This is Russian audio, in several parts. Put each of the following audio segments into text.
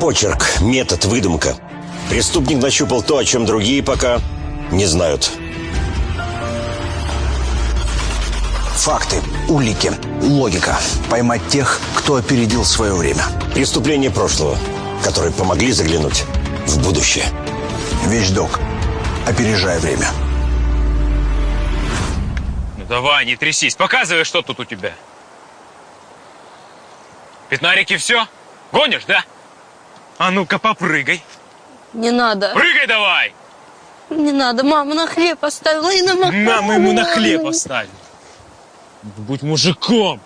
Почерк, метод, выдумка. Преступник нащупал то, о чем другие пока не знают. Факты, улики, логика. Поймать тех, кто опередил свое время. Преступления прошлого, которые помогли заглянуть в будущее. Вещдок. Опережая время. Ну давай, не трясись. Показывай, что тут у тебя. Пятнарики все? Гонишь, да? А ну-ка попрыгай. Не надо. Прыгай давай! Не надо. Мама на хлеб оставила и на макароны. Мама ему на хлеб оставит. Будь мужиком.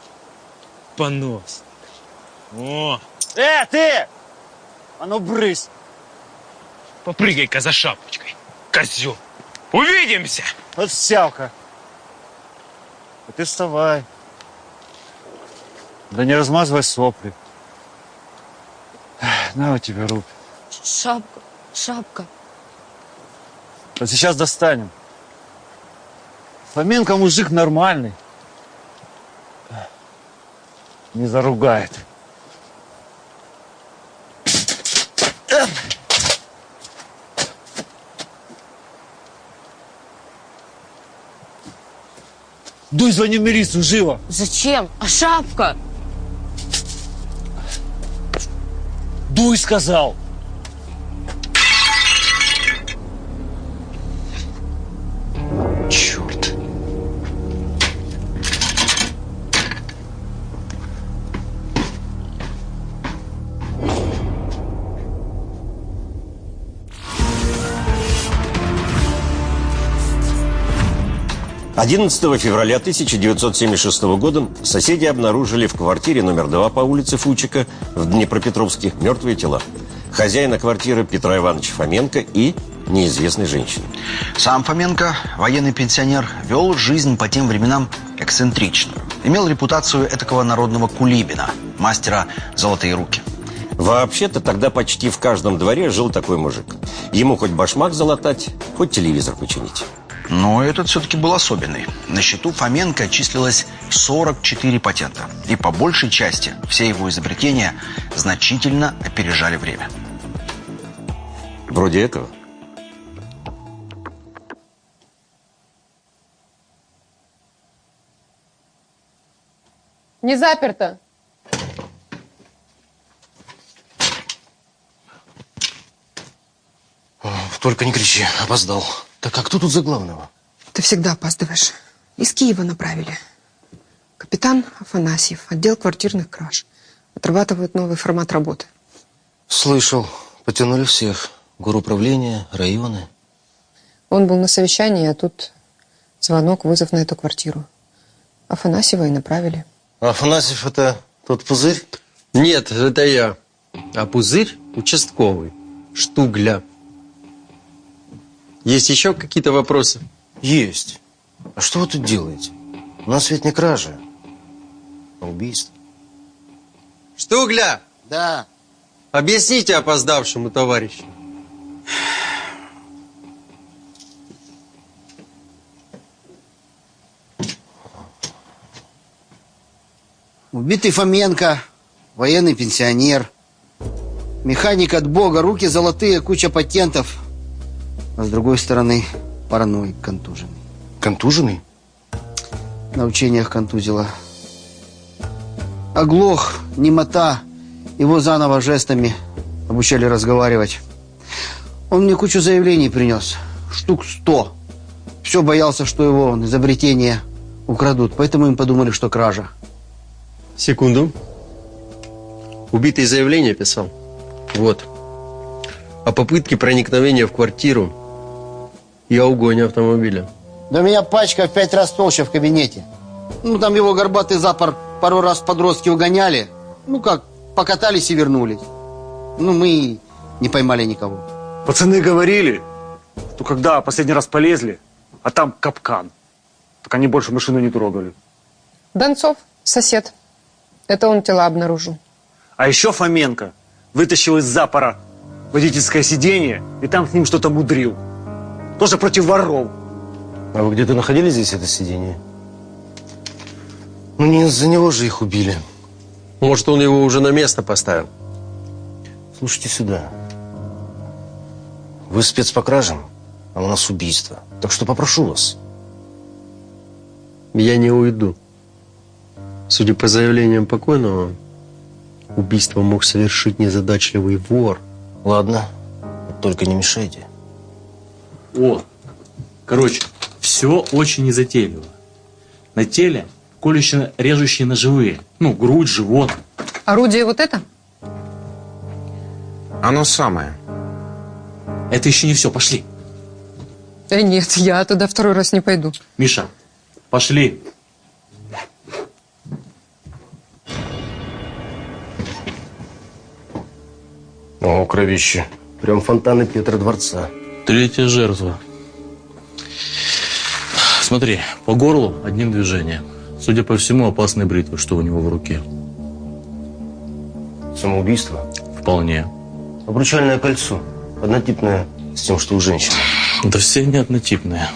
Понос. О, Э, ты! А ну брысь! попрыгай-ка за шапочкой. Козел. Увидимся! Вот сявка. А ты вставай. Да не размазывай сопли. На у тебя руки. Шапка, шапка. Вот сейчас достанем. Фоменко мужик нормальный. Не заругает. Дуй, звони в милицию, живо! Зачем? А шапка? Дуй, сказал! Черт. Одиннадцатого февраля 1976 года соседи обнаружили в квартире номер два по улице Фучика в Днепропетровске мертвые тела. Хозяина квартиры Петра Ивановича Фоменко и неизвестной женщины. Сам Фоменко, военный пенсионер, вел жизнь по тем временам эксцентричную. Имел репутацию этакого народного кулибина, мастера «золотые руки». Вообще-то тогда почти в каждом дворе жил такой мужик. Ему хоть башмак залатать, хоть телевизор починить. Но этот все-таки был особенный. На счету Фоменко числилось 44 патента. И по большей части все его изобретения значительно опережали время. Вроде этого. Не заперто. Только не кричи, опоздал. Так а кто тут за главного? Ты всегда опаздываешь. Из Киева направили. Капитан Афанасьев, отдел квартирных краж. Отрабатывают новый формат работы. Слышал. Потянули всех. Горуправление, районы. Он был на совещании, а тут звонок, вызов на эту квартиру. Афанасьева и направили. Афанасьев это тот пузырь? Нет, это я. А пузырь участковый. Штугля. Есть еще какие-то вопросы? Есть. А что вы тут делаете? У нас ведь не кража, а убийство. Штугля! Да. Объясните опоздавшему товарищу. Убитый Фоменко, военный пенсионер, механик от бога, руки золотые, куча патентов. А с другой стороны, параноик контуженный. Контуженный? На учениях контузило. Оглох, немота, его заново жестами обучали разговаривать. Он мне кучу заявлений принес, штук сто. Все боялся, что его изобретение украдут, поэтому им подумали, что кража. Секунду. Убитый заявление писал. Вот. О попытке проникновения в квартиру и о угоне автомобиля. Да у меня пачка в пять раз толще в кабинете. Ну, там его горбатый запор пару раз подростки угоняли. Ну, как, покатались и вернулись. Ну, мы не поймали никого. Пацаны говорили, что когда последний раз полезли, а там капкан, так они больше машину не трогали. Донцов, сосед. Это он тела обнаружил. А еще Фоменко вытащил из запора водительское сиденье и там с ним что-то мудрил. Тоже против воров. А вы где-то находили здесь это сиденье? Ну не из-за него же их убили. Может, он его уже на место поставил? Слушайте сюда. Вы спец по кражам, а у нас убийство. Так что попрошу вас. Я не уйду. Судя по заявлениям покойного, убийство мог совершить незадачливый вор. Ладно, вот только не мешайте. О, короче, все очень незатейливо. На теле колюще-режущие ножевые. Ну, грудь, живот. Орудие вот это? Оно самое. Это еще не все, пошли. Э, нет, я туда второй раз не пойду. Миша, пошли. О, кровище. Прям фонтаны Петра Дворца. Третья жертва. Смотри, по горлу одним движением. Судя по всему, опасной бритвы, что у него в руке. Самоубийство? Вполне. Обручальное кольцо. Однотипное с тем, что у женщины. Да все они однотипные.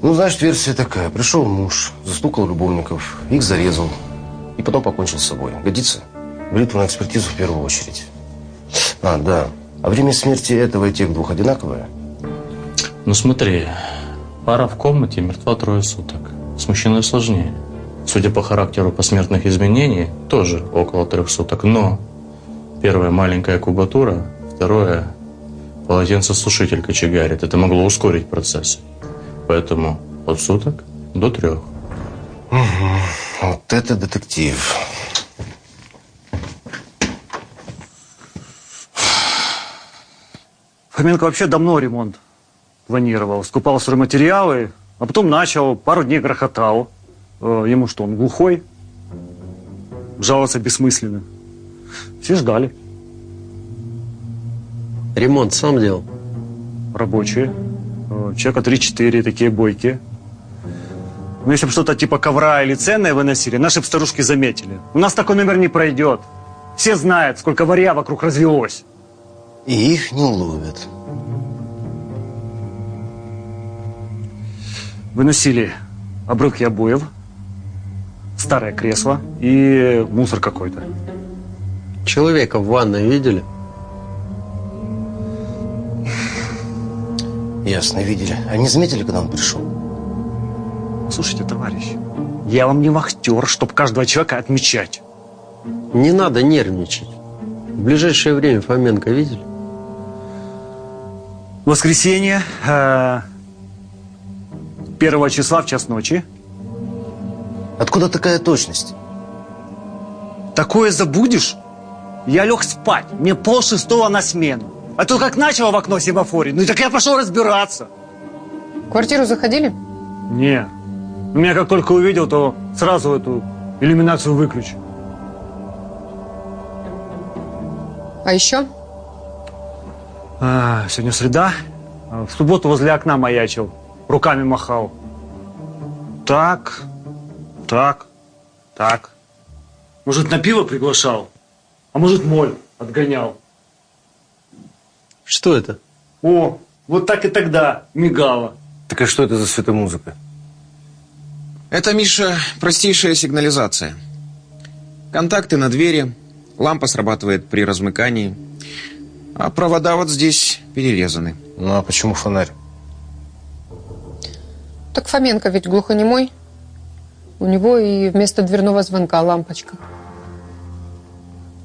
Ну, значит, версия такая. Пришел муж, застукал любовников, их зарезал. И потом покончил с собой. Годится? Бритву на экспертизу в первую очередь. А, да. А время смерти этого и тех двух одинаковое? Ну смотри, пара в комнате мертва трое суток. С мужчиной сложнее. Судя по характеру посмертных изменений, тоже около трех суток. Но первое маленькая кубатура, второе полотенцесушитель кочегарит. Это могло ускорить процесс. Поэтому от суток до трех. Угу. Вот это детектив. Фоменко вообще давно ремонт планировал. Скупал стройматериалы, а потом начал, пару дней грохотал. Э, ему что, он глухой? Жаловаться бессмысленно. Все ждали. Ремонт сам делал? Рабочие. Э, Человека 3-4, такие бойкие. Ну, если бы что-то типа ковра или ценное выносили, наши бы старушки заметили. У нас такой номер не пройдет. Все знают, сколько варья вокруг развелось. И их не ловят. Выносили обрывки обоев, старое кресло и мусор какой-то. Человека в ванной видели? Ясно, видели. А не заметили, когда он пришел? Слушайте, товарищ, я вам не вахтер, чтобы каждого человека отмечать. Не надо нервничать. В ближайшее время Фоменко видели? Воскресенье, э, первого числа в час ночи. Откуда такая точность? Такое забудешь? Я лег спать, мне пол шестого на смену. А то как начал в окно семафорить, ну так я пошел разбираться. В квартиру заходили? Не. У меня как только увидел, то сразу эту иллюминацию выключу. А еще? А, сегодня среда. А, В субботу возле окна маячил. Руками махал. Так, так, так. Может, на пиво приглашал? А может, моль отгонял? Что это? О, вот так и тогда мигало. Так а что это за светомузыка? Это, Миша, простейшая сигнализация. Контакты на двери, лампа срабатывает при размыкании, а провода вот здесь перерезаны. Ну а почему фонарь? Так Фоменко ведь глухонемой. У него и вместо дверного звонка лампочка.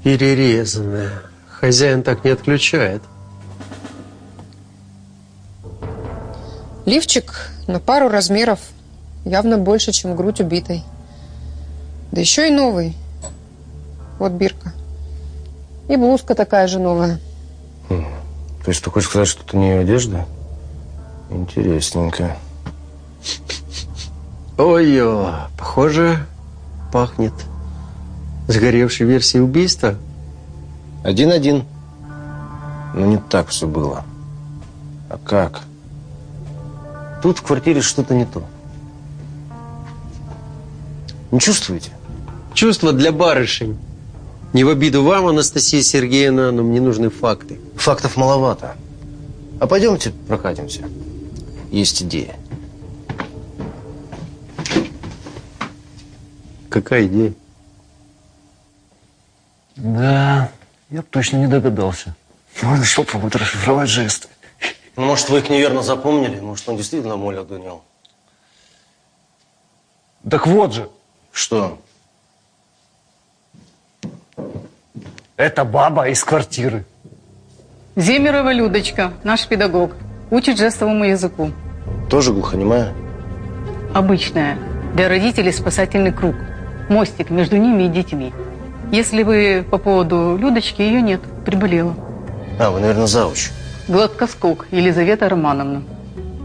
Перерезанная. Хозяин так не отключает. Лифчик на пару размеров явно больше, чем грудь убитой. Да еще и новый. Вот бирка. И блузка такая же новая. То есть ты хочешь сказать, что это не ее одежда? Интересненько. Ой-ой, похоже, пахнет сгоревшей версией убийства. Один-один. Но не так все было. А как? Тут в квартире что-то не то. Не чувствуете? Чувство для барышень. Не в обиду вам, Анастасия Сергеевна, но мне нужны факты. Фактов маловато. А пойдемте прокатимся. Есть идея. Какая идея? Да, Я бы точно не догадался. Можно ж попробовать расшифровать жесты. Ну, может, вы их неверно запомнили? Может, он действительно моль отгонял? Так вот же, Что? Это баба из квартиры. Земерова Людочка, наш педагог, учит жестовому языку. Тоже глухонемая? Обычная. Для родителей спасательный круг. Мостик между ними и детьми. Если вы по поводу Людочки, ее нет, приболела. А, вы, наверное, завуч. Гладкоскок Елизавета Романовна.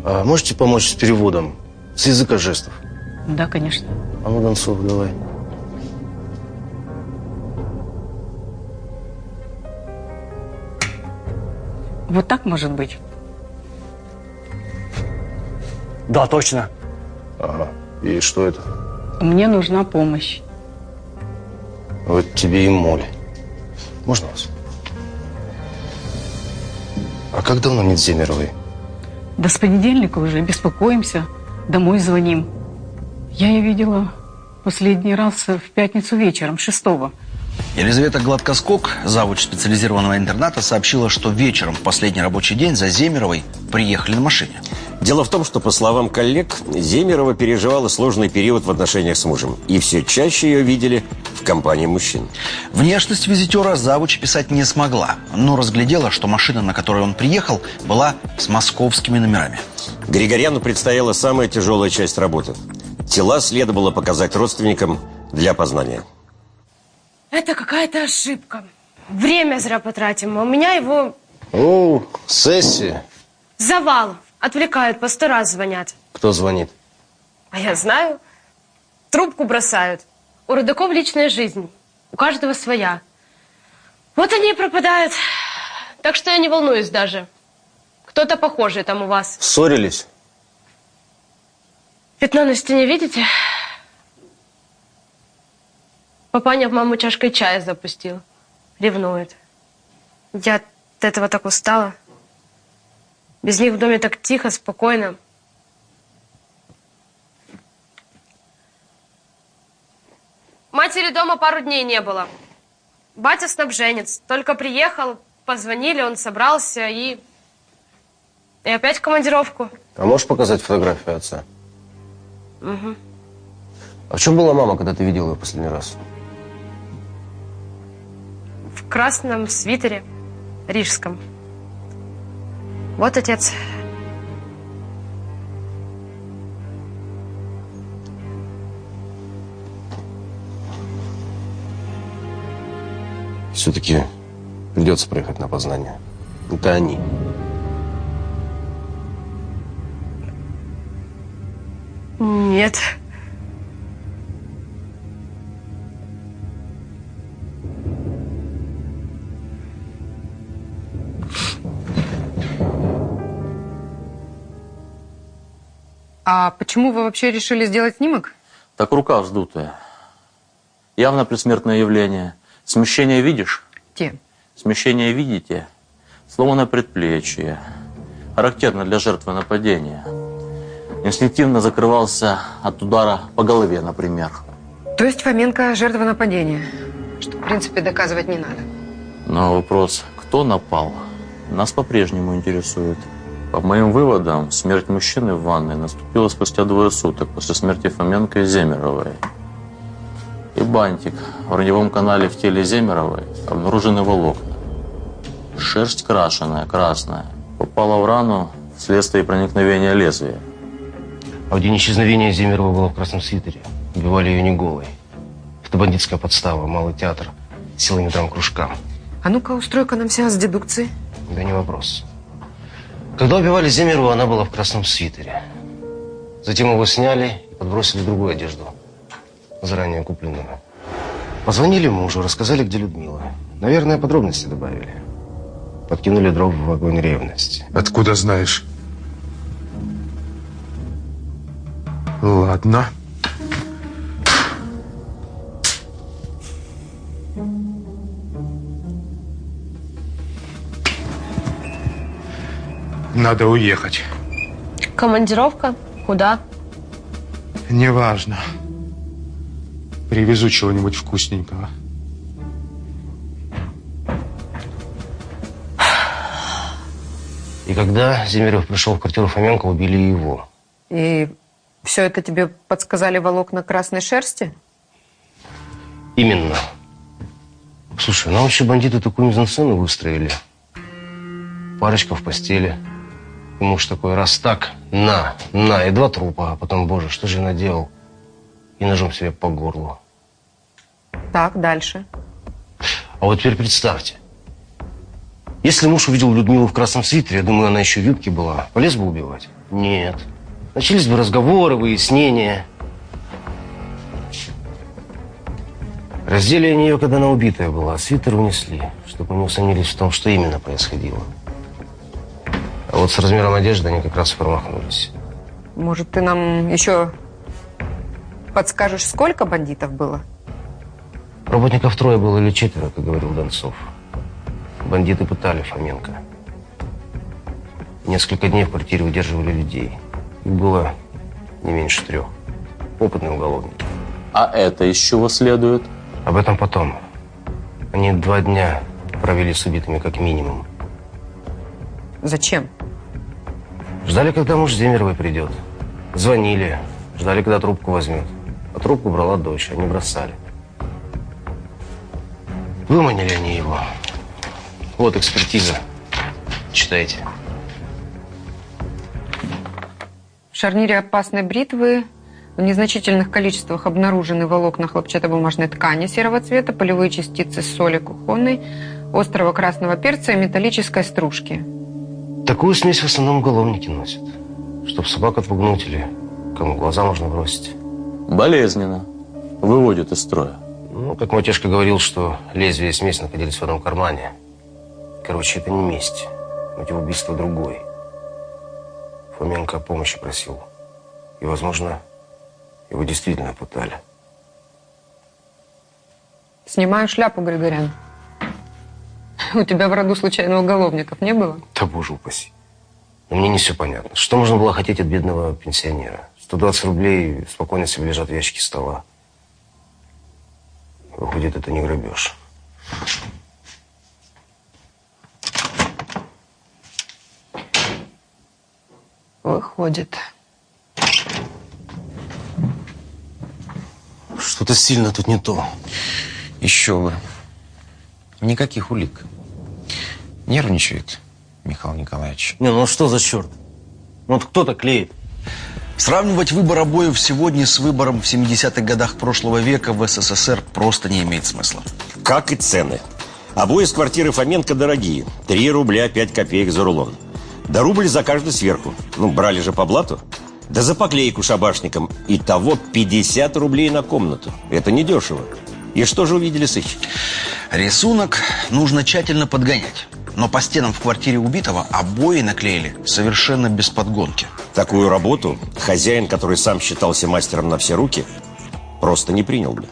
А можете помочь с переводом? С языка жестов? Да, конечно. А ну, Донцов, давай. Вот так может быть. Да, точно. Ага. И что это? Мне нужна помощь. Вот тебе и моль. Можно вас? А как давно нет Земеровой? Да с понедельника уже беспокоимся. Домой звоним. Я ее видела последний раз в пятницу вечером, шестого. Елизавета Гладкоскок, завуч специализированного интерната, сообщила, что вечером в последний рабочий день за Земеровой приехали на машине. Дело в том, что, по словам коллег, Земерова переживала сложный период в отношениях с мужем. И все чаще ее видели в компании мужчин. Внешность визитера завуч писать не смогла, но разглядела, что машина, на которой он приехал, была с московскими номерами. Григоряну предстояла самая тяжелая часть работы. Тела следовало показать родственникам для опознания. Это какая-то ошибка. Время зря потратим, а у меня его О, сессия. завал. Отвлекают, по сто раз звонят. Кто звонит? А я знаю. Трубку бросают. У родаков личная жизнь. У каждого своя. Вот они и пропадают. Так что я не волнуюсь даже. Кто-то похожий там у вас. Ссорились? Пятно на стене видите? Папаня в маму чашкой чая запустил. Ревнует. Я от этого так устала. Без них в доме так тихо, спокойно. Матери дома пару дней не было. Батя снабженец. Только приехал, позвонили, он собрался и... И опять в командировку. А можешь показать фотографию отца? Угу. А в чем была мама, когда ты видел ее последний раз? В красном свитере, рижском. Вот отец. Все-таки придется проехать на познание. Это они. Нет. А почему вы вообще решили сделать снимок? Так рука вздутая. Явно предсмертное явление. Смещение видишь? Где? Смещение видите? Сломанное предплечье. Характерно для жертвы нападения. Инстинктивно закрывался от удара по голове, например. То есть Фоменко жертва нападения, что, в принципе, доказывать не надо. Но вопрос, кто напал, нас по-прежнему интересует. По моим выводам, смерть мужчины в ванной наступила спустя двое суток после смерти Фоменко и Земеровой. И бантик. В раневом канале в теле Земеровой обнаружены волокна. Шерсть крашеная, красная. Попала в рану вследствие проникновения лезвия. А в день исчезновения Земерова была в красном свитере. Убивали ее не голой. Это бандитская подстава, малый театр, силами драм-кружка. А ну-ка, устрой-ка нам сеанс дедукции. Да не вопрос. Когда убивали Земерову, она была в красном свитере. Затем его сняли и подбросили другую одежду, заранее купленную. Позвонили мужу, рассказали, где Людмила. Наверное, подробности добавили. Подкинули дров в огонь ревности. Откуда знаешь? Ладно. Надо уехать. Командировка? Куда? Неважно. Привезу чего-нибудь вкусненького. И когда Земерев пришел в квартиру Фоменко, убили его. И все это тебе подсказали волокна красной шерсти? Именно. Слушай, нам еще бандиты такую мизансцену выстроили. Парочка в постели. И муж такой, раз так, на, на, и два трупа. А потом, боже, что же я наделал? И ножом себе по горлу. Так, дальше. А вот теперь представьте. Если муж увидел Людмилу в красном свитере, я думаю, она еще в юбке была, полез бы убивать? Нет. Начались бы разговоры, выяснения. Раздели они ее, когда она убитая была, а свитер унесли, чтобы не усомнились в том, что именно происходило. А вот с размером одежды они как раз и промахнулись. Может, ты нам еще подскажешь, сколько бандитов было? Работников трое было или четверо, как говорил Донцов. Бандиты пытали Фоменко. Несколько дней в квартире удерживали людей. Их было не меньше трех. Опытные уголовники. А это из чего следует? Об этом потом. Они два дня провели с убитыми как минимум. Зачем? Ждали, когда муж Земеровой придет. Звонили. Ждали, когда трубку возьмет. А трубку брала дочь, они бросали. Выманили они его. Вот экспертиза. Читайте. В шарнире опасной бритвы в незначительных количествах обнаружены волокна хлопчатобумажной ткани серого цвета, полевые частицы соли кухонной, острого красного перца и металлической стружки. Такую смесь в основном уголовники носят. Чтоб собак отпугнуть или кому глаза можно бросить. Болезненно. Выводит из строя. Ну, как Матешка говорил, что лезвие и смесь находились в одном кармане. Короче, это не месть. Мотив убийства другой. Фоменко о помощи просил. И, возможно, его действительно пытали. Снимаю шляпу, Григорян. У тебя в роду случайно уголовников не было? Да боже упаси. Но мне не все понятно. Что можно было хотеть от бедного пенсионера? 120 рублей спокойно себе лежат в ящике стола. Выходит, это не грабеж. Выходит. Что-то сильно тут не то. Еще бы. Никаких улик. Нервничает Михаил Николаевич. Не, ну что за черт? Ну вот кто-то клеит. Сравнивать выбор обоев сегодня с выбором в 70-х годах прошлого века в СССР просто не имеет смысла. Как и цены. Обои с квартиры Фоменко дорогие. 3 рубля 5 копеек за рулон. Да рубль за каждый сверху. Ну, брали же по блату. Да за поклейку шабашником. Итого 50 рублей на комнату. Это недешево. И что же увидели сыщики? Рисунок нужно тщательно подгонять. Но по стенам в квартире убитого обои наклеили совершенно без подгонки. Такую работу хозяин, который сам считался мастером на все руки, просто не принял бы.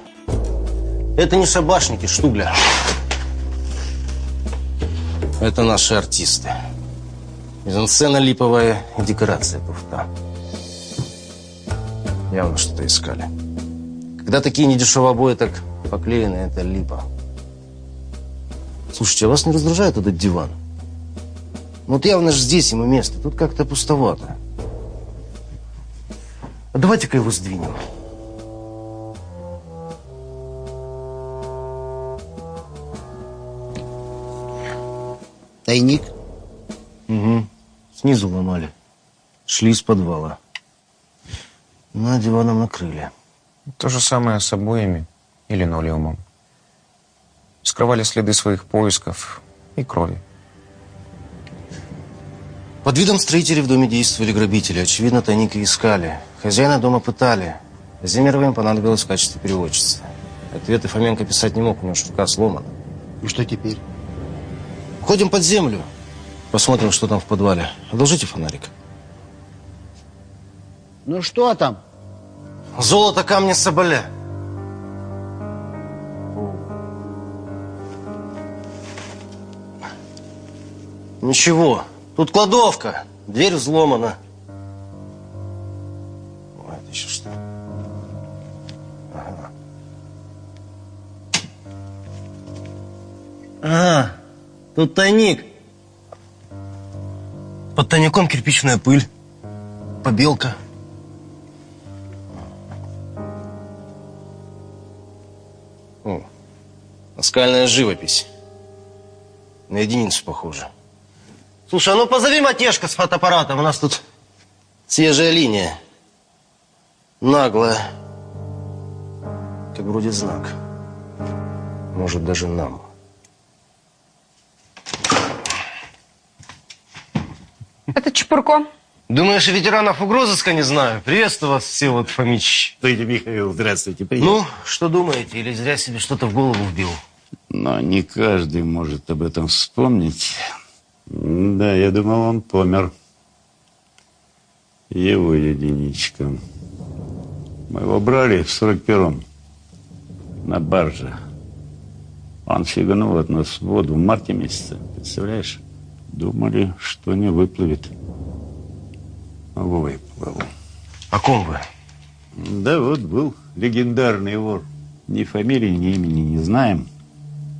Это не шабашники, штугля. Это наши артисты. Мизансцена липовая и декорация туфта. Явно что-то искали. Когда такие недешевые обои так поклеены, это липа. Слушайте, а вас не раздражает этот диван? Ну вот явно же здесь ему место, тут как-то пустовато. А давайте-ка его сдвинем. Тайник? Угу. Снизу ломали. Шли из подвала. На диваном накрыли. То же самое с обоями и линолеумом. Скрывали следы своих поисков и крови. Под видом строителей в доме действовали грабители. Очевидно, тайник и искали. Хозяина дома пытали. Земеровой им понадобилось в качестве переводчицы. Ответы Фоменко писать не мог, у него рука сломана. И что теперь? Ходим под землю. Посмотрим, что там в подвале. Одолжите фонарик. Ну что там? Золото, камни, соболя. Ничего. Тут кладовка. Дверь взломана. Ой, это еще что? Ага. А, тут тайник. Под тайником кирпичная пыль, побелка. О, наскальная живопись. На единицу похоже. Слушай, а ну позови матешка с фотоаппаратом, у нас тут свежая линия. Наглая. Как вроде знак. Может, даже нам. Это Чепурко. Думаешь, ветеранов угрозыска не знаю? Приветствую вас, Всеволод Фомич. Здравствуйте, Михаил, здравствуйте, привет. Ну, что думаете? Или зря себе что-то в голову вбил? Но не каждый может об этом вспомнить. Да, я думал, он помер. Его единичка. Мы его брали в 41-м на барже. Он фиганул от нас в воду в марте месяце. Представляешь? Думали, что не выплывет. Выплыл. О ком вы? Да вот был легендарный вор. Ни фамилии, ни имени не знаем.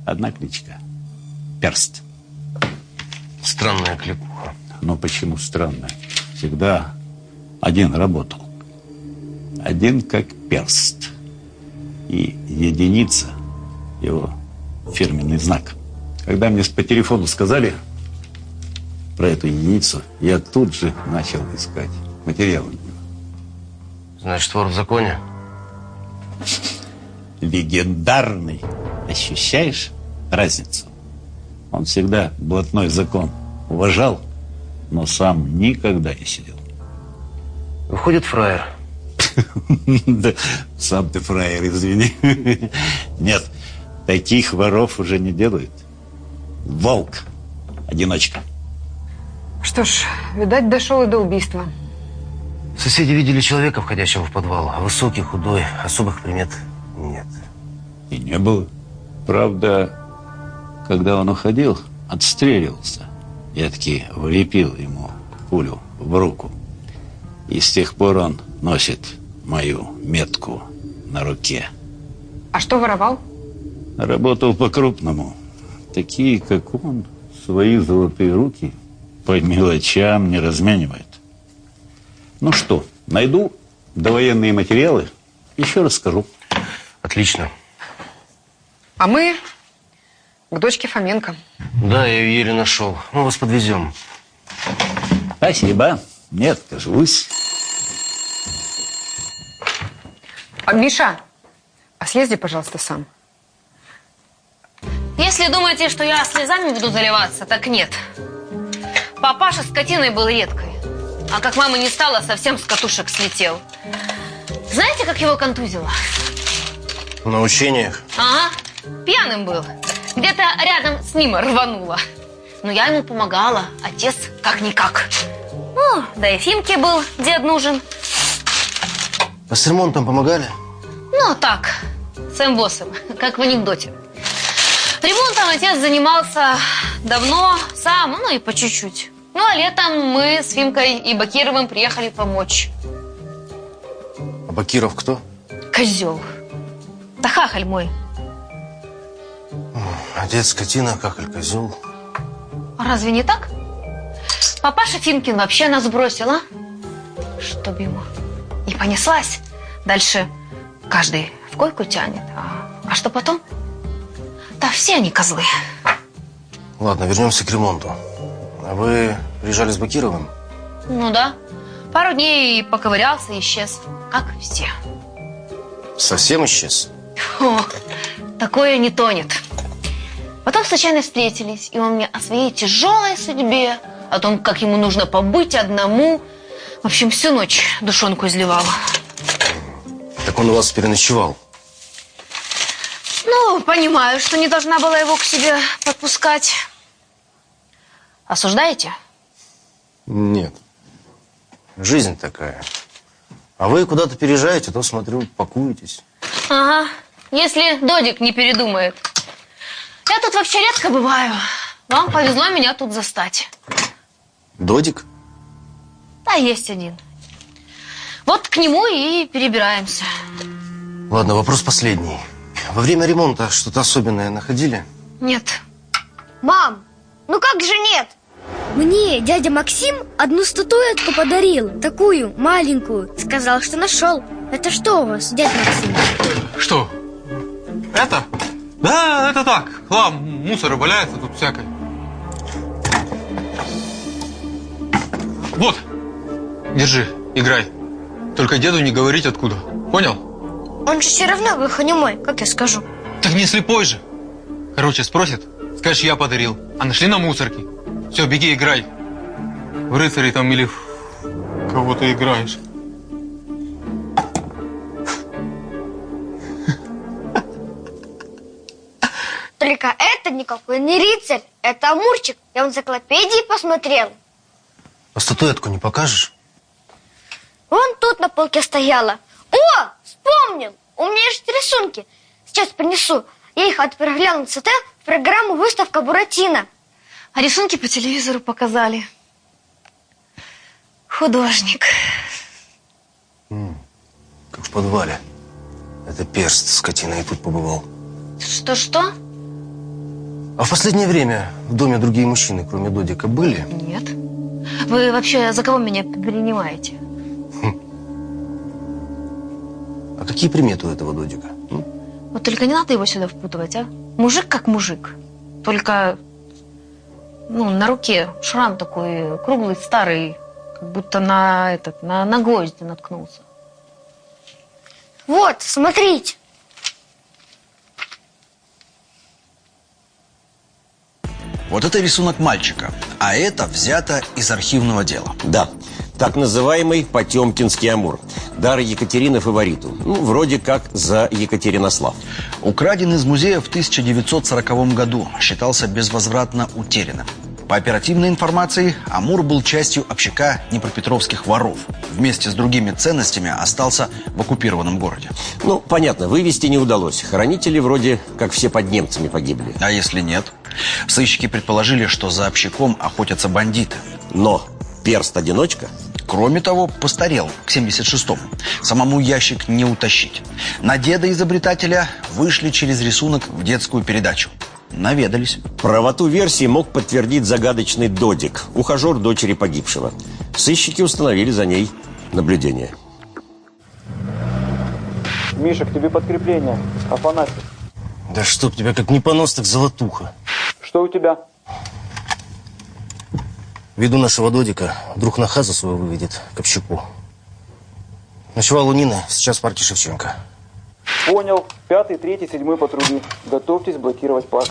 Одна кличка. Перст. Странная кликуха. Но почему странная? Всегда один работал. Один как перст. И единица его фирменный знак. Когда мне по телефону сказали про эту единицу, я тут же начал искать материалы. Значит, вор в законе? Легендарный. Ощущаешь разницу? Он всегда блатной закон уважал, но сам никогда не сидел. Выходит, фраер. Да, сам ты фраер, извини. Нет, таких воров уже не делают. Волк, одиночка. Что ж, видать, дошел и до убийства. Соседи видели человека, входящего в подвал. А высокий, худой, особых примет нет. И не было. Правда, когда он уходил, отстреливался. Я таки влепил ему пулю в руку. И с тех пор он носит мою метку на руке. А что воровал? Работал по-крупному. Такие, как он, свои золотые руки по мелочам не разменивает. Ну что, найду довоенные материалы, еще расскажу. Отлично. А мы к дочке Фоменко. Да, я ее еле нашел. Мы вас подвезем. Спасибо. Не откажусь. А, Миша, а съезди, пожалуйста, сам. Если думаете, что я слезами буду заливаться, так нет. Папаша скотиной был редкой. А как мамы не стало, совсем с катушек слетел. Знаете, как его контузило? На учениях? Ага, пьяным был. Где-то рядом с ним рвануло. Но я ему помогала, отец как-никак. Ну, да и Фимке был дед нужен. А с ремонтом помогали? Ну, так, с М8, как в анекдоте. Ремонтом отец занимался давно, сам, ну и по чуть-чуть. Ну, а летом мы с Фимкой и Бакировым приехали помочь. А Бакиров кто? Козел. Да хахаль мой. Отец скотина, кахаль, козел. А разве не так? Папаша Фимкин вообще нас бросил, а? Чтоб ему. И понеслась. Дальше каждый в койку тянет. А, а что потом? Да все они козлы. Ладно, вернемся к ремонту. А вы приезжали с Бакировым? Ну да. Пару дней поковырялся и исчез. Как все. Совсем исчез? О, такое не тонет. Потом случайно встретились, и он мне о своей тяжелой судьбе, о том, как ему нужно побыть одному. В общем, всю ночь душонку изливал. Так он у вас переночевал? Ну, понимаю, что не должна была его к себе подпускать. Осуждаете? Нет. Жизнь такая. А вы куда-то переезжаете, то, смотрю, пакуетесь. Ага, если Додик не передумает. Я тут вообще редко бываю. Вам повезло меня тут застать. Додик? Да, есть один. Вот к нему и перебираемся. Ладно, вопрос последний. Во время ремонта что-то особенное находили? Нет. Мам, ну как же нет? Мне дядя Максим одну статуэтку подарил Такую, маленькую Сказал, что нашел Это что у вас, дядя Максим? Что? Это? Да, это так. Хлам, мусор валяется тут всякое. Вот. Держи, играй. Только деду не говорить откуда. Понял? Он же все равно глухонемой, как я скажу Так не слепой же. Короче, спросит, скажешь, я подарил. А нашли на мусорке. Все, беги, играй. В рыцарей там или в кого ты играешь. Только это никакой не рыцарь Это Амурчик Я в энциклопедии посмотрел А статуэтку не покажешь? Вон тут на полке стояла О, вспомнил У меня есть рисунки Сейчас принесу Я их отправлял на ЦТ в программу «Выставка Буратино» А рисунки по телевизору показали. Художник. Как в подвале. Это перст, скотина, и тут побывал. Что-что? А в последнее время в доме другие мужчины, кроме Додика, были? Нет. Вы вообще за кого меня принимаете? А какие приметы у этого Додика? Вот только не надо его сюда впутывать, а? Мужик как мужик. Только ну, на руке шрам такой круглый, старый, как будто на этот, на, на гвозди наткнулся. Вот, смотрите Вот это рисунок мальчика, а это взято из архивного дела. Да, так называемый Потемкинский Амур. Дар Екатерины фавориту. Ну, вроде как за Екатеринослав. Украден из музея в 1940 году. Считался безвозвратно утерянным. По оперативной информации, Амур был частью общака Днепропетровских воров. Вместе с другими ценностями остался в оккупированном городе. Ну, понятно, вывести не удалось. Хранители вроде как все под немцами погибли. А если нет? Сыщики предположили, что за общаком охотятся бандиты. Но перст-одиночка? Кроме того, постарел к 76-му. Самому ящик не утащить. На деда-изобретателя вышли через рисунок в детскую передачу. Наведались. Правоту версии мог подтвердить загадочный Додик, ухажер дочери погибшего. Сыщики установили за ней наблюдение. Миша, к тебе подкрепление. Афанасий. Да чтоб тебя, как не понос, так золотуха. Что у тебя? Веду нашего Додика. Вдруг на хазу свою выведет к общаку. Ночевал у Нины, сейчас в парке Шевченко. Понял. Пятый, третий, седьмой патрули. Готовьтесь блокировать парк.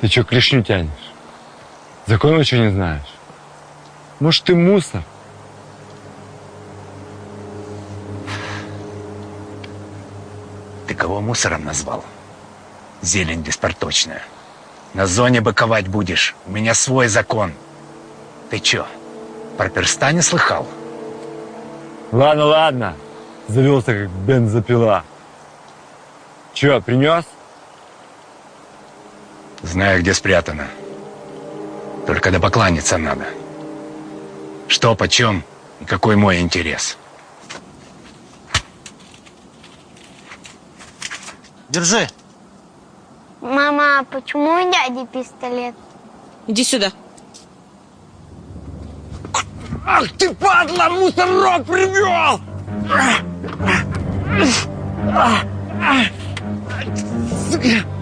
Ты что, клешню тянешь? Закон ничего не знаешь? Может, ты мусор? Ты кого мусором назвал? Зелень беспорточная. На зоне быковать будешь. У меня свой закон. Ты чё, про перста не слыхал? Ладно, ладно. Завелся, как бензопила. Чё, принес? Знаю, где спрятано. Только да покланяться надо. Что, почем и какой мой интерес? Держи. Мама, а почему у дяди пистолет? Иди сюда. Ах ты, падла, мусорок привел! Сука!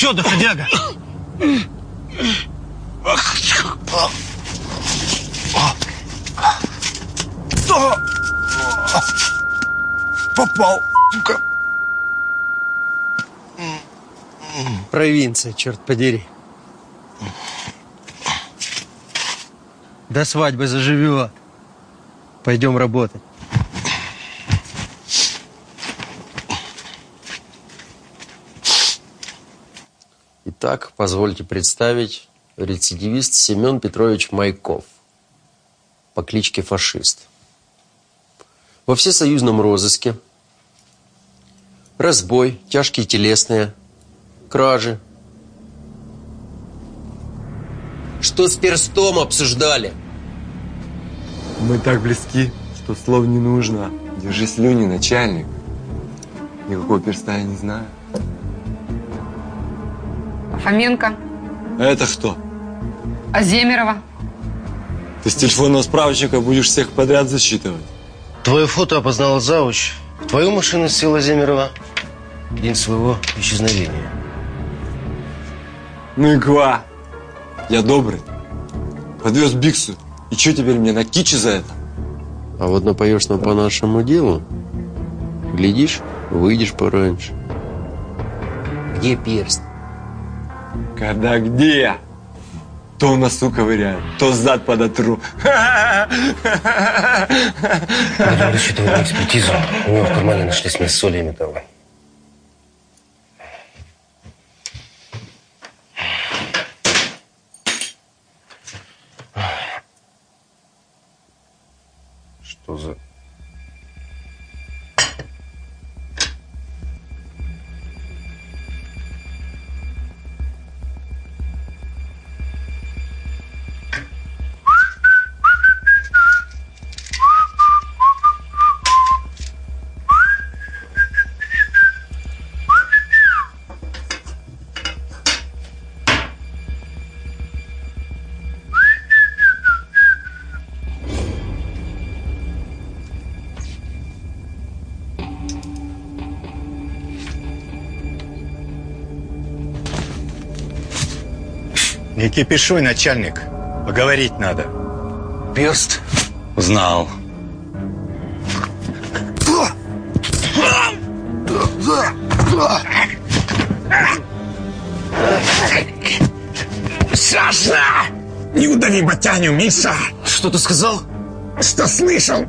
Что, доходяга? Попал, сука. Провинция, черт подери. До свадьбы заживет. Пойдем работать. Итак, позвольте представить рецидивист Семен Петрович Майков по кличке Фашист. Во всесоюзном розыске разбой, тяжкие телесные, кражи. Что с перстом обсуждали? Мы так близки, что слов не нужно. Держи слюни, начальник. Никакого перста я не знаю. Фоменко, Это кто? Аземерова. Ты с телефонного справочника будешь всех подряд засчитывать. Твое фото опознала Зауч. В твою машину села Земерова. День своего исчезновения. Ну и ква. Я добрый. Подвез Биксу. И что теперь мне на кичи за это? А вот напоешь нам по нашему делу, глядишь, выйдешь пораньше. Где перст? Когда где? То носу ковыряю, то зад подотру. Будем рассчитывать на экспертизу. У него в кармане нашли смесь соли и металла. Не кипишуй, начальник. Поговорить надо. Перст? Узнал. Саша! Не удави Батяню, Миша! Что ты сказал? Что слышал?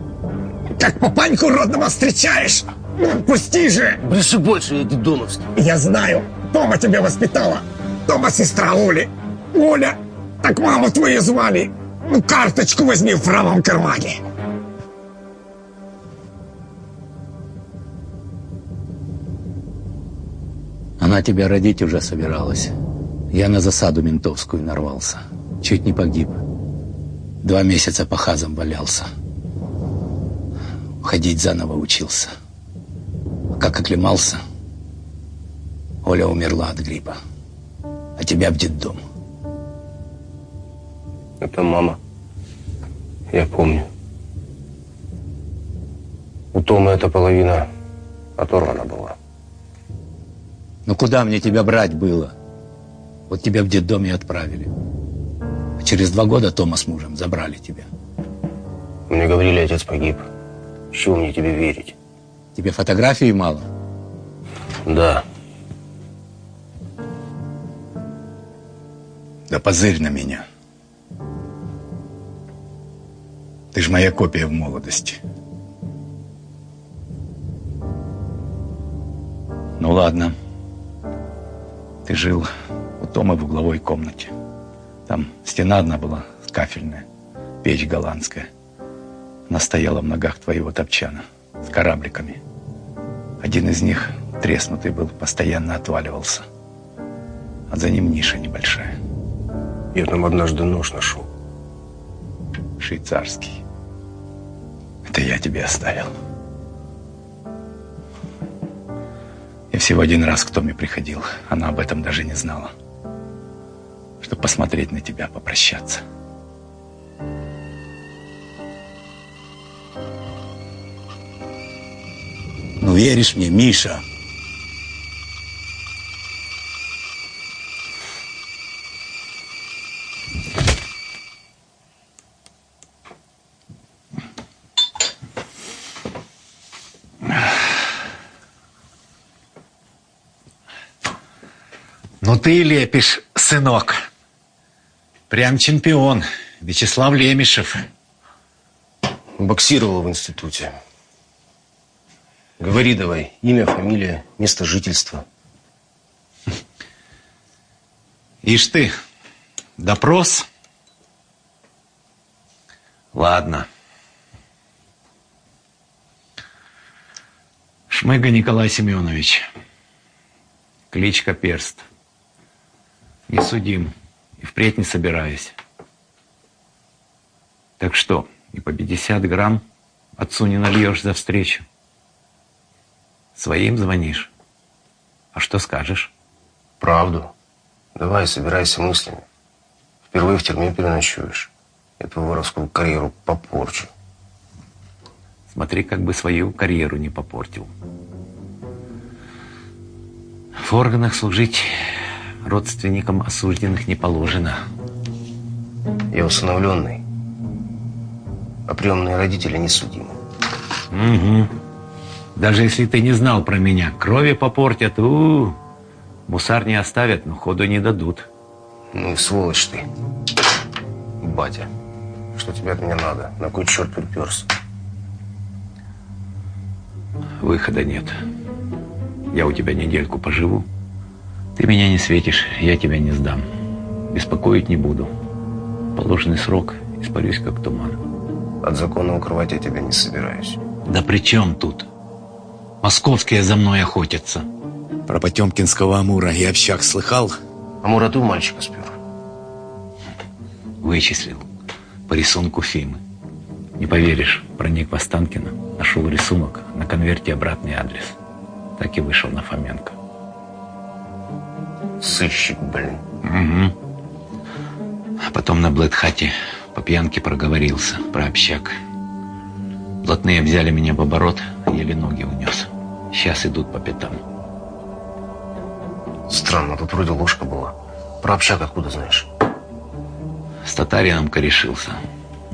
Как папаньку родного встречаешь? Ну, пусти же! Бреши больше, я дедоновский. Я знаю. Тома тебя воспитала. Тома сестра Оли. Оля, так маму твою звали. Ну, карточку возьми в правом кармане. Она тебя родить уже собиралась. Я на засаду ментовскую нарвался. Чуть не погиб. Два месяца по хазам валялся. Ходить заново учился. Как оклемался, Оля умерла от гриппа. А тебя в детдом. Это мама. Я помню. У Тома эта половина оторвана была. Ну куда мне тебя брать было? Вот тебя в детдом и отправили. А через два года Тома с мужем забрали тебя. Мне говорили, отец погиб. С чего мне тебе верить? Тебе фотографии мало? Да. Да позырь на меня. Ты ж моя копия в молодости. Ну ладно. Ты жил у Тома в угловой комнате. Там стена одна была, кафельная, печь голландская. Она стояла в ногах твоего топчана с корабликами. Один из них, треснутый был, постоянно отваливался. А за ним ниша небольшая. Я там однажды нож нашел. Швейцарский. Это я тебе оставил. Я всего один раз к Томе приходил. Она об этом даже не знала. Чтобы посмотреть на тебя, попрощаться. Ну, веришь мне, Миша? Ты лепишь, сынок. Прям чемпион. Вячеслав Лемешев. Боксировал в институте. Говори давай. Имя, фамилия, место жительства. Ишь ты, допрос? Ладно. Шмыга Николай Семенович. Кличка Перст. Не судим. И впредь не собираюсь. Так что, и по 50 грамм отцу не нальешь за встречу? Своим звонишь? А что скажешь? Правду. Давай, собирайся мыслями. Впервые в тюрьме переночуешь. Твою воровскую карьеру попорчу. Смотри, как бы свою карьеру не попортил. В органах служить родственникам осужденных не положено. Я усыновленный. А приемные родители не судимы. Угу. Даже если ты не знал про меня, крови попортят, у, -у, -у. мусар не оставят, но ходу не дадут. Ну и сволочь ты, батя. Что тебе от меня надо? На кой черт приперся? Выхода нет. Я у тебя недельку поживу. Ты меня не светишь, я тебя не сдам. Беспокоить не буду. Положенный срок испарюсь, как туман. От закона укрывать я тебя не собираюсь. Да при чем тут? Московские за мной охотятся. Про Потемкинского Амура и общак слыхал? Амура ты у мальчика спер. Вычислил. По рисунку Фимы. Не поверишь, проник в Останкино, нашел рисунок, на конверте обратный адрес. Так и вышел на Фоменко. Сыщик, блин. Угу. А потом на Блэдхате по пьянке проговорился про общак. Блатные взяли меня в оборот, еле ноги унес. Сейчас идут по пятам. Странно, тут вроде ложка была. Про общак откуда знаешь? С татарином корешился.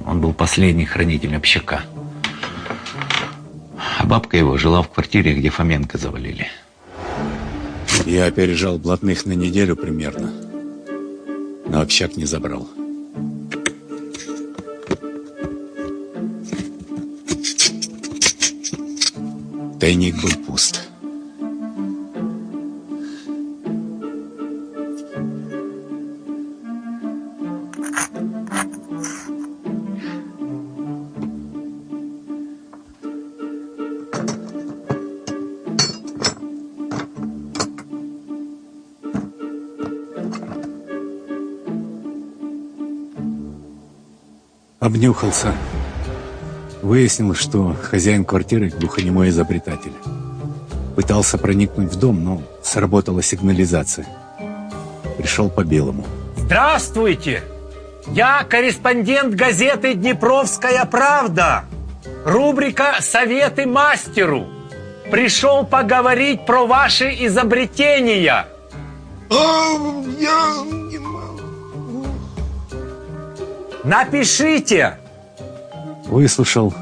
Он был последний хранитель общака. А бабка его жила в квартире, где Фоменко завалили. Я опережал блатных на неделю примерно. Но общак не забрал. Тайник был пуст. Обнюхался. Выяснил, что хозяин квартиры глухонемой изобретатель. Пытался проникнуть в дом, но сработала сигнализация. Пришел по белому. Здравствуйте! Я корреспондент газеты «Днепровская правда». Рубрика «Советы мастеру». Пришел поговорить про ваши изобретения. А, я. Напишите. Выслушал.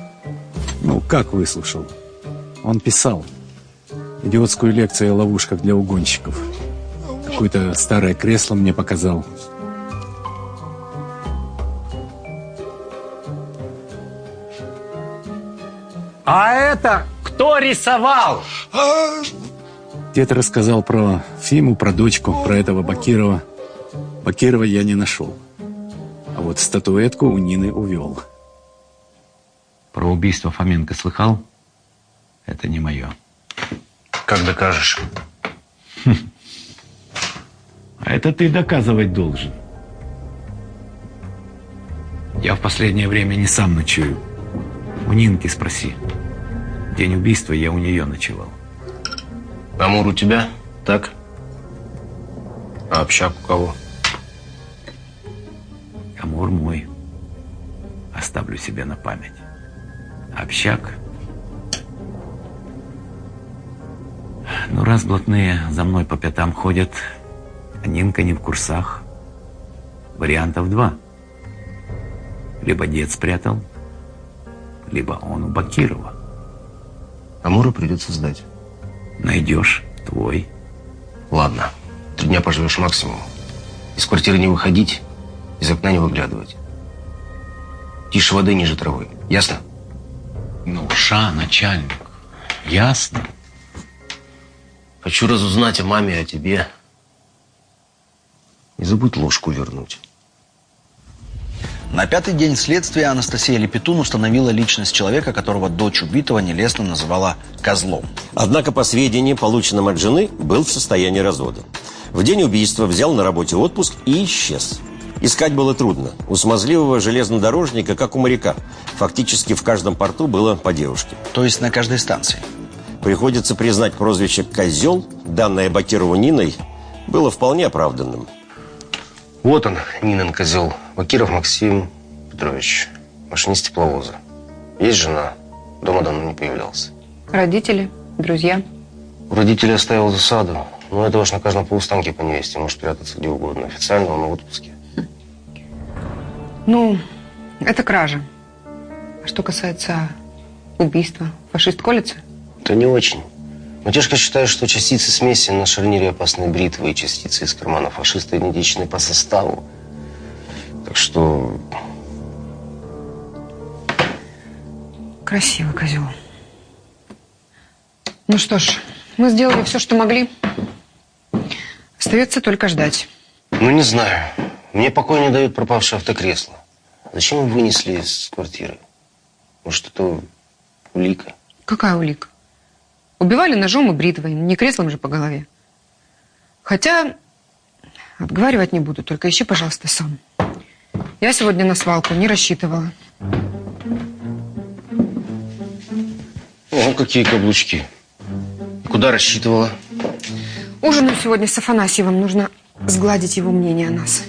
Ну, как выслушал? Он писал. Идиотскую лекцию о ловушках для угонщиков. Какое-то старое кресло мне показал. А это кто рисовал? Дед рассказал про Фиму, про дочку, про этого Бакирова. Бакирова я не нашел. А вот статуэтку у Нины увел. Про убийство Фоменко слыхал? Это не мое. Как докажешь? А это ты доказывать должен. Я в последнее время не сам ночую. У Нинки спроси. День убийства я у нее ночевал. Амур у тебя? Так? А общак у кого? Амур мой. Оставлю себе на память. Общак. Ну, раз блатные за мной по пятам ходят, а Нинка не в курсах. Вариантов два. Либо дед спрятал, либо он у Бакирова. Амура придется сдать. Найдешь твой. Ладно. Три дня поживешь максимум. Из квартиры не выходить, из окна не выглядывать. Тише воды, ниже травы. Ясно? Ну, ша, начальник. Ясно. Хочу разузнать о маме и о тебе. Не забудь ложку вернуть. На пятый день следствия Анастасия Лепетун установила личность человека, которого дочь убитого нелестно называла козлом. Однако, по сведениям, полученным от жены, был в состоянии развода. В день убийства взял на работе отпуск и исчез. Искать было трудно. У смазливого железнодорожника, как у моряка. Фактически в каждом порту было по девушке. То есть на каждой станции? Приходится признать прозвище «Козел», данное Бакирову Ниной, было вполне оправданным. Вот он, Нинин козел. Бакиров Максим Петрович, машинист тепловоза. Есть жена, дома давно не появлялся. Родители, друзья. У родителей оставил засаду. Но это уж на каждом полустанке по невесте. Может прятаться где угодно. Официально он в отпуске. Ну, это кража. А что касается убийства, фашист колется? Это не очень. Матюшка считает, что частицы смеси на шарнире опасной бритвы и частицы из кармана фашиста идентичны по составу. Так что... Красивый козел. Ну что ж, мы сделали все, что могли. Остается только ждать. Ну, не знаю. Мне покой не дают пропавшее автокресло. Зачем вы вынесли из квартиры? Может, это улика? Какая улика? Убивали ножом и бритвой, не креслом же по голове. Хотя, отговаривать не буду, только ищи, пожалуйста, сам. Я сегодня на свалку не рассчитывала. О, какие каблучки. Куда рассчитывала? Ужинаю сегодня с Афанасьевым. Нужно сгладить его мнение о нас.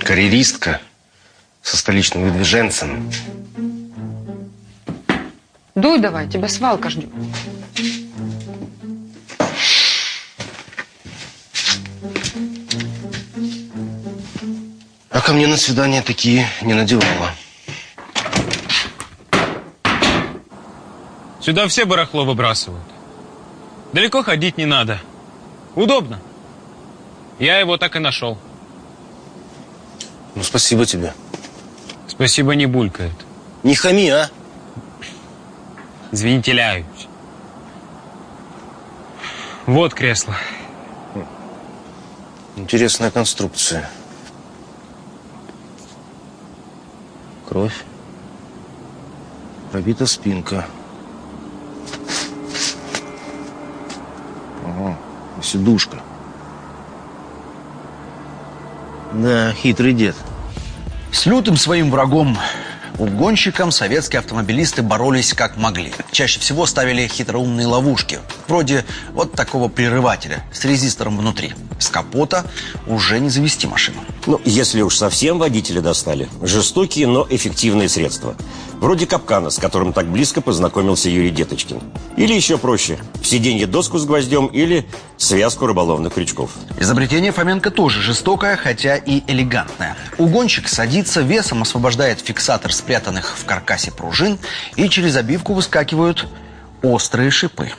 Карьеристка со столичным выдвиженцем. Дуй давай, тебя свалка ждет. А ко мне на свидание такие не надевала. Сюда все барахло выбрасывают. Далеко ходить не надо. Удобно. Я его так и нашел. Ну, спасибо тебе. Спасибо не булькает. Не хами, а? Извините, ляюсь. Вот кресло. Интересная конструкция. Кровь. Пробита спинка. Ага, сидушка. Да, хитрый дед. С лютым своим врагом, угонщиком, советские автомобилисты боролись как могли. Чаще всего ставили хитроумные ловушки, вроде вот такого прерывателя с резистором внутри. С капота уже не завести машину. Ну, если уж совсем водителя достали. Жестокие, но эффективные средства. Вроде капкана, с которым так близко познакомился Юрий Деточкин. Или еще проще, в сиденье доску с гвоздем или связку рыболовных крючков. Изобретение Фоменко тоже жестокое, хотя и элегантное. Угонщик садится, весом освобождает фиксатор спрятанных в каркасе пружин, и через обивку выскакивают острые шипы.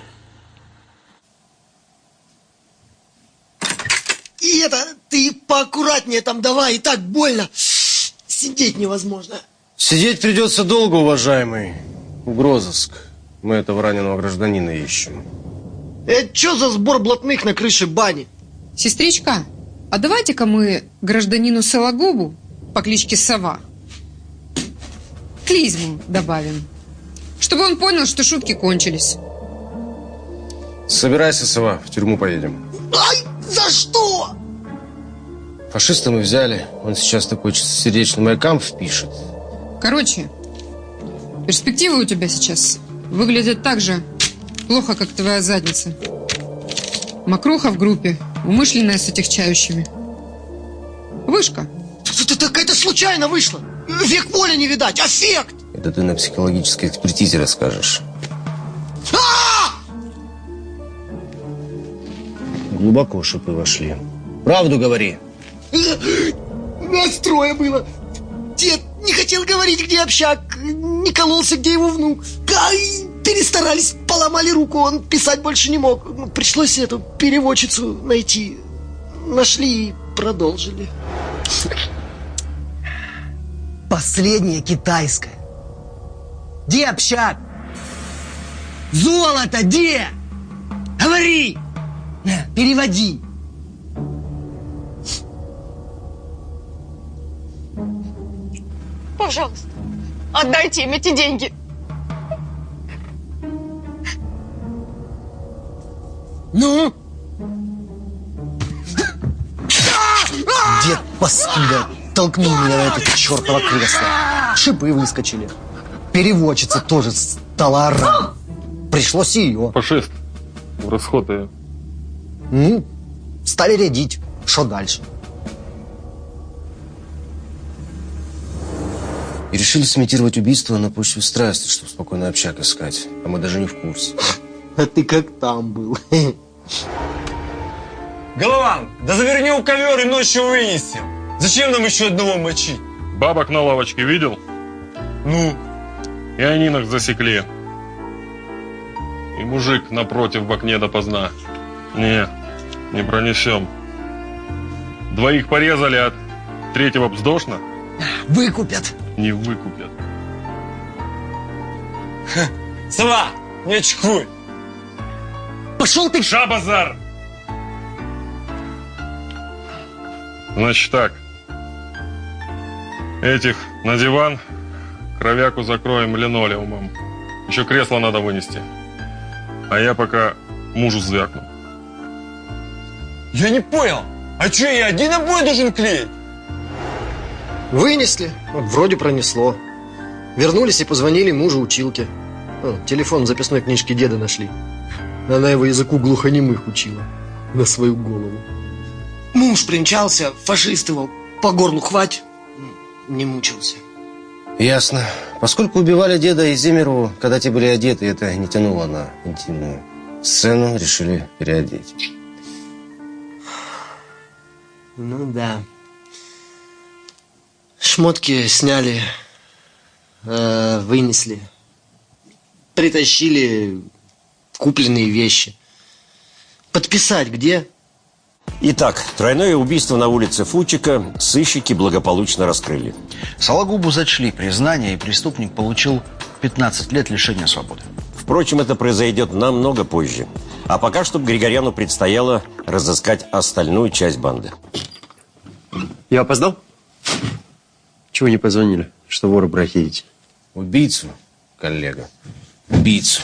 И это, ты поаккуратнее там давай, и так больно. Сидеть невозможно. Сидеть придется долго, уважаемый. Угрозыск. Мы этого раненого гражданина ищем. Это что за сбор блатных на крыше бани? Сестричка, а давайте-ка мы гражданину Сологубу по кличке Сова клизму добавим, чтобы он понял, что шутки кончились. Собирайся, сова, в тюрьму поедем. Ай, за что? Фашиста мы взяли. Он сейчас такой чистосердечный маякам впишет. Короче, перспективы у тебя сейчас выглядят так же плохо, как твоя задница. Мокруха в группе, умышленная с отягчающими. Вышка. Это так это случайно вышло. Век воли не видать, аффект. Это ты на психологической экспертизе расскажешь. Глубоко шипы вошли. Правду говори. Нас трое было. Дед не хотел говорить, где общак, не кололся, где его внук. Ай, перестарались, поломали руку, он писать больше не мог. Ну, Пришлось эту переводчицу найти. Нашли и продолжили. Последняя китайская. Где общак? Золото где? Говори! На, переводи. Пожалуйста, отдайте им эти деньги. Ну? Дед паскуда толкнул меня на это чертово кресло. Шипы выскочили. Переводчица тоже стала орать. Пришлось ее. Фашист. Расходы. Ну, стали рядить. Что дальше? И решили сымитировать убийство на почве страсти, чтобы спокойно общак искать. А мы даже не в курсе. А ты как там был? Голован, да заверни в ковер и ночью вынесем. Зачем нам еще одного мочить? Бабок на лавочке видел? Ну? И они их засекли. И мужик напротив в окне допоздна. Не, не пронесем. Двоих порезали, а третьего бздошно? Выкупят. Не выкупят. Сова, не очкуй. Пошел ты! Шабазар! Значит так. Этих на диван, кровяку закроем линолеумом. Еще кресло надо вынести. А я пока мужу звякну. Я не понял. А что, я один обои должен клеить? Вынесли. Вроде пронесло. Вернулись и позвонили мужу училке. Телефон в записной книжке деда нашли. Она его языку глухонемых учила. На свою голову. Муж примчался, фашист его по горлу хвать. Не мучился. Ясно. Поскольку убивали деда и Зимеру, когда те были одеты, это не тянуло на интимную сцену, решили переодеть. Ну да. Шмотки сняли, э, вынесли, притащили купленные вещи. Подписать где? Итак, тройное убийство на улице Фучика сыщики благополучно раскрыли. Сологубу зачли признание, и преступник получил 15 лет лишения свободы. Впрочем, это произойдет намного позже. А пока что Григоряну предстояло разыскать остальную часть банды. Я опоздал? Чего не позвонили, что вора брать едете? Убийцу, коллега. Убийцу.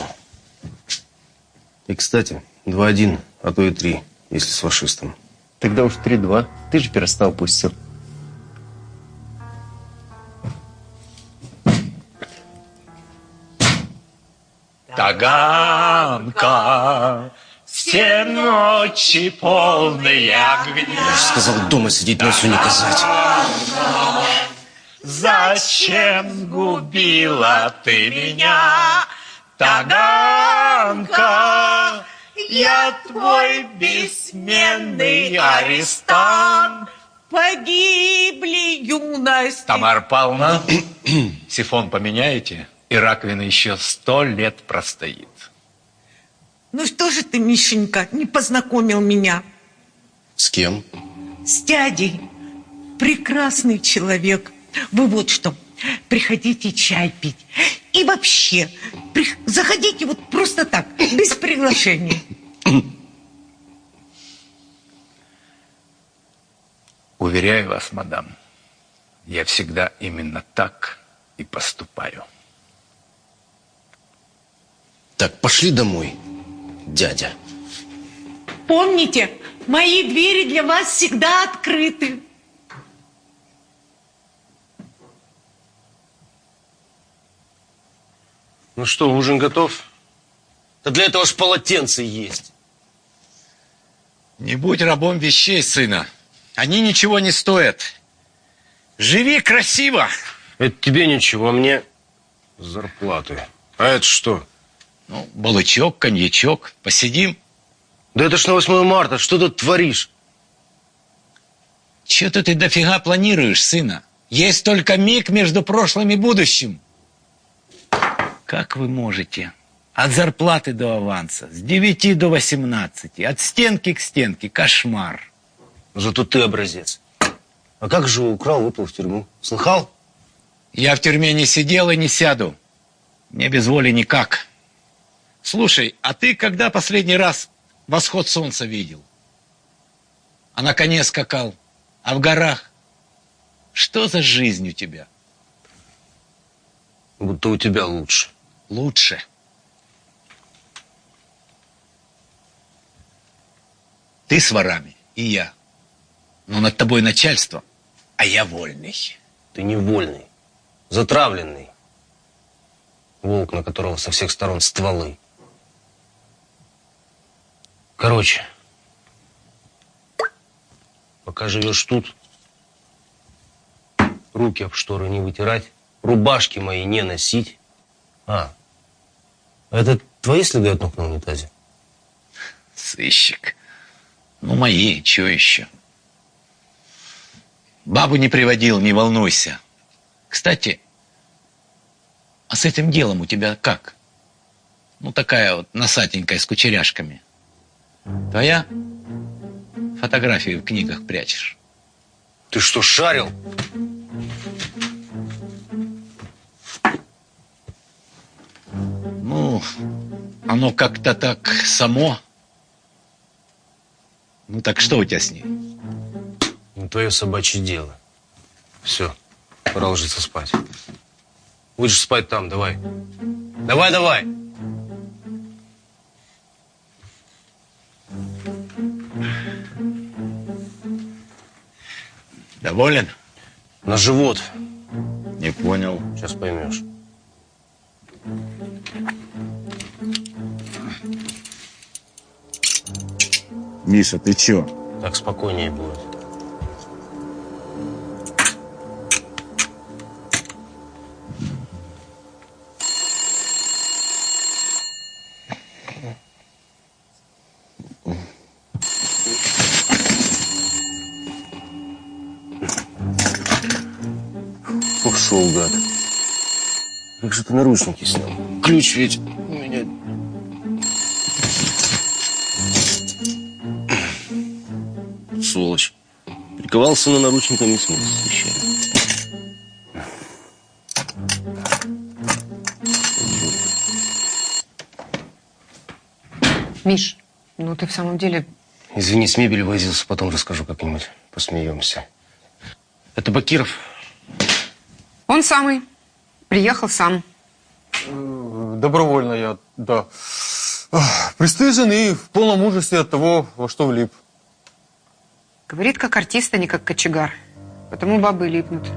И, кстати, 2-1, а то и 3, если с фашистом. Тогда уж 3-2. Ты же перестал пустил. Таганка, все ночи полные огня. Я же сказал дома сидеть, носу не казать. Зачем сгубила ты меня, Таганка? Я твой бессменный арестант. Погибли юность. Тамара Павловна, сифон поменяете, и раковина еще сто лет простоит. Ну что же ты, Мишенька, не познакомил меня С кем? с дядей? Прекрасный человек. Вы вот что, приходите чай пить. И вообще, при- заходите вот просто так, без приглашения. Уверяю вас, мадам, я всегда именно так и поступаю. Так, пошли домой, дядя. Помните, мои двери для вас всегда открыты. Ну что, ужин готов? Да для этого ж полотенце есть. Не будь рабом вещей, сына. Они ничего не стоят. Живи красиво. Это тебе ничего, а мне зарплаты. А это что? Ну, балычок, коньячок. Посидим. Да это ж на 8 марта. Что тут творишь? Че-то ты дофига планируешь, сына? Есть только миг между прошлым и будущим. Как вы можете? От зарплаты до аванса, с 9 до 18, от стенки к стенке. Кошмар. Зато ты образец. А как же украл, выпал в тюрьму? Слыхал? Я в тюрьме не сидел и не сяду. Мне без воли никак. Слушай, а ты когда последний раз восход солнца видел? А на коне скакал? А в горах? Что за жизнь у тебя? Будто у тебя лучше. Лучше. Ты с ворами, и я. Но над тобой начальство, а я вольный. Ты не вольный, затравленный. Волк, на которого со всех сторон стволы. Короче, пока живешь тут, руки об шторы не вытирать, рубашки мои не носить. А, это твои следы от ног на унитазе? Сыщик. Ну, мои, что еще? Бабу не приводил, не волнуйся. Кстати, а с этим делом у тебя как? Ну, такая вот носатенькая с кучеряшками. Твоя? Фотографию в книгах прячешь. Ты что, шарил? Ну, оно как-то так само. Ну так что у тебя с ней? Не твое собачье дело. Все, пора ложиться спать. Будешь спать там, давай. Давай, давай. Доволен? На живот. Не понял. Сейчас поймешь. Миша, ты чё? Так спокойнее будет. Ушел, гад. Как же ты наручники снял? Ключ ведь Приковался на наручниками и смог вещами. Миш, ну ты в самом деле... Извини, с мебелью возился, потом расскажу как-нибудь. Посмеемся. Это Бакиров? Он самый. Приехал сам. Добровольно я, да. Пристыжен и в полном ужасе от того, во что влип. Говорит, как артист, а не как кочегар. Потому бабы липнут.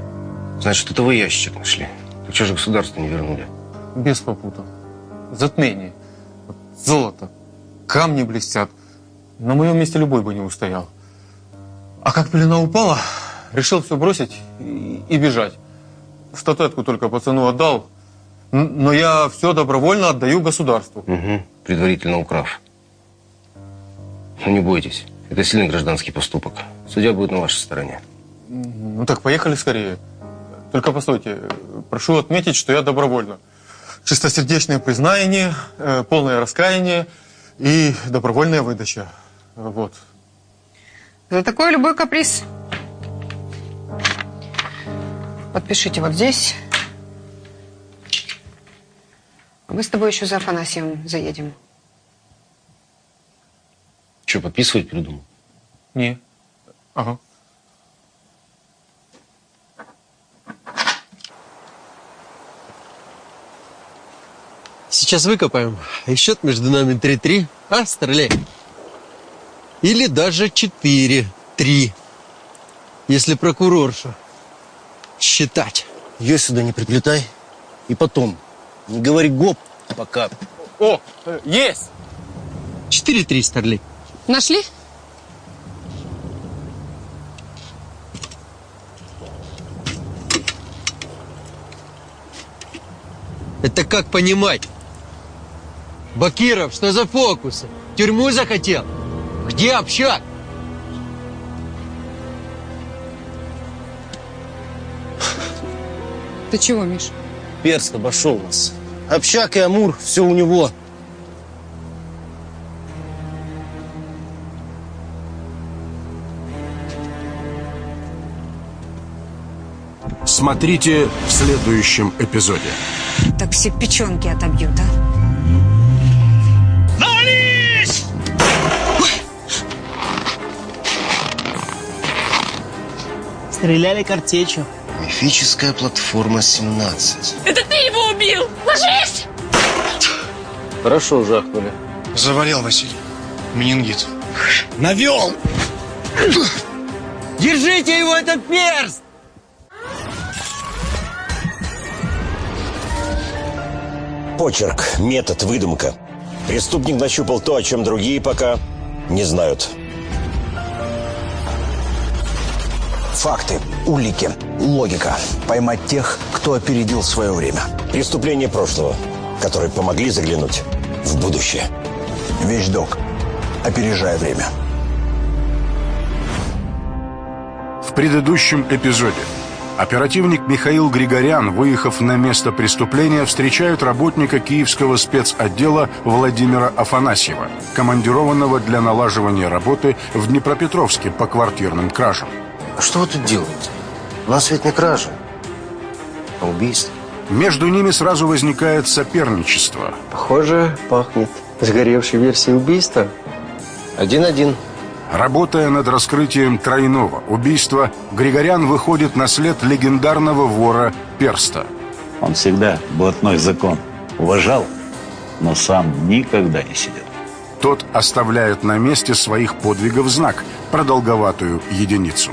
Значит, это вы ящик нашли. Так что же государство не вернули? Без попутал. Затмение. Золото. Камни блестят. На моем месте любой бы не устоял. А как пелена упала, решил все бросить и, и бежать. Статуэтку только пацану отдал. Но я все добровольно отдаю государству. Угу. Предварительно украв. Ну, не бойтесь. Это сильный гражданский поступок. Судья будет на вашей стороне. Ну так, поехали скорее. Только постойте, прошу отметить, что я добровольно. Чистосердечное признание, э, полное раскаяние и добровольная выдача. Вот. За такой любой каприз. Подпишите вот здесь. Мы с тобой еще за Афанасием заедем. Что, подписывать придумал? Не. Ага. Сейчас выкопаем, и счет между нами 3-3, а, старлей? Или даже 4-3, если прокурорша считать. Ее сюда не приплетай. И потом, не говори гоп, пока... О, э, есть! 4-3, старлей. Нашли? Это как понимать? Бакиров, что за фокусы? Тюрьму захотел? Где общак? Ты чего, Миш? Перск обошел нас. Общак и Амур, все у него. Смотрите в следующем эпизоде. Так все печенки отобьют, а? Навались! Стреляли картечью. Мифическая платформа 17. Это ты его убил! Ложись! Хорошо жахнули. Заболел Василий. Менингит. Навел! Держите его, этот перст! Почерк, метод, выдумка. Преступник нащупал то, о чем другие пока не знают. Факты, улики, логика. Поймать тех, кто опередил свое время. Преступления прошлого, которые помогли заглянуть в будущее. Вещдок. Опережая время. В предыдущем эпизоде оперативник Михаил Григорян, выехав на место преступления, встречает работника киевского спецотдела Владимира Афанасьева, командированного для налаживания работы в Днепропетровске по квартирным кражам. А что вы тут делаете? У нас ведь не кража, а убийство. Между ними сразу возникает соперничество. Похоже, пахнет сгоревшей версией убийства. Один-один. Работая над раскрытием тройного убийства, Григорян выходит на след легендарного вора Перста. Он всегда блатной закон уважал, но сам никогда не сидел. Тот оставляет на месте своих подвигов знак – продолговатую единицу.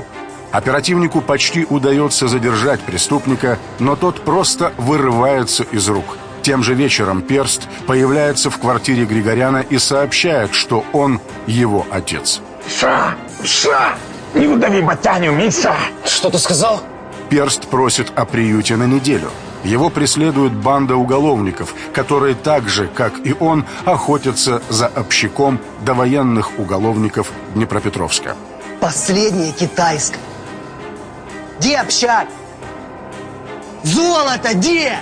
Оперативнику почти удается задержать преступника, но тот просто вырывается из рук. Тем же вечером Перст появляется в квартире Григоряна и сообщает, что он его отец. Ша, Ша, не удави Батяню, Миша. Что ты сказал? Перст просит о приюте на неделю. Его преследует банда уголовников, которые так же, как и он, охотятся за общаком довоенных уголовников Днепропетровска. Последнее китайское. Где общак? Золото где?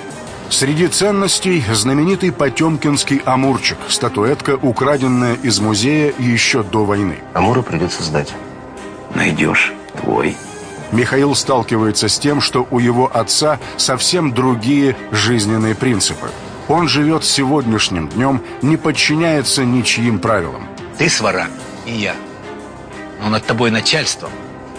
Среди ценностей знаменитый Потемкинский амурчик, статуэтка, украденная из музея еще до войны. Амура придется сдать. Найдешь твой. Михаил сталкивается с тем, что у его отца совсем другие жизненные принципы. Он живет сегодняшним днем, не подчиняется ничьим правилам. Ты свара, и я. Но над тобой начальство,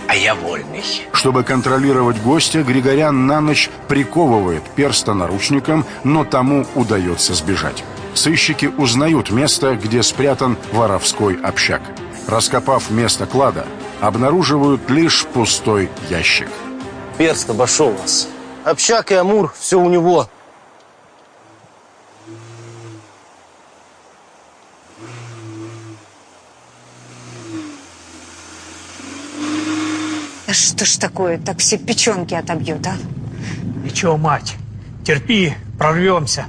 а я вольный. Чтобы контролировать гостя, Григорян на ночь приковывает перста наручником, но тому удается сбежать. Сыщики узнают место, где спрятан воровской общак. Раскопав место клада, обнаруживают лишь пустой ящик. Перст обошел вас. Общак и Амур, все у него. Да что ж такое, так все печенки отобьют, а? Ничего, мать, терпи, прорвемся.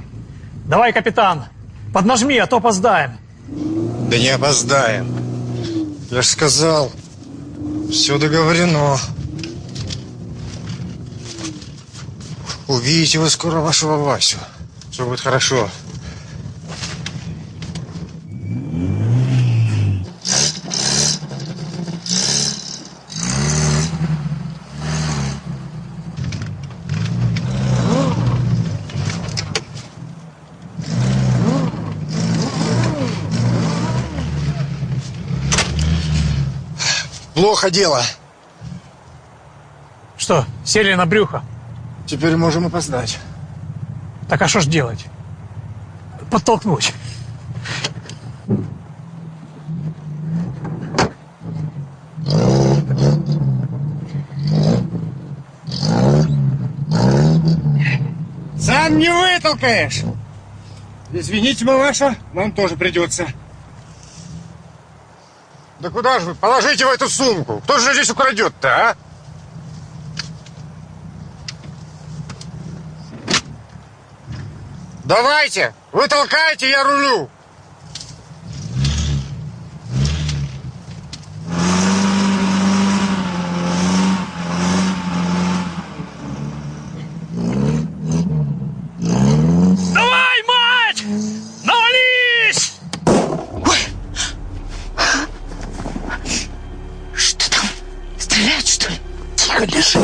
Давай, капитан, поднажми, а то опоздаем. Да не опоздаем. Я ж сказал, все договорено. Увидите вы скоро вашего Васю. Все будет хорошо. Плохо дело. Что, сели на брюхо? Теперь можем опоздать. Так а что ж делать? Подтолкнуть. Сам не вытолкаешь. Извините, мамаша, нам тоже придется. Да куда же вы? Положите в эту сумку. Кто же здесь украдет-то, а? Давайте, вы толкаете, я рулю. Тихо лежи.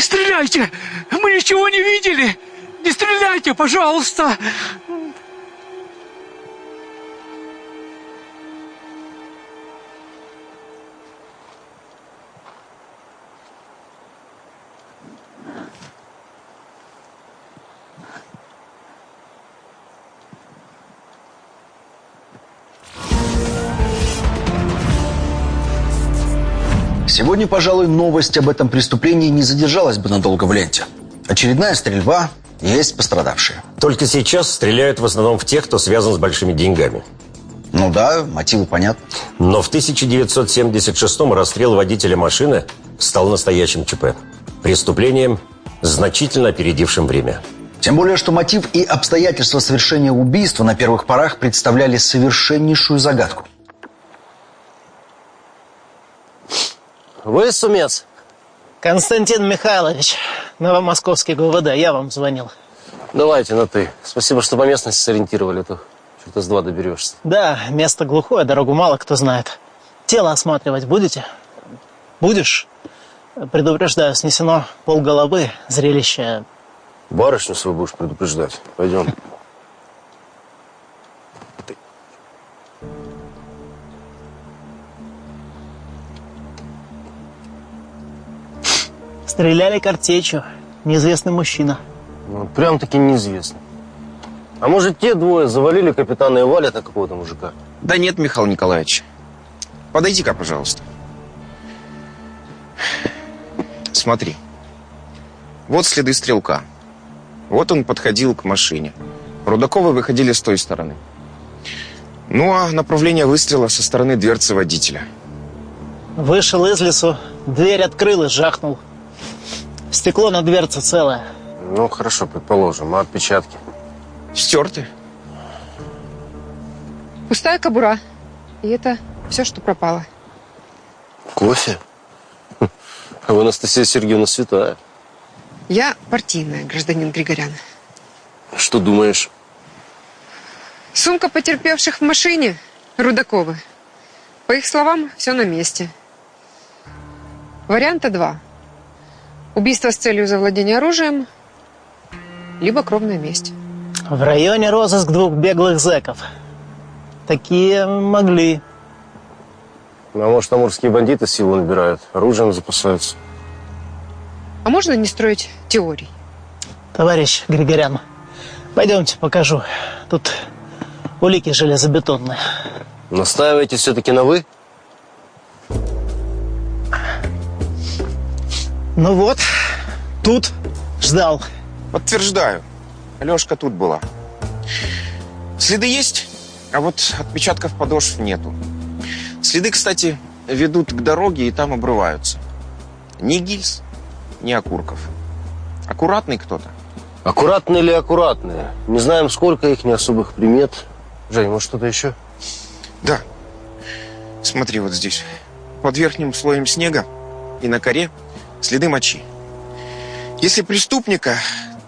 стреляйте! Мы ничего не видели!» Не стреляйте, пожалуйста! Сегодня, пожалуй, новость об этом преступлении не задержалась бы надолго в ленте. Очередная стрельба, есть пострадавшие. Только сейчас стреляют в основном в тех, кто связан с большими деньгами. Ну да, мотивы понятны. Но в 1976-м расстрел водителя машины стал настоящим ЧП. Преступлением, значительно опередившим время. Тем более, что мотив и обстоятельства совершения убийства на первых порах представляли совершеннейшую загадку. Вы сумец? Константин Михайлович, Новомосковский ГУВД, я вам звонил. Давайте на «ты». Спасибо, что по местности сориентировали, а то черта с два доберешься. Да, место глухое, дорогу мало кто знает. Тело осматривать будете? Будешь? Предупреждаю, снесено полголовы, зрелище. Барышню свою будешь предупреждать. Пойдем. Стреляли картечью. Неизвестный мужчина. Ну, прям-таки неизвестно. А может, те двое завалили капитана и валят какого-то мужика? Да нет, Михаил Николаевич. Подойди-ка, пожалуйста. Смотри. Вот следы стрелка. Вот он подходил к машине. Рудаковы выходили с той стороны. Ну, а направление выстрела со стороны дверцы водителя. Вышел из лесу, дверь открыл и жахнул. Стекло на дверце целое. Ну, хорошо, предположим. А отпечатки? Стерты. Пустая кобура. И это все, что пропало. Кофе? А вы, Анастасия Сергеевна, святая. Я партийная, гражданин Григорян. Что думаешь? Сумка потерпевших в машине Рудаковы. По их словам, все на месте. Варианта два. Убийство с целью завладения оружием, либо кровная месть. В районе розыск двух беглых зэков. Такие могли. Ну, а может, амурские бандиты силу набирают, оружием запасаются? А можно не строить теорий? Товарищ Григорян, пойдемте покажу. Тут улики железобетонные. Настаиваете все-таки на «вы»? Ну вот, тут ждал. Подтверждаю. Алешка тут была. Следы есть, а вот отпечатков подошв нету. Следы, кстати, ведут к дороге и там обрываются. Ни гильз, ни окурков. Аккуратный кто-то. Аккуратные или аккуратные? Не знаем, сколько их, не особых примет. Жень, может, что-то еще? Да. Смотри вот здесь. Под верхним слоем снега и на коре следы мочи. Если преступника,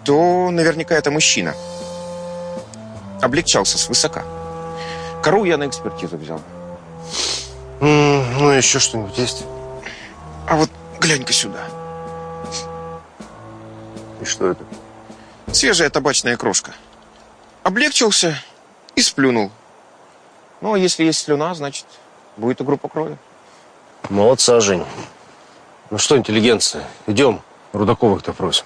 то наверняка это мужчина. Облегчался свысока. Кору я на экспертизу взял. Mm, ну, еще что-нибудь есть? А вот глянь-ка сюда. И что это? Свежая табачная крошка. Облегчился и сплюнул. Ну, а если есть слюна, значит, будет и группа крови. Молодца, Жень. Ну что, интеллигенция, идем. Рудаковых-то просим.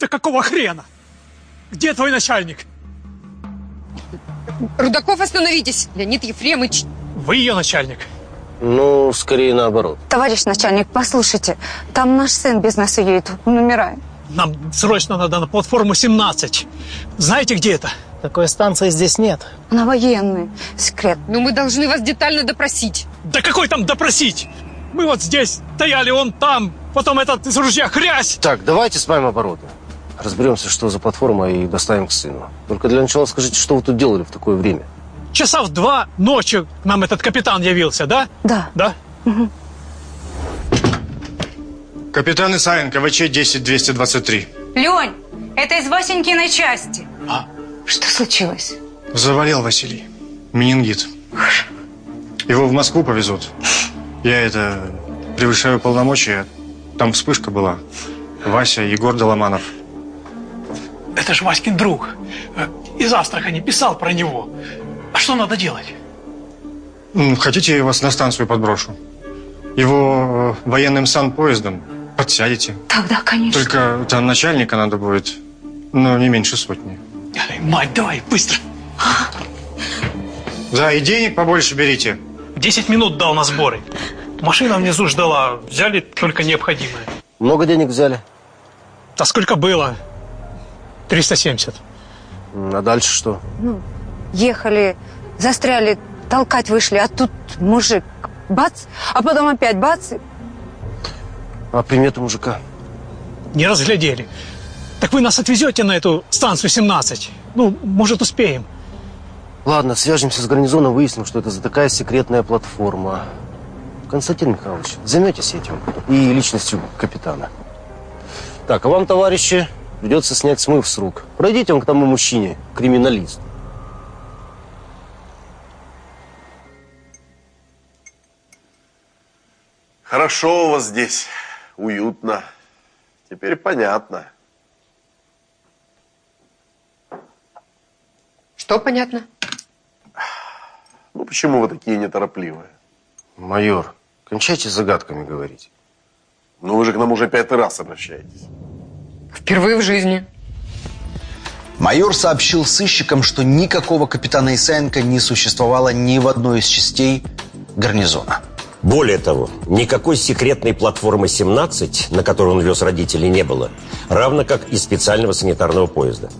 Да какого хрена? Где твой начальник? Рудаков, остановитесь! Леонид Ефремович. Вы ее начальник? Ну, скорее наоборот. Товарищ начальник, послушайте, там наш сын без нас едет, он умирает. Нам срочно надо на платформу 17. Знаете, где это? Такой станции здесь нет. Она военная, секрет. Но мы должны вас детально допросить. Да какой там допросить? Мы вот здесь стояли, он там, потом этот из ружья хрясь. Так, давайте справим обороты. Разберемся, что за платформа, и доставим к сыну. Только для начала скажите, что вы тут делали в такое время? Часа в два ночи к нам этот капитан явился, да? Да. Да? Угу. Капитан Исаенко, ВЧ 10223. Лень, это из Васенькиной части. А? Что случилось? Завалил Василий. Менингит. Его в Москву повезут. Я это... превышаю полномочия. Там вспышка была. Вася, Егор Доломанов. Это ж Васькин друг. Э, Из Астрахани писал про него. А что надо делать? Хотите, я вас на станцию подброшу? Его э, военным санпоездом подсядете. Тогда, конечно. Только там начальника надо будет, но не меньше сотни. Ай, Мать, давай, быстро. Да, и денег побольше берите. Десять минут дал на сборы. Машина внизу ждала. Взяли только необходимое. Много денег взяли? А сколько было? 370. А дальше что? Ну, ехали, застряли, толкать вышли, а тут мужик, бац, а потом опять бац. А приметы мужика? Не разглядели. Так вы нас отвезете на эту станцию 17? Ну, может, успеем. Ладно, свяжемся с гарнизоном, выясним, что это за такая секретная платформа. Константин Михайлович, займетесь этим и личностью капитана. Так, а вам, товарищи, придется снять смыв с рук. Пройдите он к тому мужчине, криминалисту. Хорошо у вас здесь, уютно. Теперь понятно. Что понятно? Ну, почему вы такие неторопливые? Майор, кончайте загадками говорить. Ну, вы же к нам уже пятый раз обращаетесь. Впервые в жизни. Майор сообщил сыщикам, что никакого капитана Исаенко не существовало ни в одной из частей гарнизона. Более того, никакой секретной платформы 17, на которой он вез родителей, не было. Равно как и специального санитарного поезда.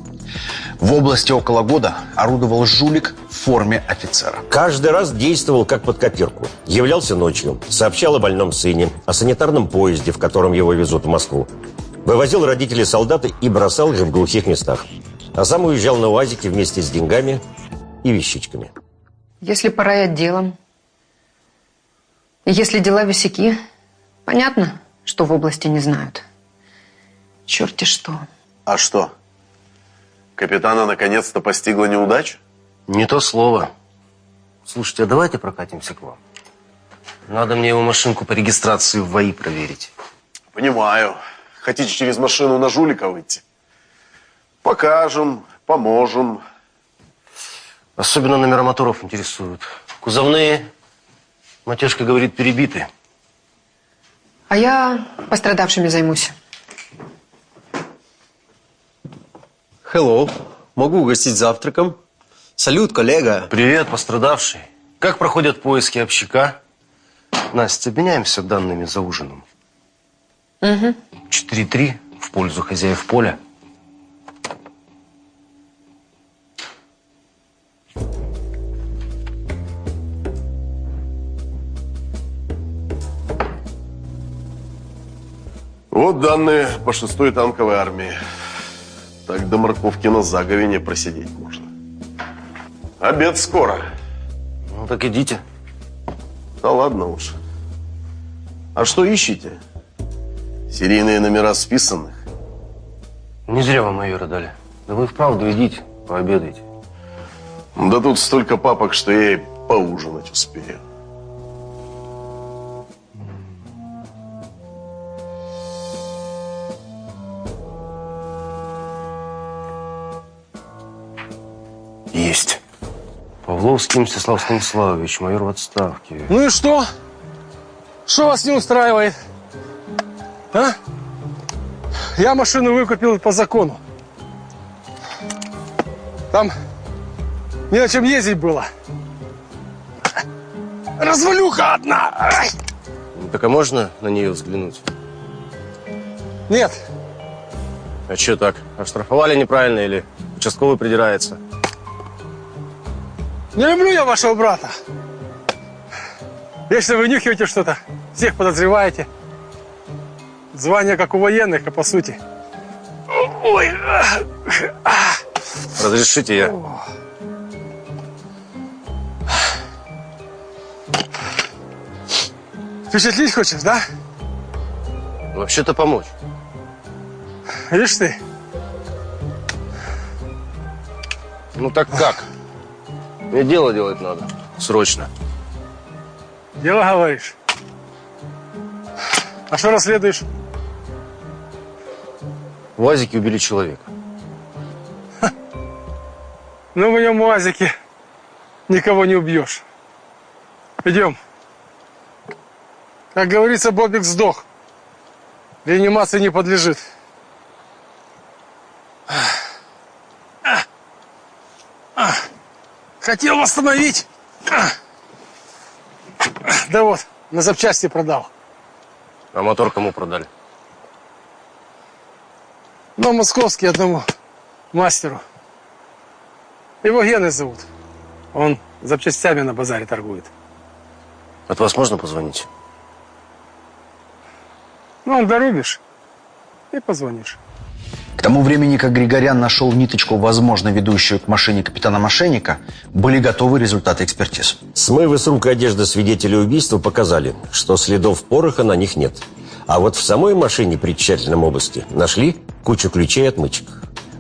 В области около года орудовал жулик в форме офицера. Каждый раз действовал как под копирку. Являлся ночью, сообщал о больном сыне, о санитарном поезде, в котором его везут в Москву. Вывозил родителей солдаты и бросал их в глухих местах. А сам уезжал на УАЗике вместе с деньгами и вещичками. Если пораять делом, и если дела висяки, понятно, что в области не знают. Черти что. А что? Капитана наконец-то постигла неудача? Не то слово. Слушайте, а давайте прокатимся к вам. Надо мне его машинку по регистрации в ВАИ проверить. Понимаю. Хотите через машину на жулика выйти? Покажем, поможем. Особенно номера моторов интересуют. Кузовные, матешка говорит, перебиты. А я пострадавшими займусь. Hello. Могу угостить завтраком? Салют, коллега. Привет, пострадавший. Как проходят поиски общака? Настя, обменяемся данными за ужином. Угу. 4-3 в пользу хозяев поля. Вот данные по шестой танковой армии. Так до морковки на заговине просидеть можно. Обед скоро. Ну так идите. Да ладно уж. А что ищете? Серийные номера списанных? Не зря вам майора дали. Да вы вправду идите, пообедайте. Да тут столько папок, что я и поужинать успею. Есть. Павловский Мстислав Станиславович, майор в отставке. Ну и что? Что вас не устраивает? А? Я машину выкупил по закону. Там не на чем ездить было. Развалюха одна! Ай! Так а можно на нее взглянуть? Нет, А что так? Оштрафовали неправильно или участковый придирается? Не люблю я вашего брата. Вечно вынюхиваете что-то, всех подозреваете. Звание как у военных, а по сути. Ой, Разрешите я? впечатлить хочешь, да? Вообще-то помочь. Видишь ты? Ну так как? Мне дело делать надо. Срочно. Дело говоришь. А что расследуешь? В УАЗике убили человека. Ну, в нем УАЗике никого не убьешь. Идем. Как говорится, Бобик сдох. Реанимации не подлежит. Хотел восстановить. Да вот, на запчасти продал. А мотор кому продали? Ну, московский одному мастеру. Его Гены зовут. Он запчастями на базаре торгует. От вас можно позвонить? Ну, он дорубишь и позвонишь. К тому времени, как Григорян нашел ниточку, возможно, ведущую к машине капитана-мошенника, были готовы результаты экспертиз. Смывы с рук одежды свидетелей убийства показали, что следов пороха на них нет. А вот в самой машине при тщательном обыске нашли кучу ключей и отмычек.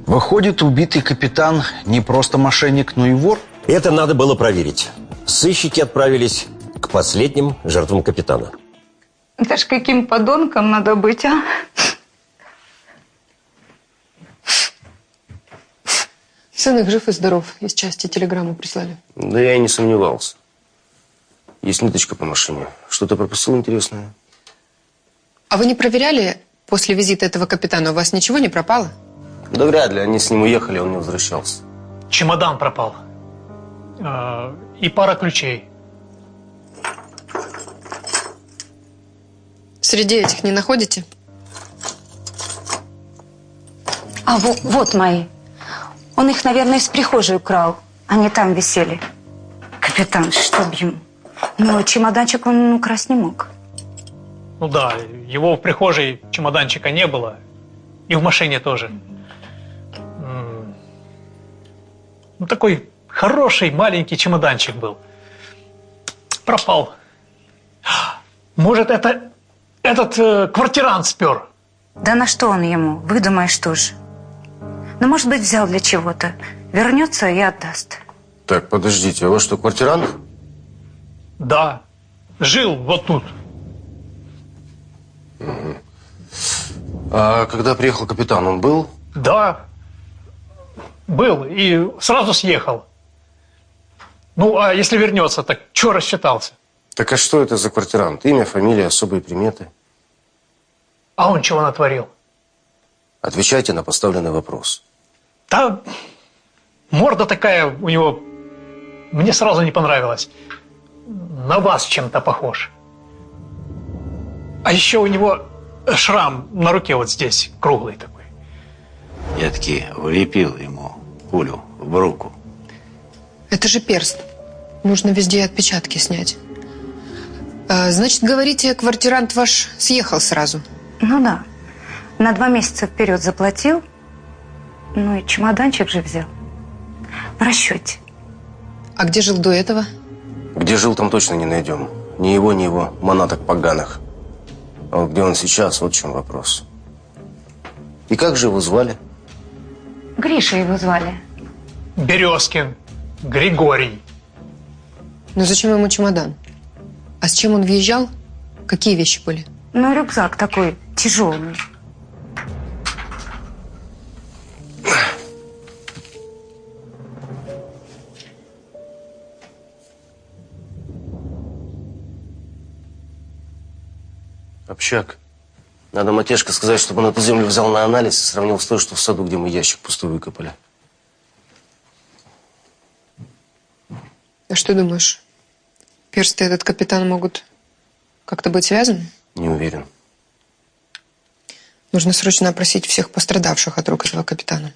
Выходит, убитый капитан не просто мошенник, но и вор? Это надо было проверить. Сыщики отправились к последним жертвам капитана. Это ж каким подонком надо быть, а? Сын их жив и здоров. Из части телеграмму прислали. Да я и не сомневался. Есть ниточка по машине. Что-то пропустил интересное? А вы не проверяли после визита этого капитана? У вас ничего не пропало? Да вряд ли. Они с ним уехали, он не возвращался. Чемодан пропал. Э, И пара ключей. Среди этих не находите? А во- вот мои. Он их, наверное, из прихожей украл. Они там висели. Капитан, чтоб ему. Но чемоданчик он украсть не мог. Ну да, его в прихожей чемоданчика не было. И в машине тоже. Ну, такой хороший маленький чемоданчик был. Пропал. Может, это этот э, квартирант спер? Да на что он ему? Выдумаешь тоже. Ну, может быть, взял для чего-то. Вернется и отдаст. Так, подождите, а вы что, квартирант? Да. Жил вот тут. А когда приехал капитан, он был? Да. Был и сразу съехал. Ну, а если вернется, так что рассчитался? Так а что это за квартирант? Имя, фамилия, особые приметы? А он чего натворил? Отвечайте на поставленный вопрос. Да, морда такая у него, мне сразу не понравилась. На вас чем-то похож. А еще у него шрам на руке вот здесь, круглый такой. Я таки влепил ему пулю в руку. Это же перст. Нужно везде отпечатки снять. А, значит, говорите, квартирант ваш съехал сразу? Ну да. На два месяца вперед заплатил. Ну и чемоданчик же взял. В расчете. А где жил до этого? Где жил, там точно не найдем. Ни его, ни его манаток поганых. А вот где он сейчас, вот в чем вопрос. И как же его звали? Гриша его звали. Березкин, Григорий. Ну зачем ему чемодан? А с чем он въезжал? Какие вещи были? Ну, рюкзак такой тяжелый. Общак. Надо Матешка сказать, чтобы он эту землю взял на анализ и сравнил с той, что в саду, где мы ящик пустой выкопали. А что думаешь? Персты и этот капитан могут как-то быть связаны? Не уверен. Нужно срочно опросить всех пострадавших от рук этого капитана.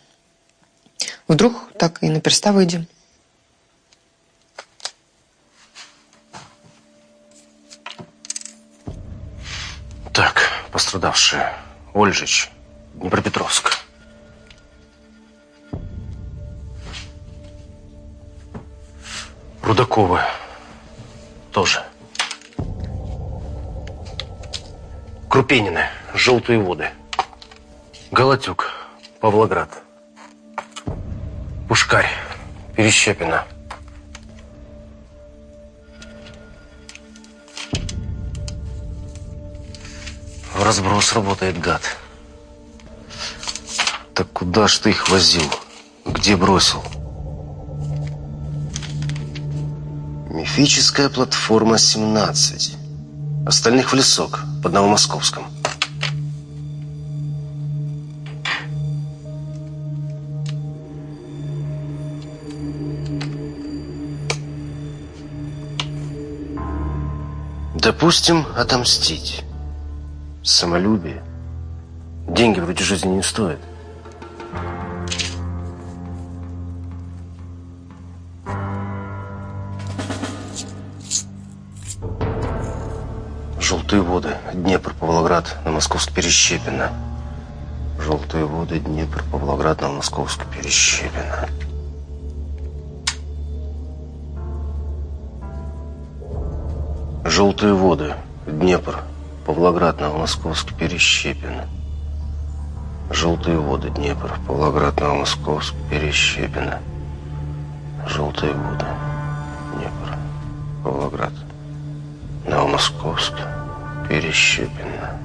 Вдруг так и на перста выйдем. Так, пострадавшие. Ольжич, Днепропетровск. Рудакова. Тоже. Крупенины. Желтые воды. Галатюк. Павлоград. Пушкарь. Перещепина. Разброс работает, гад. Так куда ж ты их возил? Где бросил? Мифическая платформа 17. Остальных в лесок под Новомосковском. Допустим, отомстить. Самолюбие. Деньги вроде жизни не стоят. Желтые воды. Днепр, Павлоград, на Московск, Перещепино. Желтые воды, Днепр, Павлоград, на Московск, Перещепино. Желтые воды. Днепр. Павлоград, Новомосковск, Перещепино. Желтые воды. Днепр. Павлоград, Новомосковск, Перещепино. Желтые воды. Днепр. Павлоград. Новомосковск. Перещепино.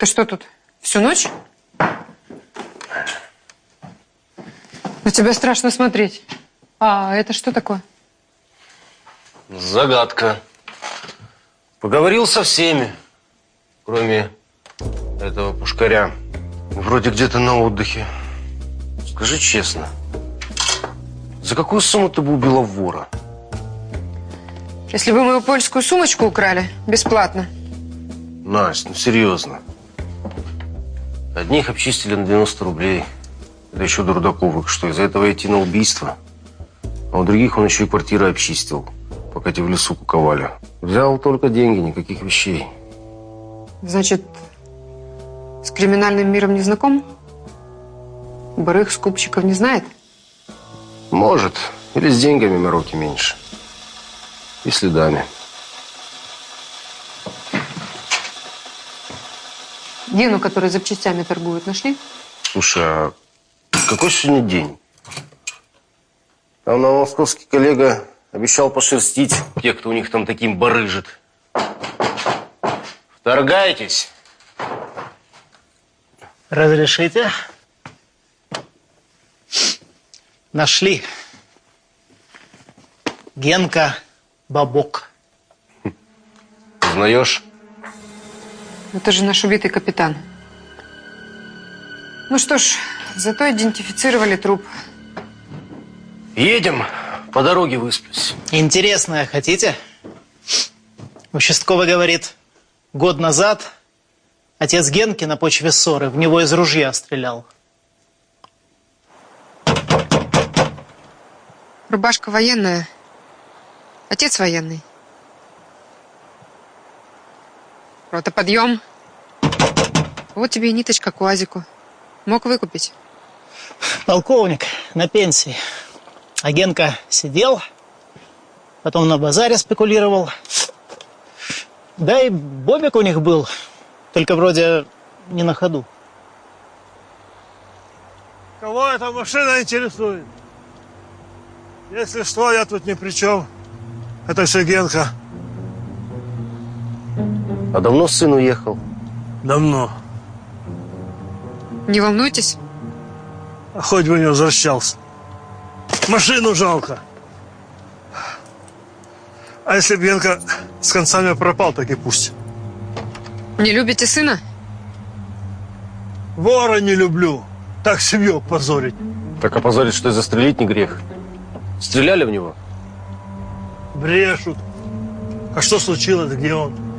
Ты что тут, всю ночь? На тебя страшно смотреть. А это что такое? Загадка. Поговорил со всеми, кроме этого пушкаря. Вроде где-то на отдыхе. Скажи честно, за какую сумму ты бы убила вора? Если вы мою польскую сумочку украли, бесплатно. Настя, ну серьезно. Одних обчистили на 90 рублей. Это еще до Рудаковых, что из-за этого идти на убийство. А у других он еще и квартиры обчистил, пока те в лесу куковали. Взял только деньги, никаких вещей. Значит, с криминальным миром не знаком? Барых скупщиков не знает? Может. Или с деньгами мороки меньше. И следами. Дину, который запчастями торгует, нашли? Слушай, а какой сегодня день? Там на московский коллега обещал пошерстить тех, кто у них там таким барыжит. Вторгайтесь. Разрешите? Нашли. Генка Бабок. Узнаешь? Это же наш убитый капитан. Ну что ж, зато идентифицировали труп. Едем. По дороге высплюсь. Интересное хотите? Участковый говорит, год назад отец Генки на почве ссоры в него из ружья стрелял. Рубашка военная. Отец военный. Рота, подъем. Вот тебе и ниточка к УАЗику. Мог выкупить. Полковник на пенсии. А Генка сидел, потом на базаре спекулировал. Да и Бобик у них был, только вроде не на ходу. Кого эта машина интересует? Если что, я тут ни при чем. Это все Генка. А давно сын уехал? Давно. Не волнуйтесь. А хоть бы не возвращался. Машину жалко. А если б Генка с концами пропал, так и пусть. Не любите сына? Вора не люблю. Так семью позорить. Так опозорить, что и застрелить не грех. Стреляли в него? Брешут. А что случилось? Где он?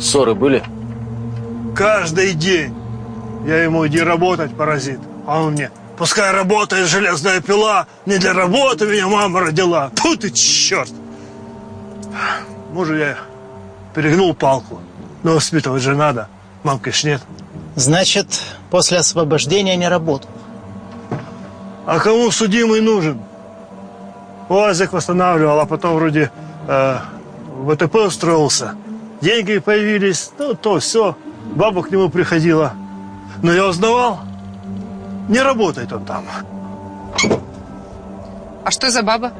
Ссоры были? Каждый день. Я ему иди работать, паразит. А он мне, пускай работает железная пила. Не для работы меня мама родила. Фу ты, черт. Может, я перегнул палку. Но воспитывать же надо. Мамки ж нет. Значит, после освобождения не работал. А кому судимый нужен? УАЗик восстанавливал, а потом вроде э, ВТП устроился. Деньги появились, ну, то все. Баба к нему приходила. Но я узнавал, не работает он там. А что за баба?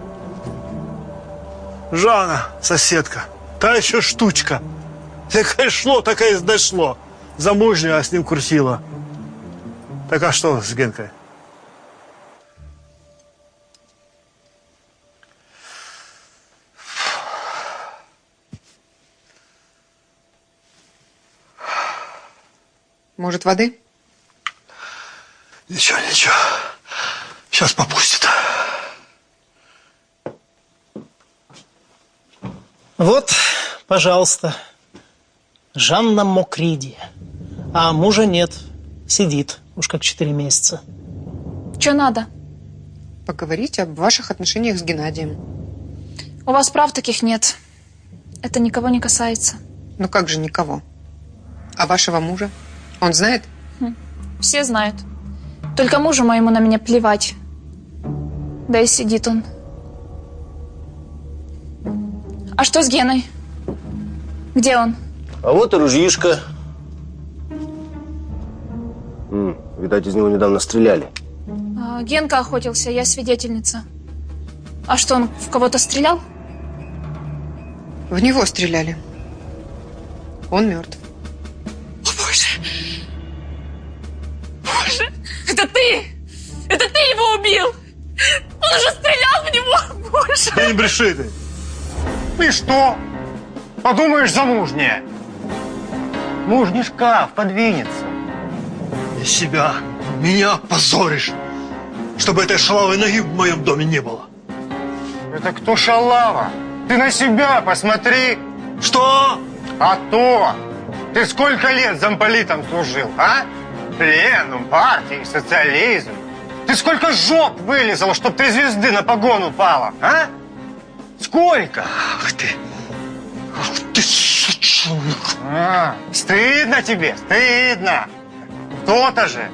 Жанна, соседка, та еще штучка. Такое шло, такое и дошло. Замужняя, а с ним курсила. Так а что с Генкой? Может, воды? Ничего, ничего. Сейчас попустит. Вот, пожалуйста, Жанна Мокриди. А мужа нет, сидит уж как четыре месяца. Что надо? Поговорить об ваших отношениях с Геннадием. У вас прав таких нет. Это никого не касается. Ну как же никого? А вашего мужа? Он знает? Хм, Все знают. Только мужу моему на меня плевать. Да и сидит он. А что с Геной? Где он? А вот и ружьишко. М, видать, из него недавно стреляли. А, Генка охотился, я свидетельница. А что, он в кого-то стрелял? В него стреляли. Он мертв. Это ты! Это ты его убил! Он уже стрелял в него! Боже! Да не бреши ты. И что? Подумаешь, замужняя. Мужний шкаф подвинется. И себя, меня позоришь. Чтобы этой шалавой ноги в моем доме не было. Это кто шалава? Ты на себя посмотри. Что? А то. Ты сколько лет замполитом служил, а? Пленум, партии, социализм. Ты сколько жоп вылезал, чтоб три звезды на погон упала, а? Сколько? Ах ты. Ах ты, сучонок. А, стыдно тебе, стыдно. То-то же.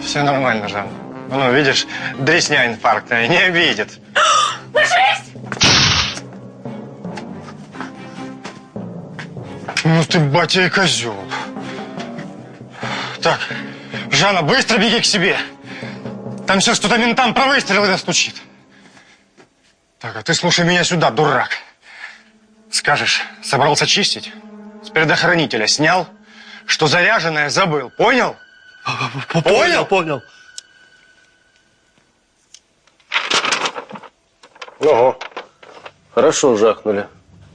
Все нормально, Жан. Ну, видишь, дресня инфарктная, не обидит. Ну ты, батя и козел. Так, Жанна, быстро беги к себе. Там сейчас кто-то ментам про выстрелы достучит. Так, а ты слушай меня сюда, дурак. Скажешь, собрался чистить? С предохранителя снял, что заряженное забыл. Понял? Понял, понял. Ого. Хорошо жахнули.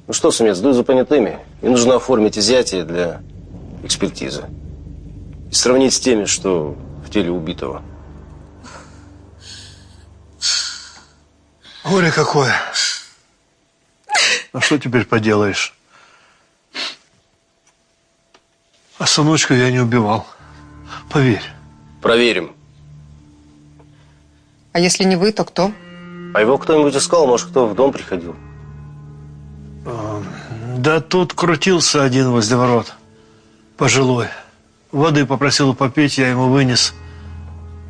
Ну что, самец, дуй за понятыми. Мне нужно оформить изъятие для экспертизы. И сравнить с теми, что в теле убитого. Горе какое. А что теперь поделаешь? А сыночка я не убивал. Поверь. Проверим. А если не вы, то кто? А его кто-нибудь искал, может, кто в дом приходил? Да тут крутился один возле ворот. Пожилой. Воды попросил попить, я ему вынес.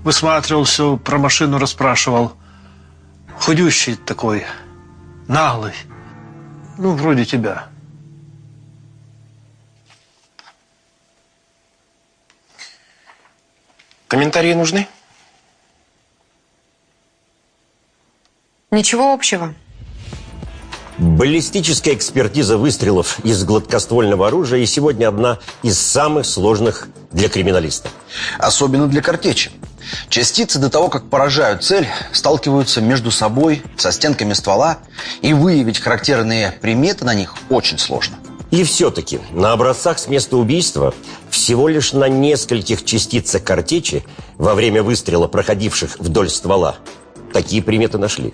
Высматривал все, про машину расспрашивал. Худющий такой, наглый. Ну, вроде тебя. Комментарии нужны? Ничего общего. Баллистическая экспертиза выстрелов из гладкоствольного оружия и сегодня одна из самых сложных для криминалиста. Особенно для картечи. Частицы до того, как поражают цель, сталкиваются между собой, со стенками ствола, и выявить характерные приметы на них очень сложно. И все-таки на образцах с места убийства всего лишь на нескольких частицах картечи во время выстрела, проходивших вдоль ствола, такие приметы нашли.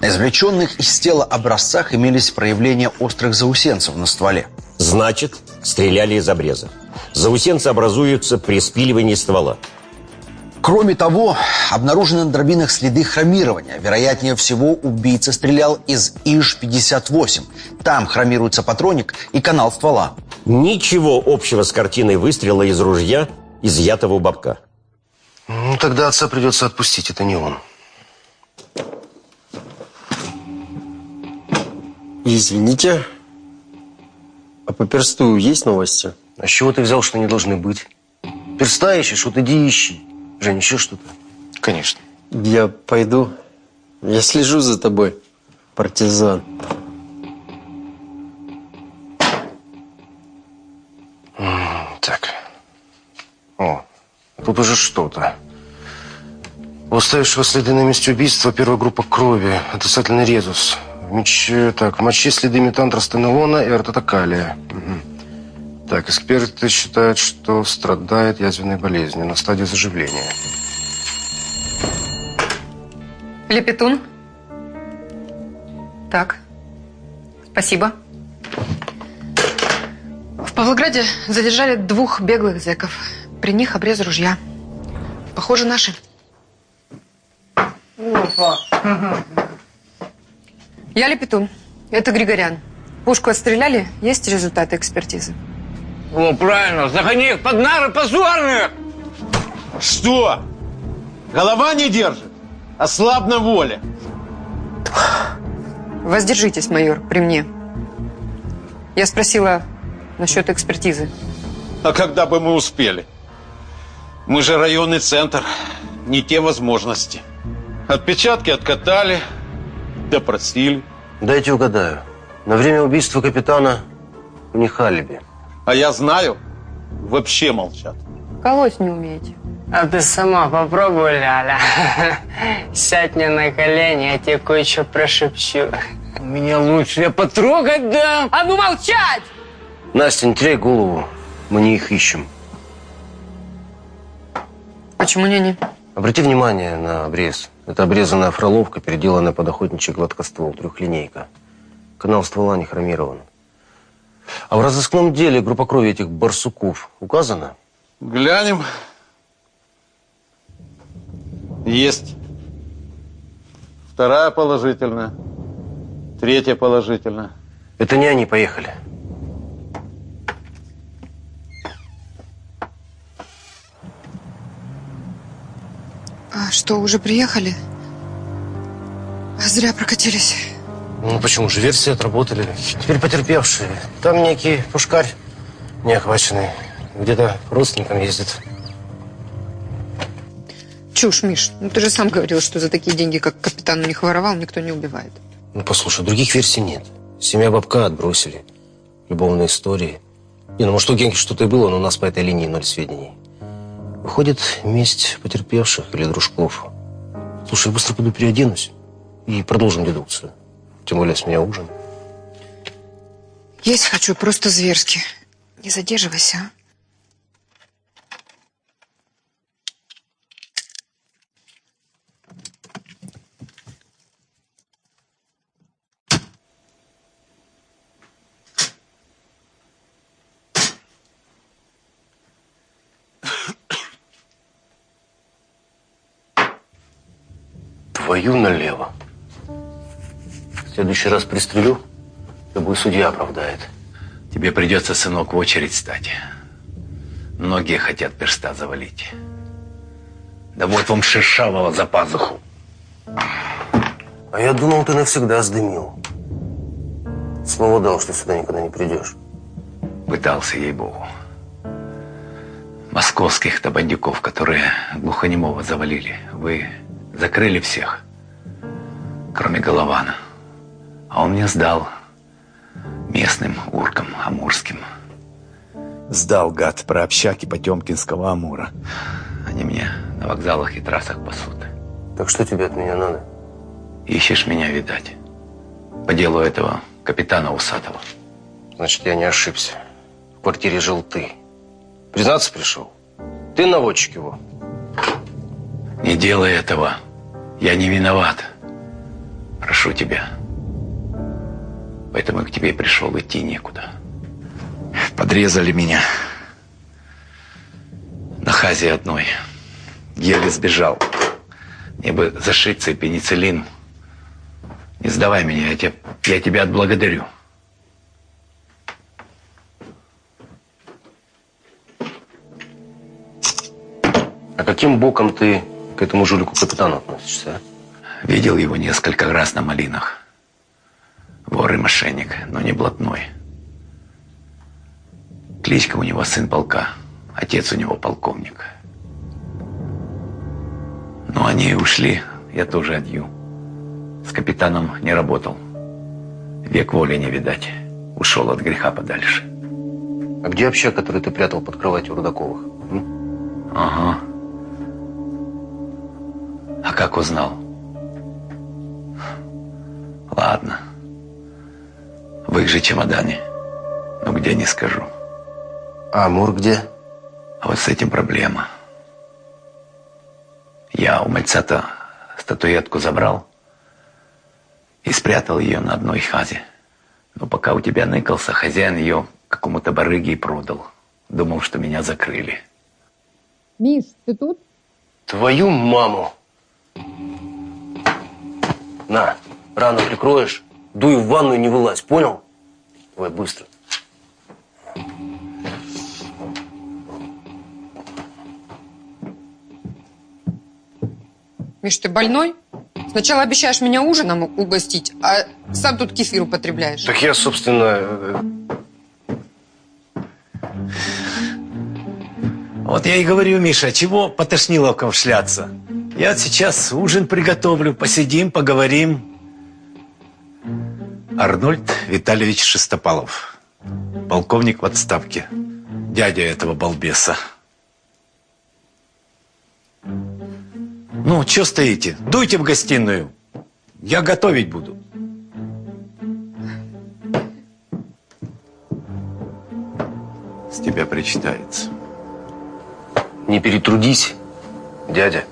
На извлеченных из тела образцах имелись проявления острых заусенцев на стволе. Значит, стреляли из обреза. Заусенцы образуются при спиливании ствола. Кроме того, обнаружены на дробинах следы хромирования. Вероятнее всего, убийца стрелял из ИЖ-58. Там хромируется патроник и канал ствола. Ничего общего с картиной выстрела из ружья, изъятого у бабка. Ну, тогда отца придется отпустить, это не он. Извините, а по персту есть новости? А с чего ты взял, что не должны быть? Перста ищешь, вот иди ищи. Жень, еще что-то? Конечно. Я пойду. Я слежу за тобой, партизан. Так. О, тут уже что-то. У оставившего следы на месте убийства первая группа крови, отрицательный резус. В моче, так, в моче следы метантростенолона и ортотокалия. Угу. Так, эксперты считают, что страдает язвенной болезнью на стадии заживления. Лепетун? Так. Спасибо. В Павлограде задержали двух беглых зэков. При них обрез ружья. Похоже, наши. Опа. Я Лепетун. Это Григорян. Пушку отстреляли, есть результаты экспертизы. О, правильно, загони их под нары позорные! Что? Голова не держит? Ослаб на воле. Воздержитесь, майор, при мне. Я спросила насчет экспертизы. А когда бы мы успели? Мы же районный центр, не те возможности. Отпечатки откатали, допросили. Дайте угадаю. На время убийства капитана у них алиби. А я знаю, вообще молчат. Колоть не умеете. А ты сама попробуй, Ляля. Сядь мне на колени, я тебе кое-что прошепчу. Меня лучше потрогать, да? А ну молчать! Настя, не теряй голову. Мы не их ищем. Почему не они? Обрати внимание на обрез. Это обрезанная фроловка, переделанная под охотничий гладкоствол, трехлинейка. Канал ствола не хромирован. А в разыскном деле группа крови этих барсуков указана? Глянем. Есть. Вторая положительная. Третья положительная. Это не они поехали. А что, уже приехали? А зря прокатились. Ну почему же, версии отработали. Теперь потерпевшие. Там некий пушкарь неохваченный. Где-то родственникам ездит. Чушь, Миш. Ну ты же сам говорил, что за такие деньги, как капитан у них воровал, никто не убивает. Ну послушай, других версий нет. Семья Бабка отбросили. Любовные истории. Не, ну может у Генки что-то и было, но у нас по этой линии ноль сведений. Выходит, месть потерпевших или дружков. Слушай, я быстро пойду переоденусь и продолжим дедукцию. Тем более с меня ужин. Есть хочу, просто зверски. Не задерживайся, а? Твою налево. В следующий раз пристрелю, любой судья оправдает. Тебе придется, сынок, в очередь стать. Многие хотят перста завалить. Да вот вам шершавого за пазуху. А я думал, ты навсегда сдымил. Слово дал, что сюда никогда не придешь. Пытался, ей-богу. Московских-то бандюков, которые глухонемого завалили, вы закрыли всех, кроме Голована. А он мне сдал местным уркам амурским. Сдал, гад, про общаки Потемкинского Амура. Они мне на вокзалах и трассах пасут. Так что тебе от меня надо? Ищешь меня, видать. По делу этого капитана Усатого. Значит, я не ошибся. В квартире жил ты. Признаться пришел? Ты наводчик его. Не делай этого. Я не виноват. Прошу тебя. Поэтому к тебе пришел идти некуда. Подрезали меня. На хазе одной. Еле сбежал. Мне бы зашить цепь пенициллин. Не сдавай меня, я тебя, я тебя отблагодарю. А каким боком ты к этому жулику капитану относишься? а? Видел его несколько раз на малинах. Вор и мошенник, но не блатной. Кличка у него сын полка. Отец у него полковник. Но они ушли, я тоже одью. С капитаном не работал. Век воли не видать. Ушел от греха подальше. А где общак, который ты прятал под кроватью Рудаковых? Ага. А как узнал? Ладно. В их же чемодане. Но где не скажу. А Амур где? А вот с этим проблема. Я у мальца-то статуэтку забрал и спрятал ее на одной хазе. Но пока у тебя ныкался, хозяин ее какому-то барыге и продал. Думал, что меня закрыли. Миш, ты тут? Твою маму! На, рану прикроешь, дуй в ванну и не вылазь, понял? Давай, быстро. Миш, ты больной? Сначала обещаешь меня ужином угостить, а сам тут кефир употребляешь. Так я, собственно... э, Вот я и говорю, Миша, чего по тошниловкам шляться? Я сейчас ужин приготовлю, посидим, поговорим. Арнольд Витальевич Шестопалов. Полковник в отставке. Дядя этого балбеса. Ну, что стоите? Дуйте в гостиную. Я готовить буду. С тебя причитается. Не перетрудись, дядя.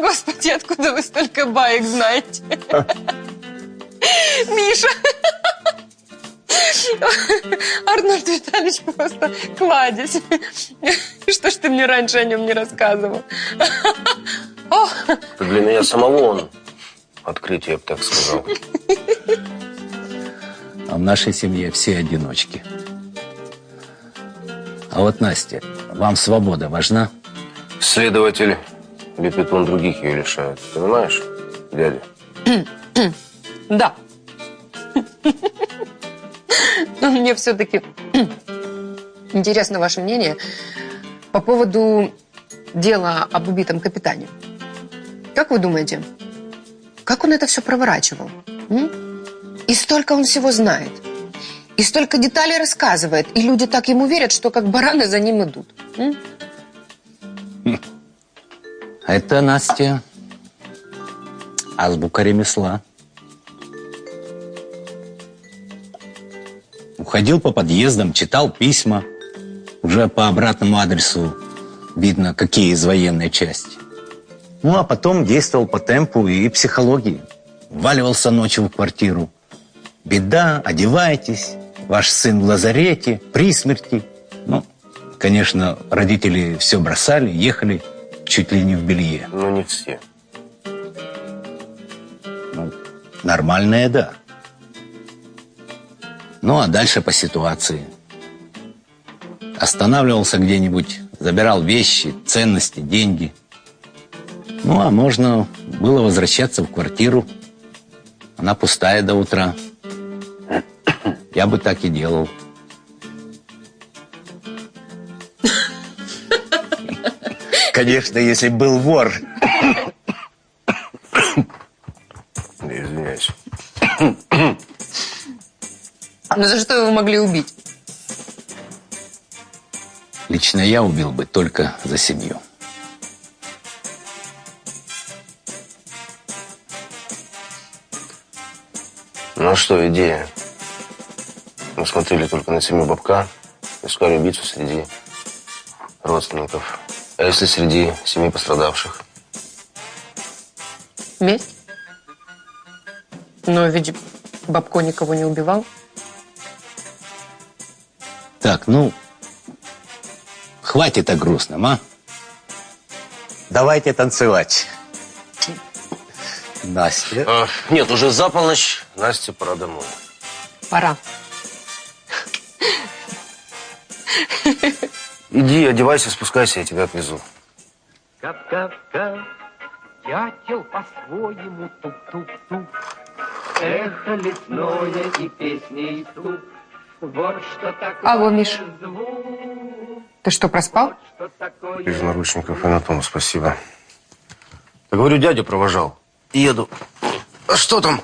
Господи, откуда вы столько баек знаете? Миша! Арнольд Витальевич просто кладезь. Что ж ты мне раньше о нем не рассказывал? О, Для меня самого он открытие, я бы так сказал. А в нашей семье все одиночки. А вот, Настя, вам свобода важна? Следователь он других ее лишает. Понимаешь, дядя? да. Но мне все-таки интересно ваше мнение по поводу дела об убитом капитане. Как вы думаете, как он это все проворачивал? м? И столько он всего знает. И столько деталей рассказывает. И люди так ему верят, что как бараны за ним идут. м? Это, Настя, азбука ремесла. Уходил по подъездам, читал письма. Уже по обратному адресу видно, какие из военной части. Ну, а потом действовал по темпу и психологии. Валивался ночью в квартиру. Беда, одевайтесь, ваш сын в лазарете, при смерти. Ну, конечно, родители все бросали, ехали чуть ли не в белье. Ну, не все. Нормальное, да. Ну, а дальше по ситуации. Останавливался где-нибудь, забирал вещи, ценности, деньги. Ну, а можно было возвращаться в квартиру. Она пустая до утра. Я бы так и делал. Конечно, если был вор. Извиняюсь. Но за что его могли убить? Лично я убил бы только за семью. Ну что, идея? Мы смотрели только на семью бабка, искали убийцу среди родственников. А если среди семи пострадавших? Месть? Но ведь Бабко никого не убивал. Так, ну, хватит о грустном, а? Давайте танцевать. Настя. А, нет, уже за полночь. Насте пора домой. Пора. Иди, одевайся, спускайся, я тебя отвезу. Кап-кап-кап, дятел по-своему туп-туп-туп. Эхо лесное и песни и туп. Вот что такое Алло, Миш. Ты что, проспал? Без наручников и на том спасибо. Я говорю, дядю провожал. Еду. А что там?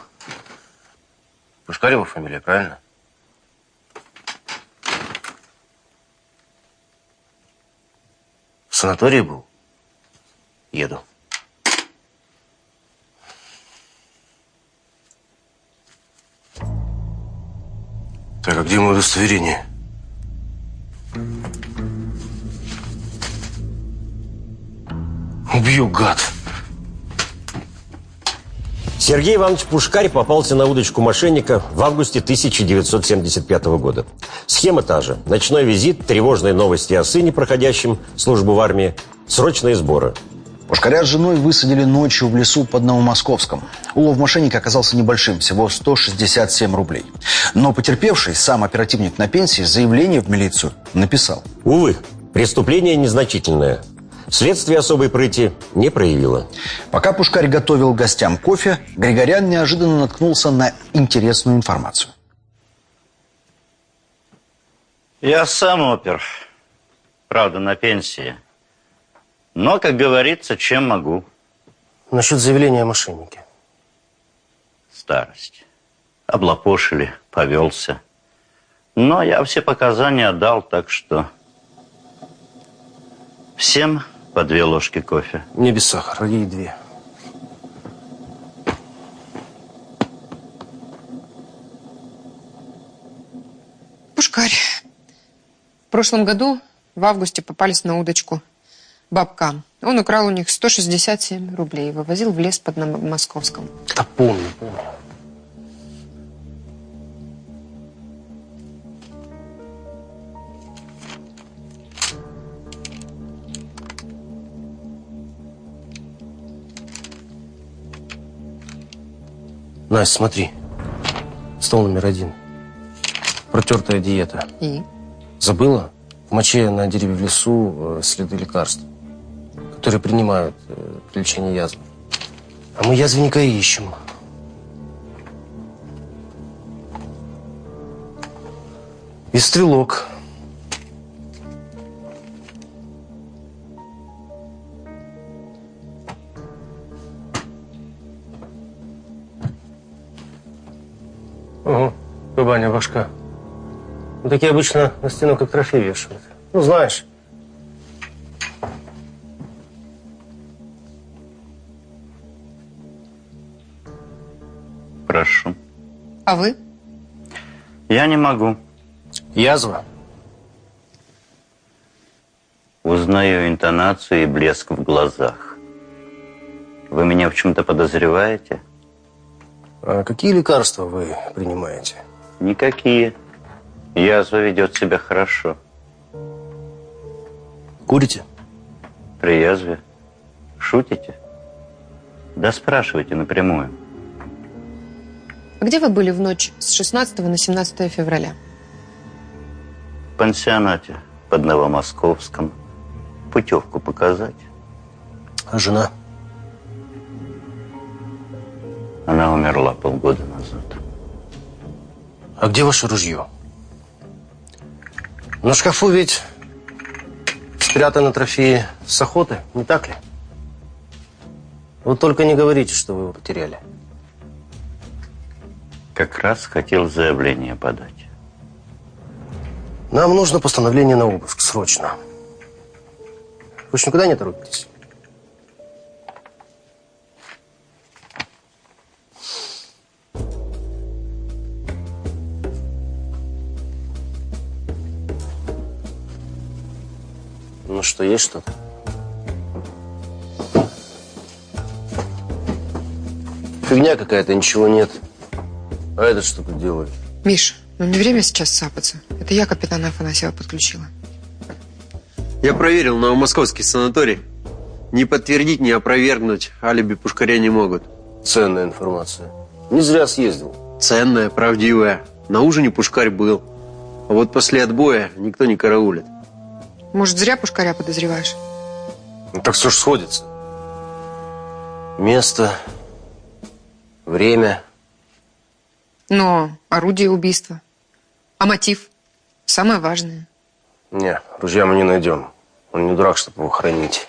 Пушкарева фамилия, правильно? Санатории был? Еду. Так, а где мое удостоверение? Убью, гад. Сергей Иванович Пушкарь попался на удочку мошенника в августе 1975 года. Схема та же. Ночной визит, тревожные новости о сыне, проходящем службу в армии, срочные сборы. Пушкаря с женой высадили ночью в лесу под Новомосковском. Улов мошенника оказался небольшим, всего 167 рублей. Но потерпевший, сам оперативник на пенсии, заявление в милицию написал. Увы, преступление незначительное. Следствие особой прыти не проявило. Пока Пушкарь готовил гостям кофе, Григорян неожиданно наткнулся на интересную информацию. Я сам опер. Правда, на пенсии. Но, как говорится, чем могу. Насчет заявления о мошеннике. Старость. Облапошили, повелся. Но я все показания отдал, так что... Всем по две ложки кофе. Не без сахара, ей две. Пушкарь. В прошлом году в августе попались на удочку бабкам. Он украл у них 167 рублей и вывозил в лес под Новомосковском. Да помню, помню. Настя, смотри. Стол номер один. Протертая диета. И? Забыла? В моче на дереве в лесу э, следы лекарств, которые принимают э, при лечении язвы. А мы язвенника ищем. И стрелок. Кабаня башка. Ну, такие обычно на стену как трофей вешают. Ну, знаешь. Прошу. А вы? Я не могу. Язва? Узнаю интонацию и блеск в глазах. Вы меня в чем-то подозреваете? А какие лекарства вы принимаете? Никакие. Язва ведет себя хорошо. Курите? При язве? Шутите? Да спрашивайте напрямую. А где вы были в ночь с 16 на 17 февраля? В пансионате под Новомосковском. Путевку показать. А жена? Она умерла полгода назад. А где ваше ружье? На шкафу ведь спрятаны трофеи с охоты, не так ли? Вот только не говорите, что вы его потеряли. Как раз хотел заявление подать. Нам нужно постановление на обыск, срочно. Вы же никуда не торопитесь? Ну что, есть что-то? Фигня какая-то, ничего нет. А этот что тут делает? Миш, ну не время сейчас цапаться. Это я капитана Афанасьева подключила. Я проверил новомосковский санаторий. Не подтвердить, не опровергнуть алиби пушкаря не могут. Ценная информация. Не зря съездил. Ценная, правдивая. На ужине пушкарь был. А вот после отбоя никто не караулит. Может, зря Пушкаря подозреваешь? Ну так все ж сходится. Место, время. Но орудие убийства. А мотив? Самое важное. Не, ружья мы не найдем. Он не дурак, чтобы его хранить.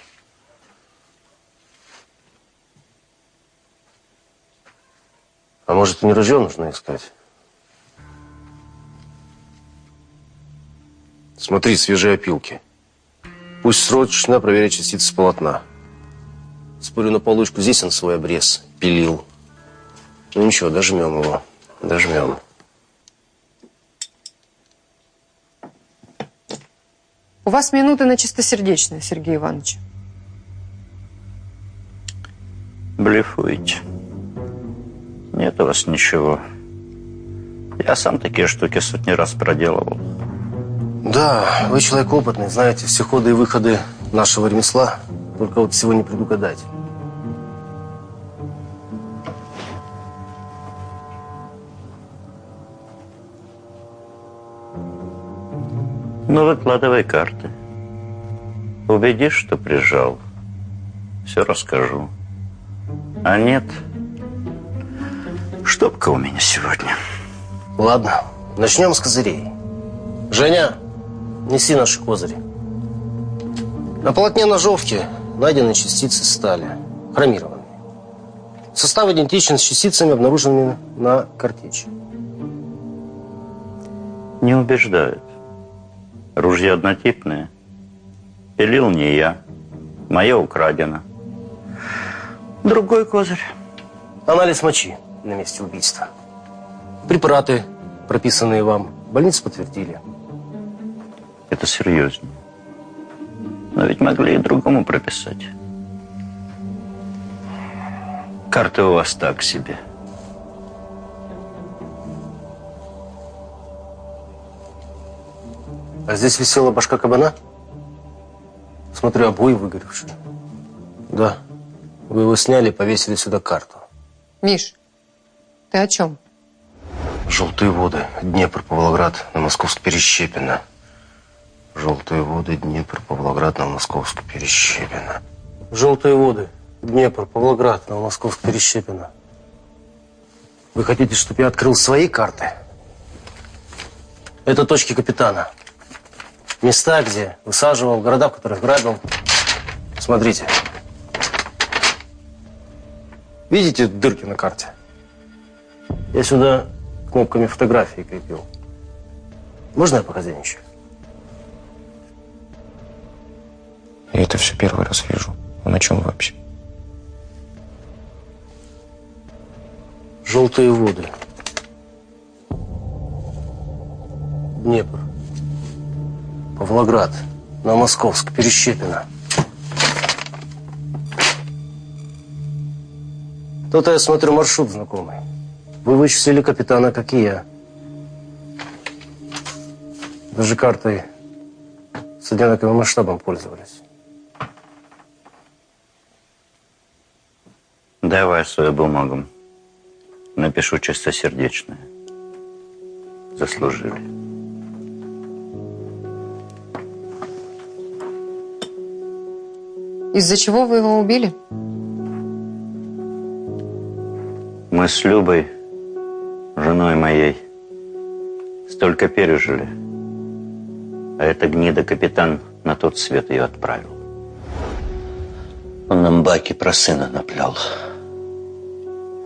А может, не ружье нужно искать? Смотри, свежие опилки. Пусть срочно проверят частицы полотна. Спорю на получку, здесь он свой обрез пилил. Ну ничего, дожмем его. Дожмем. У вас минуты на чистосердечное, Сергей Иванович. Блефуете. Нет у вас ничего. Я сам такие штуки сотни раз проделывал. Да, вы человек опытный, знаете все ходы и выходы нашего ремесла. Только вот всего не предугадать. Ну, выкладывай карты. Убедишь, что прижал. Все расскажу. А нет, штопка у меня сегодня. Ладно, начнем с козырей. Женя, неси наши козыри. На полотне ножовки найдены частицы стали, хромированные. Состав идентичен с частицами, обнаруженными на картечи. Не убеждают. Ружья однотипные. Пилил не я. Мое украдено. Другой козырь. Анализ мочи на месте убийства. Препараты, прописанные вам, больницы подтвердили. Это серьезнее. Но ведь могли и другому прописать. Карты у вас так себе. А здесь висела башка кабана? Смотрю, обои выгоревшие. Да. Вы его сняли, повесили сюда карту. Миш, ты о чем? Желтые воды. Днепр, Павлоград, на Московск, Перещепино. Желтые воды, Днепр, Павлоград, на Московск, Перещепино. Желтые воды. Днепр, Павлоград, на Московск, Перещепино. Вы хотите, чтобы я открыл свои карты? Это точки капитана. Места, где высаживал, города, в которых грабил. Смотрите. Видите дырки на карте? Я сюда кнопками фотографии крепил. Можно я похозяйничаю? Я это все первый раз вижу. Он о чем вообще? Желтые воды. Днепр. Павлоград. На Московск. Перещепино. То-то я смотрю маршрут знакомый. Вы вычислили капитана, как и я. Даже картой с одинаковым масштабом пользовались. Давай свою бумагу. Напишу чистосердечное. Заслужили. Из-за чего вы его убили? Мы с Любой, женой моей, столько пережили. А эта гнида капитан на тот свет ее отправил. Он нам баки про сына наплял.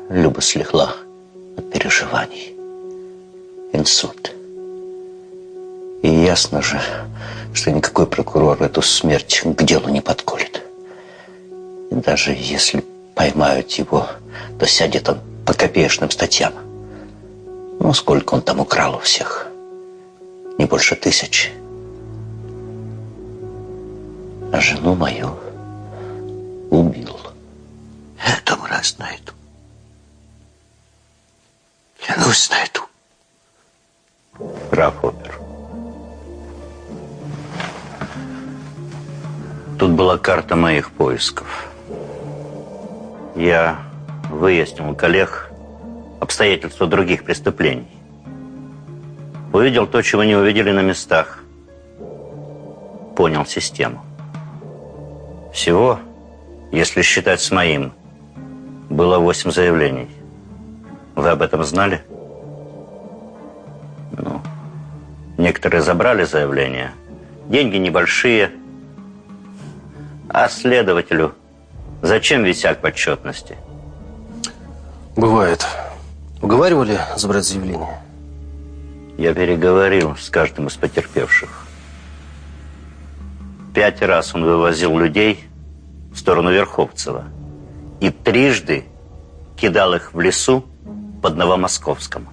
Люба слегла от переживаний. Инсульт. И ясно же, что никакой прокурор эту смерть к делу не подколет. И даже если поймают его, то сядет он по копеечным статьям. Ну, сколько он там украл у всех? Не больше тысячи. А жену мою убил. Это мразь на эту. Клянусь на эту. Граф опер. Тут была карта моих поисков. Я выяснил у коллег обстоятельства других преступлений. Увидел то, чего не увидели на местах. Понял систему. Всего, если считать с моим, было восемь заявлений. Вы об этом знали? Ну, некоторые забрали заявления. Деньги небольшие. А следователю зачем висяк почетности? Бывает. Уговаривали забрать заявление? Я переговорил с каждым из потерпевших. Пять раз он вывозил людей в сторону Верховцева и трижды кидал их в лесу под Новомосковском.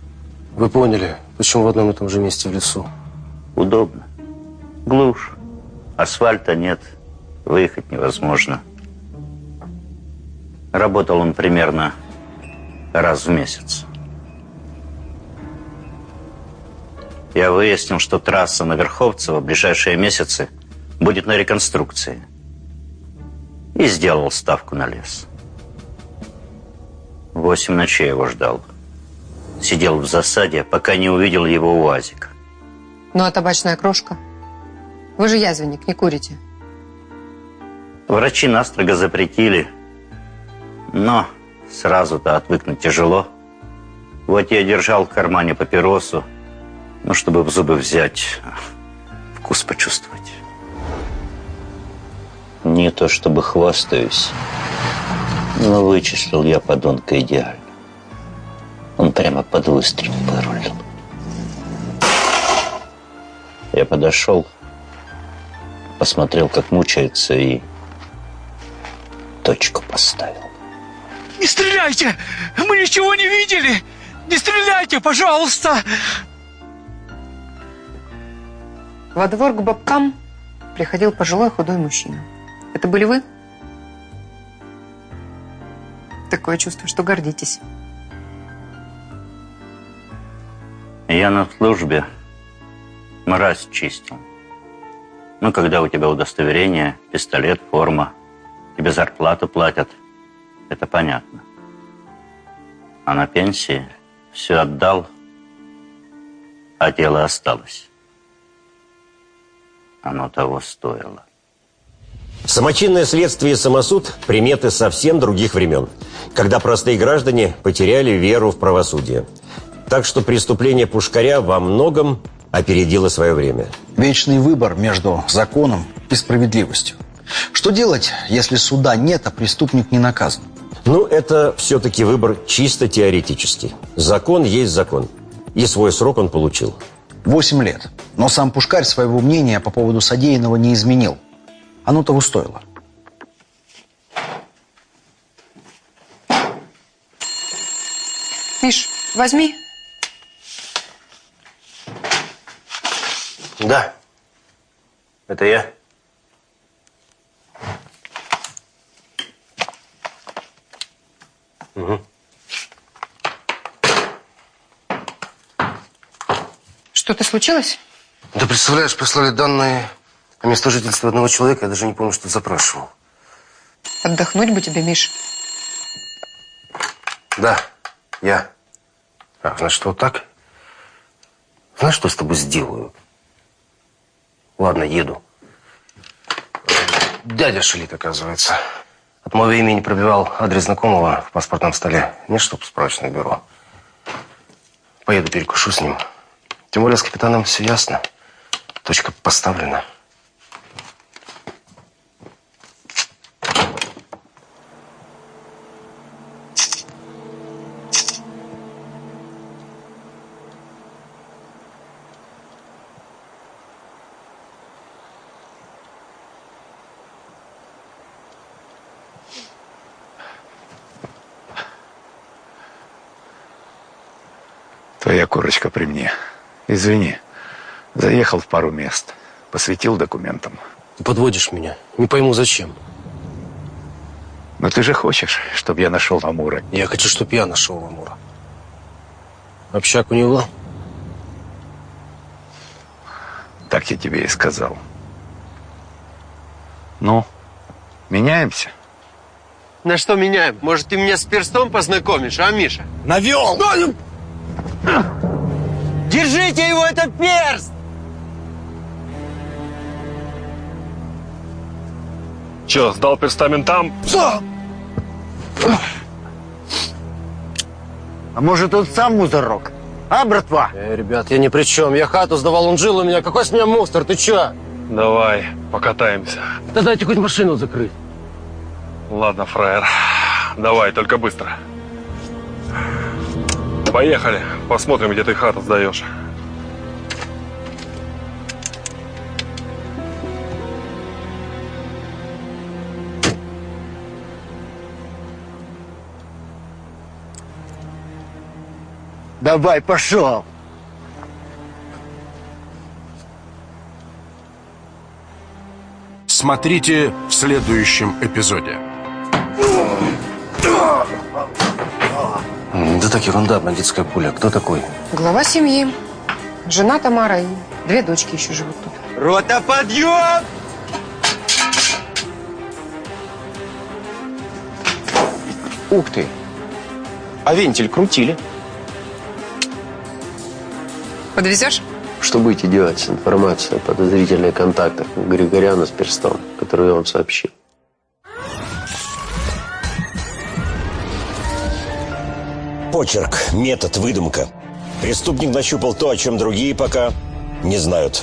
Вы поняли, почему в одном и том же месте в лесу? Удобно. Глушь. Асфальта нет. Выехать невозможно. Работал он примерно раз в месяц. Я выяснил, что трасса на Верховцево в ближайшие месяцы будет на реконструкции. И сделал ставку на лес. Восемь ночей его ждал. Сидел в засаде, пока не увидел его УАЗик. Ну а табачная крошка? Вы же язвенник, не курите. Врачи настрого запретили, но сразу-то отвыкнуть тяжело. Вот я держал в кармане папиросу, ну, чтобы в зубы взять, вкус почувствовать. Не то чтобы хвастаюсь, но вычислил я подонка идеально. Он прямо под выстрел вырулил. Я подошел, посмотрел, как мучается, и точку поставил. Не стреляйте! Мы ничего не видели! Не стреляйте, пожалуйста! Во двор к бабкам приходил пожилой худой мужчина. Это были вы? Такое чувство, что гордитесь. Я на службе мразь чистил. Ну, когда у тебя удостоверение, пистолет, форма, тебе зарплату платят, это понятно. А на пенсии все отдал, а тело осталось. Оно того стоило. Самочинное следствие и самосуд – приметы совсем других времен, когда простые граждане потеряли веру в правосудие. Так что преступление Пушкаря во многом опередило свое время. Вечный выбор между законом и справедливостью. Что делать, если суда нет, а преступник не наказан? Ну, это все-таки выбор чисто теоретический. Закон есть закон. И свой срок он получил. Восемь лет. Но сам Пушкарь своего мнения по поводу содеянного не изменил. Оно того стоило. Миш, возьми. Да. Это я. Угу. Что-то случилось? Да представляешь, прислали данные о место жительства одного человека. Я даже не помню, что запрашивал. Отдохнуть бы тебе, Миш. Да, я. А, значит, вот так? Знаешь, что с тобой сделаю? Ладно, еду. Дядя Шалит, оказывается. От моего имени пробивал адрес знакомого в паспортном столе. Не чтоб справочное бюро. Поеду перекушу с ним. Тем более с капитаном все ясно. Точка поставлена. Твоя корочка при мне. Извини. Заехал в пару мест. Посветил документам. Ты подводишь меня. Не пойму, зачем. Но ты же хочешь, чтобы я нашел Амура. Я хочу, чтобы я нашел Амура. Общак у него? Так я тебе и сказал. Ну, меняемся? На что меняем? Может, ты меня с перстом познакомишь, а, Миша? Навел! Держите его, это перст! Че, сдал перстаментам? Да! А может, он сам мусорок? А, братва? Э, ребят, я ни при чем. Я хату сдавал, он жил у меня. Какой с меня монстр, ты чё? Давай, покатаемся. Да дайте хоть машину закрыть. Ладно, фраер. Давай, только быстро. Поехали. Посмотрим, где ты хату сдаешь. Давай, пошел. Смотрите в следующем эпизоде. Так ерунда, бандитская пуля. Кто такой? Глава семьи. Жена Тамара и две дочки еще живут тут. Рота, подъем! Ух ты! А вентиль крутили. Подвезешь? Что будете делать с информацией о подозрительных контактах Григоряна с перстом, которую я вам сообщил? Почерк, метод, выдумка. Преступник нащупал то, о чем другие пока не знают.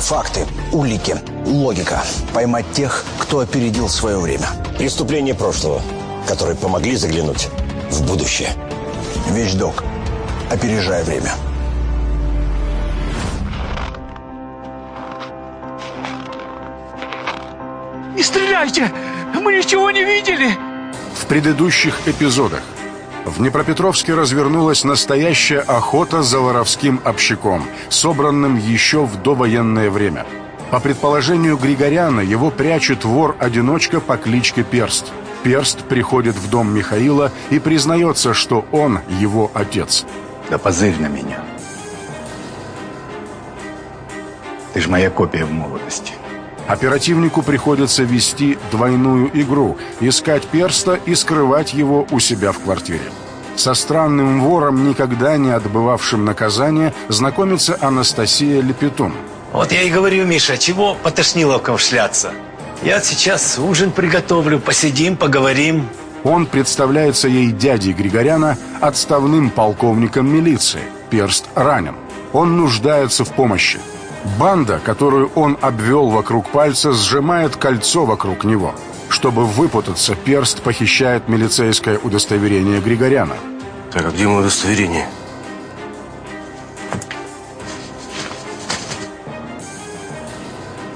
Факты, улики, логика. Поймать тех, кто опередил свое время. Преступления прошлого, которые помогли заглянуть в будущее. Вещдок. Опережая время. Не стреляйте! Мы ничего не видели! В предыдущих эпизодах в Днепропетровске развернулась настоящая охота за воровским общаком, собранным еще в довоенное время. По предположению Григоряна, его прячет вор-одиночка по кличке Перст. Перст приходит в дом Михаила и признается, что он его отец. Да позырь на меня. Ты ж моя копия в молодости. Оперативнику приходится вести двойную игру, искать перста и скрывать его у себя в квартире. Со странным вором, никогда не отбывавшим наказание, знакомится Анастасия Лепетун. Вот я и говорю, Миша, чего по тошниловкам шляться? Я сейчас ужин приготовлю, посидим, поговорим. Он представляется ей дядей Григоряна, отставным полковником милиции. Перст ранен. Он нуждается в помощи. Банда, которую он обвел вокруг пальца, сжимает кольцо вокруг него. Чтобы выпутаться, перст похищает милицейское удостоверение Григоряна. Так, а где мое удостоверение?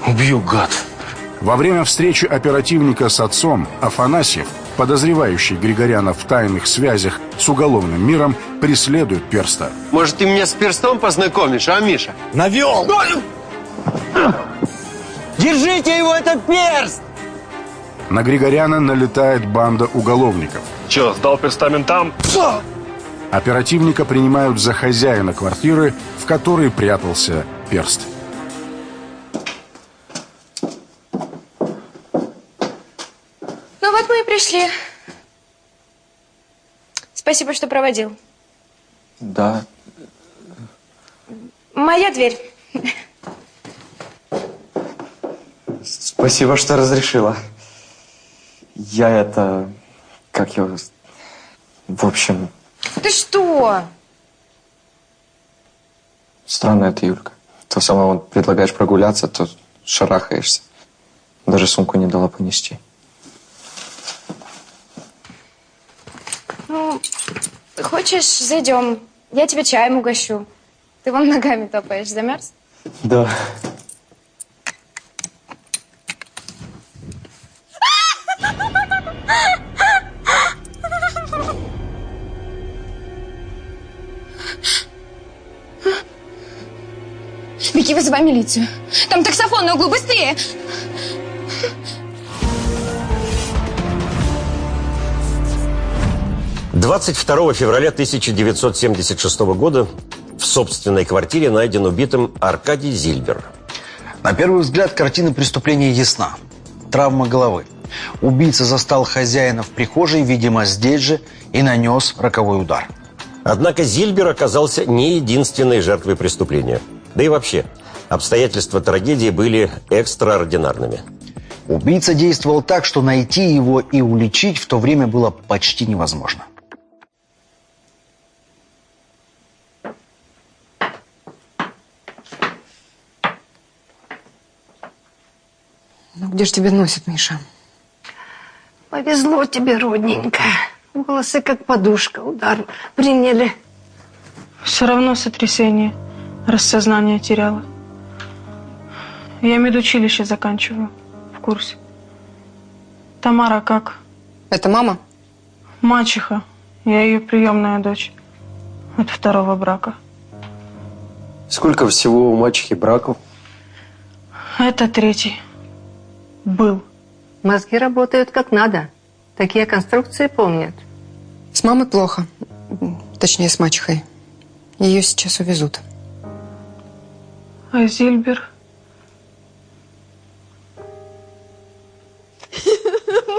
Убью, гад. Во время встречи оперативника с отцом Афанасьев, подозревающий Григоряна в тайных связях с уголовным миром, преследует перста. Может, ты меня с перстом познакомишь, а, Миша? Навел! Держите его, это перст! На Григоряна налетает банда уголовников. Че, сдал перстаментам? Оперативника принимают за хозяина квартиры, в которой прятался перст. Пришли. Спасибо, что проводил. Да. Моя дверь. Спасибо, что разрешила. Я это... Как его... В общем, Ты что? странно это, Юлька. То сама вот предлагаешь прогуляться, то шарахаешься. Даже сумку не дала понести. Ну, хочешь, зайдем. Я тебе чаем угощу. Ты вон ногами топаешь. Замерз? Да. Вики, вызывай милицию. Там таксофон на углу, быстрее! 22 февраля 1976 года в собственной квартире найден убитым Аркадий Зильбер. На первый взгляд картина преступления ясна. Травма головы. Убийца застал хозяина в прихожей, видимо, здесь же, и нанес роковой удар. Однако Зильбер оказался не единственной жертвой преступления. Да и вообще, Обстоятельства трагедии были экстраординарными. Убийца действовал так, что найти его и уличить в то время было почти невозможно. Где ж тебя носит, Миша? Повезло тебе, родненькая. Волосы как подушка, удар приняли. Все равно сотрясение, раз сознание теряла. Я медучилище заканчиваю, в курсе. Тамара как? Это мама? Мачеха. Я ее приемная дочь. От второго брака. Сколько всего у мачехи браков? Это третий. Был. Мозги работают как надо. Такие конструкции помнят. С мамой плохо. Точнее, с мачехой. Ее сейчас увезут. А Зильбер?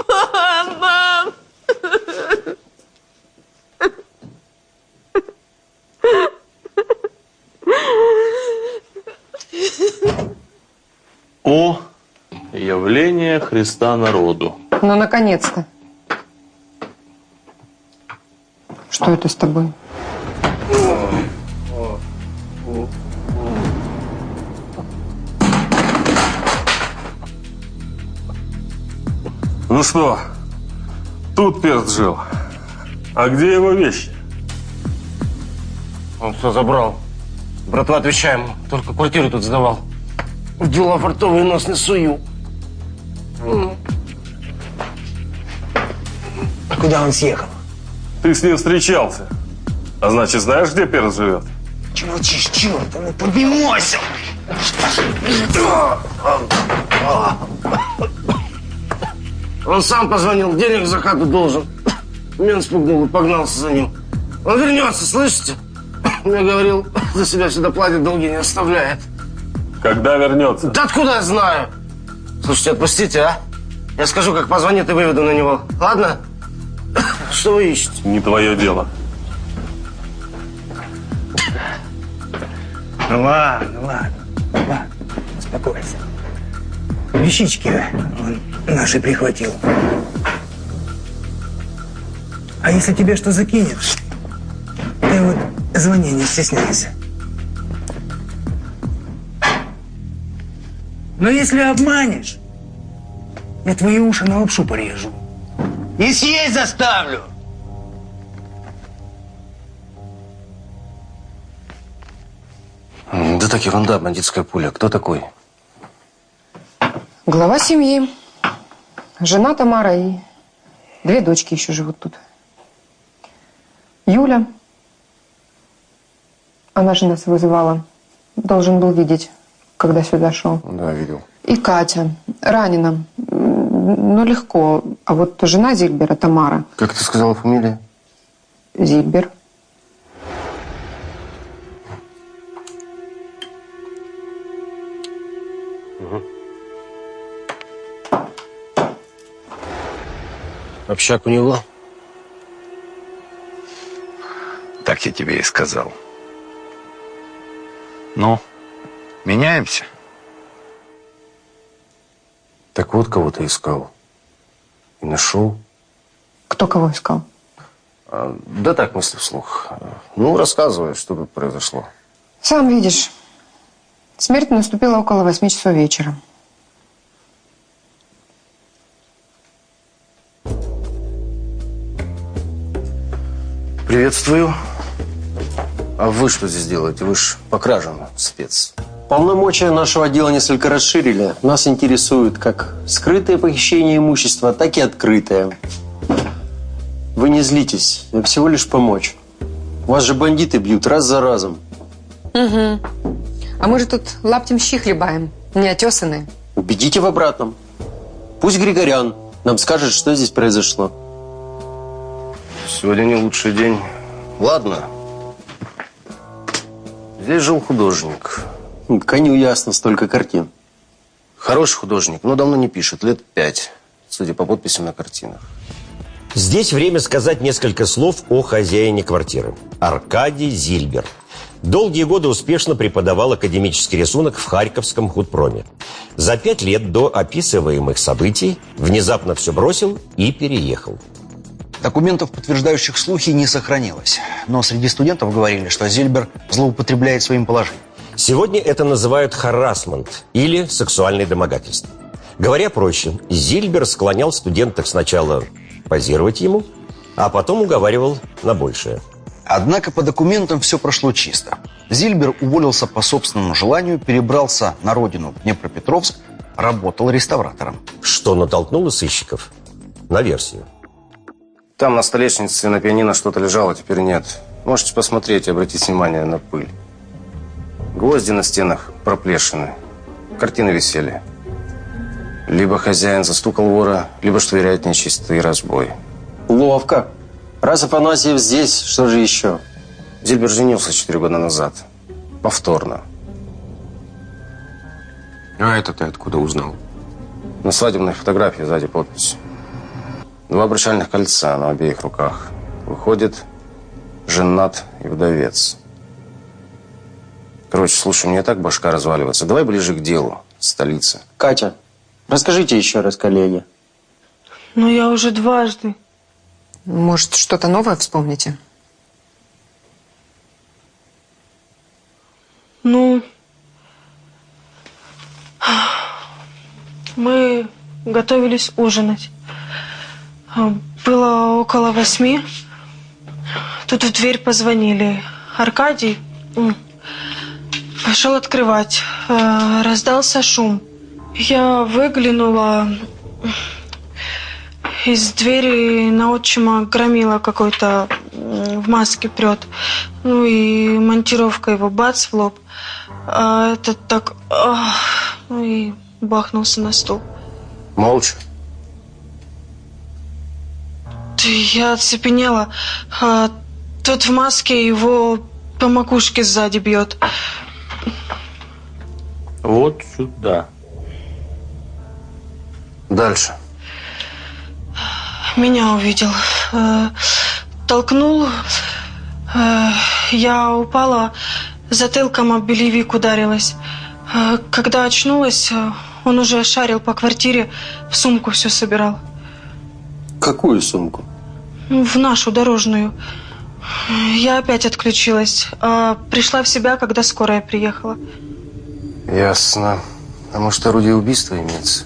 Мам, мам! О явление Христа народу. Ну, наконец-то. Что это с тобой? Ну что, тут перст жил. А где его вещи? Он все забрал. Братва, отвечаем, только квартиру тут сдавал. В дела фартовые нос не сую. А куда он съехал? Ты с ним встречался. А значит, знаешь, где перст живет? Чего молчишь, черт? Ну поднимайся! Он сам позвонил, денег за хату должен. Мент спугнул и погнался за ним. Он вернется, слышите? Я говорил, за себя всегда платит, долги не оставляет. Когда вернется? Да откуда я знаю? Слушайте, отпустите, а? Я скажу, как позвонит и выведу на него. Ладно? Что вы ищете? Не твое дело. Ну ладно, ладно, ладно, успокойся. Вещички он наши прихватил. А если тебе что закинет, ты вот звони, не стесняйся. Но если обманешь, я твои уши на лапшу порежу. И съесть заставлю. Да так ерунда, бандитская пуля. Кто такой? Глава семьи. Жена Тамара и две дочки еще живут тут. Юля. Она же нас вызывала. Должен был видеть, когда сюда шел. Да, видел. И Катя. Ранена. Ну, легко. А вот жена Зильбера, Тамара. Как ты сказала фамилия? Зильбер. Общак у него? Так я тебе и сказал. Ну, меняемся? Так вот кого ты искал. И нашел. Кто кого искал? А, да так, мысли вслух. Ну, рассказывай, что тут произошло. Сам видишь. Смерть наступила около восьми часов вечера. Приветствую. А вы что здесь делаете? Вы ж по кражам спец. Полномочия нашего отдела несколько расширили. Нас интересует как скрытое похищение имущества, так и открытое. Вы не злитесь, я всего лишь помочь. Вас же бандиты бьют раз за разом. Угу. А мы же тут лаптем щи хлебаем, неотесанные. Убедите в обратном. Пусть Григорян нам скажет, что здесь произошло. Сегодня не лучший день. Ладно. Здесь жил художник. Коню ясно, столько картин. Хороший художник, но давно не пишет, лет пять, судя по подписям на картинах. Здесь время сказать несколько слов о хозяине квартиры. Аркадий Зильбер. Долгие годы успешно преподавал академический рисунок в Харьковском худпроме. За пять лет до описываемых событий внезапно все бросил и переехал. Документов, подтверждающих слухи, не сохранилось. Но среди студентов говорили, что Зильбер злоупотребляет своим положением. Сегодня это называют харасмент или сексуальное домогательство. Говоря проще, Зильбер склонял студентов сначала позировать ему, а потом уговаривал на большее. Однако по документам все прошло чисто. Зильбер уволился по собственному желанию, перебрался на родину в Днепропетровск, работал реставратором. Что натолкнуло сыщиков? На версию. Там на столешнице на пианино что-то лежало, теперь нет. Можете посмотреть и обратить внимание на пыль. Гвозди на стенах проплешины. Картины висели. Либо хозяин застукал вора, либо, что вероятнее, чистый разбой. Ловко. Раз Афанасьев здесь, что же еще? Зильбер женился четыре года назад. Повторно. А это ты откуда узнал? На свадебной фотографии сзади подпись. Два обручальных кольца на обеих руках. Выходит, женат и вдовец. Короче, слушай, мне так башка разваливается. Давай ближе к делу. Столица. Катя, расскажите еще раз коллеге. Но я уже дважды. Может, что-то новое вспомните? Ну, мы готовились ужинать. Было около восьми. Тут в дверь позвонили. Аркадий пошел открывать. Э, Раздался шум. Я выглянула. Из двери на отчима громила какой-то в маске прет. Ну и монтировка его бац в лоб. А этот так... ах, ну и бахнулся на стул. Молча. Ты- Я оцепенела. А тот в маске его по макушке сзади бьет. Вот сюда. Дальше. Меня увидел. Э, толкнул. Э, я упала, затылком об белевик ударилась. Э, когда очнулась, он уже шарил по квартире, в сумку все собирал. Какую сумку? В нашу дорожную. Я опять отключилась. А пришла в себя, когда скорая приехала. Ясно. А может, орудие убийства имеется?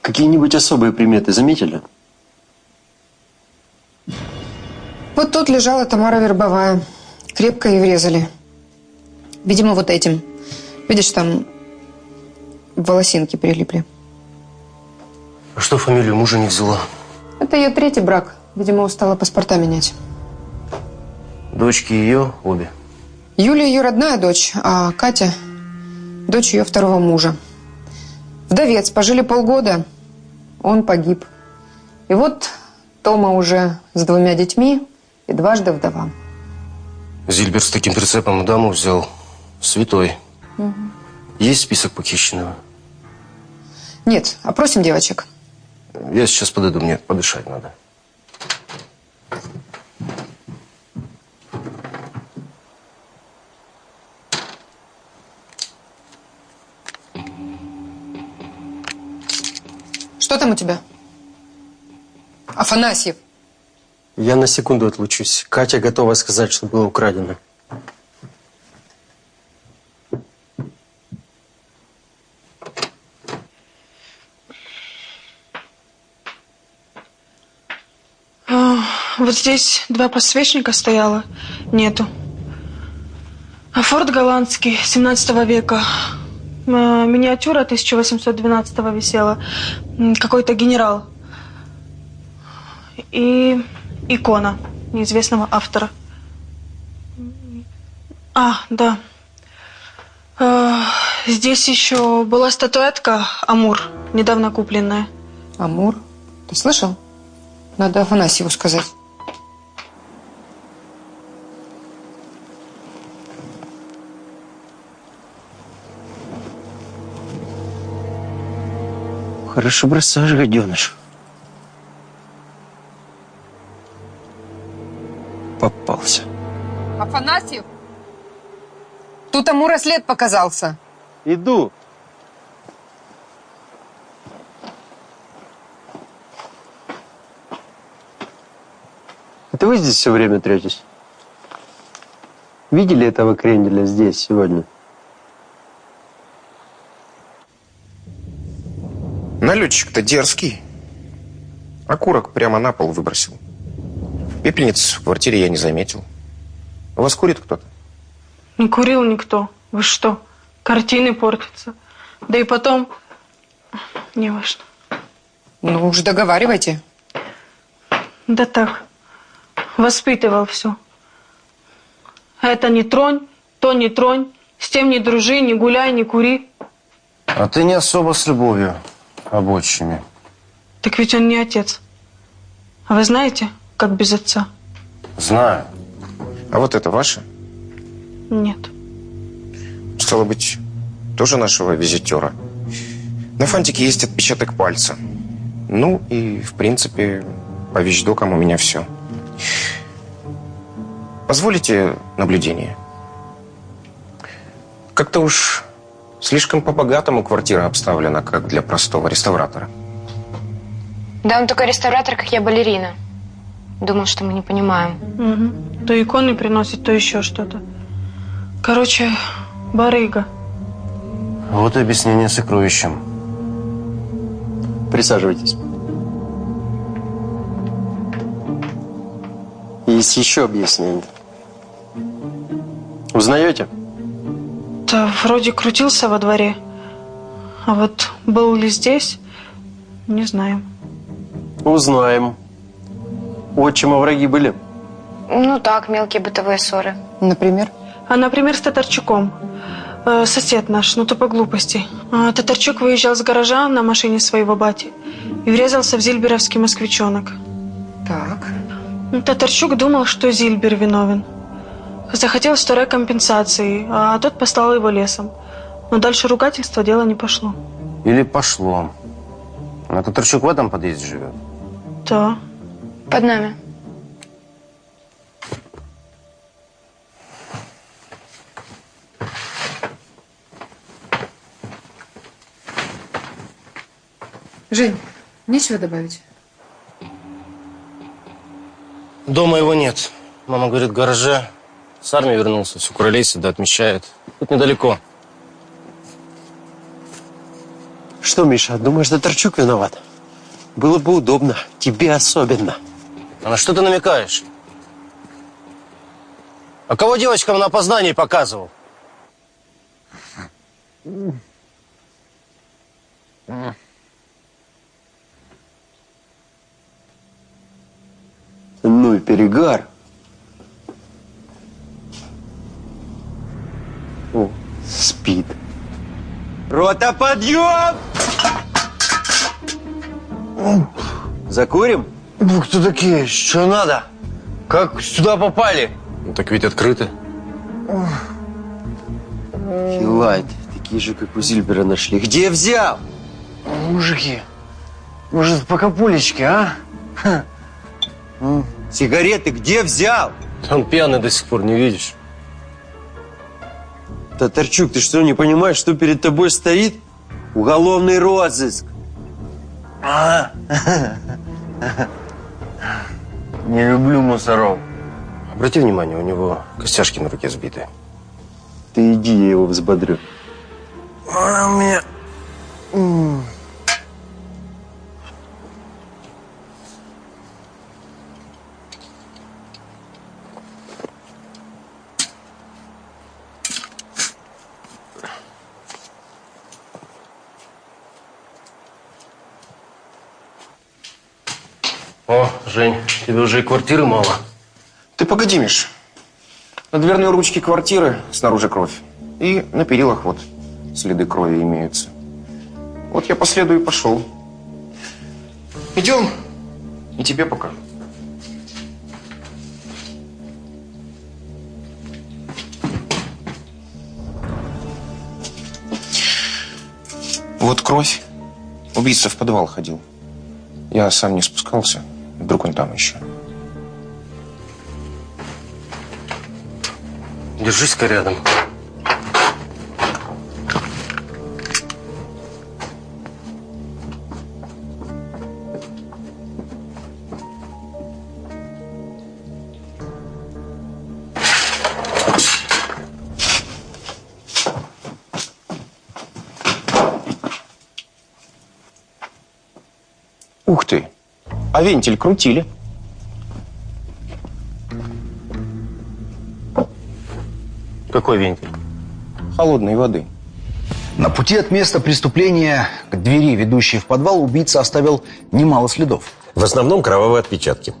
Какие-нибудь особые приметы заметили? Вот тут лежала Тамара Вербовая. Крепко и врезали. Видимо, вот этим. Видишь, там волосинки прилипли. А что фамилию мужа не взяла? Это ее третий брак. Видимо, устала паспорта менять. Дочки ее обе. Юля ее родная дочь, а Катя – дочь ее второго мужа. Вдовец, пожили полгода, он погиб. И вот Тома уже с двумя детьми и дважды вдова. Зильбер с таким прицепом даму взял. Святой. Есть список похищенного? Нет, опросим девочек. Я сейчас подойду, мне подышать надо. Что там у тебя? Афанасьев. Я на секунду отлучусь. Катя готова сказать, что было украдено. А, Вот здесь два подсвечника стояло. Нету. А форт голландский 17 века. А, Миниатюра 1812 висела. Какой-то генерал. И икона неизвестного автора. А, да. А, Здесь еще была статуэтка Амур, недавно купленная. Амур? Ты слышал? Надо Афанасьеву сказать. Хорошо бросаешь, гаденыш. Попался. Афанасьев? Тут Амура след показался. Иду. Это вы здесь все время третесь? Видели этого кренделя здесь сегодня? Налетчик-то дерзкий. Окурок прямо на пол выбросил. Пепельниц в квартире я не заметил. У вас курит кто-то? Не курил никто. Вы что? Картины портятся. Да и потом... Не важно. Ну уж договаривайте. Да так. Воспитывал все. Это не тронь, то не тронь. С тем не дружи, не гуляй, не кури. А ты не особо с любовью обочими. Так ведь он не отец. А вы знаете, как без отца? Знаю. А вот это ваше? Нет. Стало быть, тоже нашего визитера. На фантике есть отпечаток пальца. Ну и, в принципе, по вещдокам у меня все. Позволите наблюдение? Как-то уж слишком по-богатому квартира обставлена, как для простого реставратора. Да, он такой реставратор, как я балерина. Думал, что мы не понимаем. Угу. То иконы приносит, то еще что-то. Короче, барыга. Вот и объяснение сокровищем. Присаживайтесь. Есть еще объяснение. Узнаете? Да вроде крутился во дворе. А вот был ли здесь, не знаем. Узнаем. У отчима враги были? Ну так, мелкие бытовые ссоры. Например? А, например, с Татарчуком. Э, сосед наш, ну то по глупости. А, Татарчук выезжал с гаража на машине своего бати и врезался в зильберовский москвичонок. Так. Ну, Татарчук думал, что Зильбер виновен. Захотел второй компенсации, а тот послал его лесом. Но дальше ругательства дело не пошло. Или пошло. А Татарчук в этом подъезде живет? Да. Под нами. Жень, нечего добавить? Дома его нет. Мама говорит, в гараже. С армии вернулся, все куролей сюда отмечает. Тут недалеко. Что, Миша, думаешь, Татарчук виноват? Было бы удобно. Тебе особенно. А на что ты намекаешь? А кого девочкам на опознании показывал? Ну и перегар. Спит. Рота, подъем! Закурим? Ну, кто такие? Что надо? Как сюда попали? Ну, так ведь открыто. Хилайт, такие же, как у Зильбера нашли. Где взял? Мужики, может, по капулечке, а? Ха. Сигареты где взял? Он пьяный до сих пор, не видишь? Татарчук, ты что, не понимаешь, что перед тобой стоит? Уголовный розыск. А, Не люблю мусоров. Обрати внимание, у него костяшки на руке сбиты. Ты иди, я его взбодрю. А у меня... О, Жень, тебе уже и квартиры мало. Ты погоди, Миш. На дверной ручке квартиры снаружи кровь. И на перилах вот следы крови имеются. Вот я по следу и пошел. Идем, и тебе покажу. Вот кровь. Убийца в подвал ходил. Я сам не спускался. Вдруг он там еще. Держись-ка рядом. А вентиль крутили. Какой вентиль? Холодной воды. На пути от места преступления к двери, ведущей в подвал, убийца оставил немало следов. В основном кровавые отпечатки.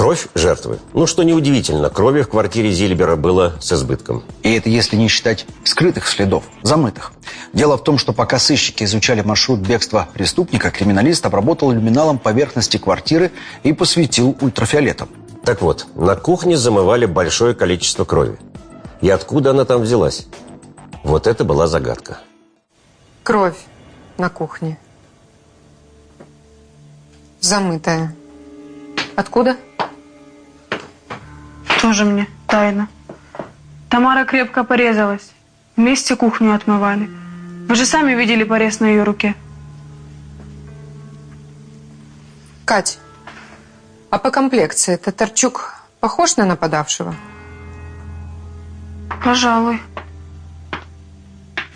Кровь жертвы. Ну, что неудивительно, крови в квартире Зильбера было с избытком. И это если не считать скрытых следов, замытых. Дело в том, что пока сыщики изучали маршрут бегства преступника, криминалист обработал люминалом поверхности квартиры и посветил ультрафиолетом. Так вот, на кухне замывали большое количество крови. И откуда она там взялась? Вот это была загадка. Кровь на кухне. Замытая. Откуда? Тоже мне тайна. Тамара крепко порезалась. Вместе кухню отмывали. Вы же сами видели порез на ее руке. Кать, а по комплекции Татарчук похож на нападавшего? Пожалуй.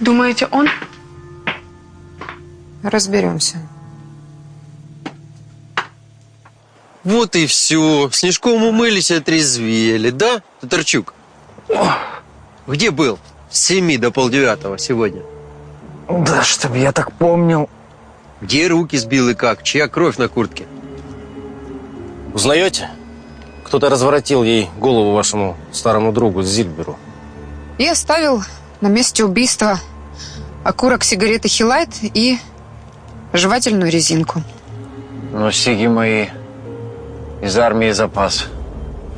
Думаете, он? Разберемся. Вот и все. Снежком умылись и отрезвели, да, Татарчук? О, где был? С семи до полдевятого сегодня. Да, чтоб я так помнил. Где руки сбил и как? Чья кровь на куртке? Узнаете? Кто-то разворотил ей голову вашему старому другу Зильберу. И оставил на месте убийства окурок сигареты Хилайт и жевательную резинку. Но сиги мои из армии запас.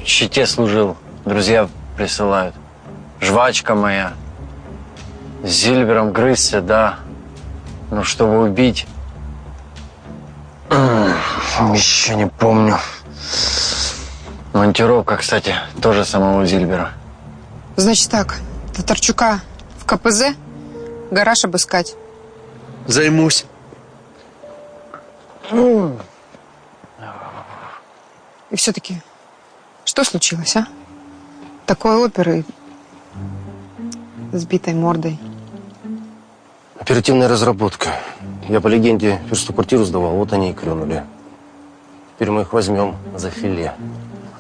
В щите служил, друзья присылают. Жвачка моя. С Зильбером грызся, да. Но чтобы убить... Еще не помню. Монтировка, кстати, тоже самого Зильбера. Значит так, Татарчука в КПЗ, гараж обыскать. Займусь. И все-таки, что случилось, а? Такой оперы с битой мордой. Оперативная разработка. Я по легенде персту квартиру сдавал, вот они и клюнули. Теперь мы их возьмем за филе.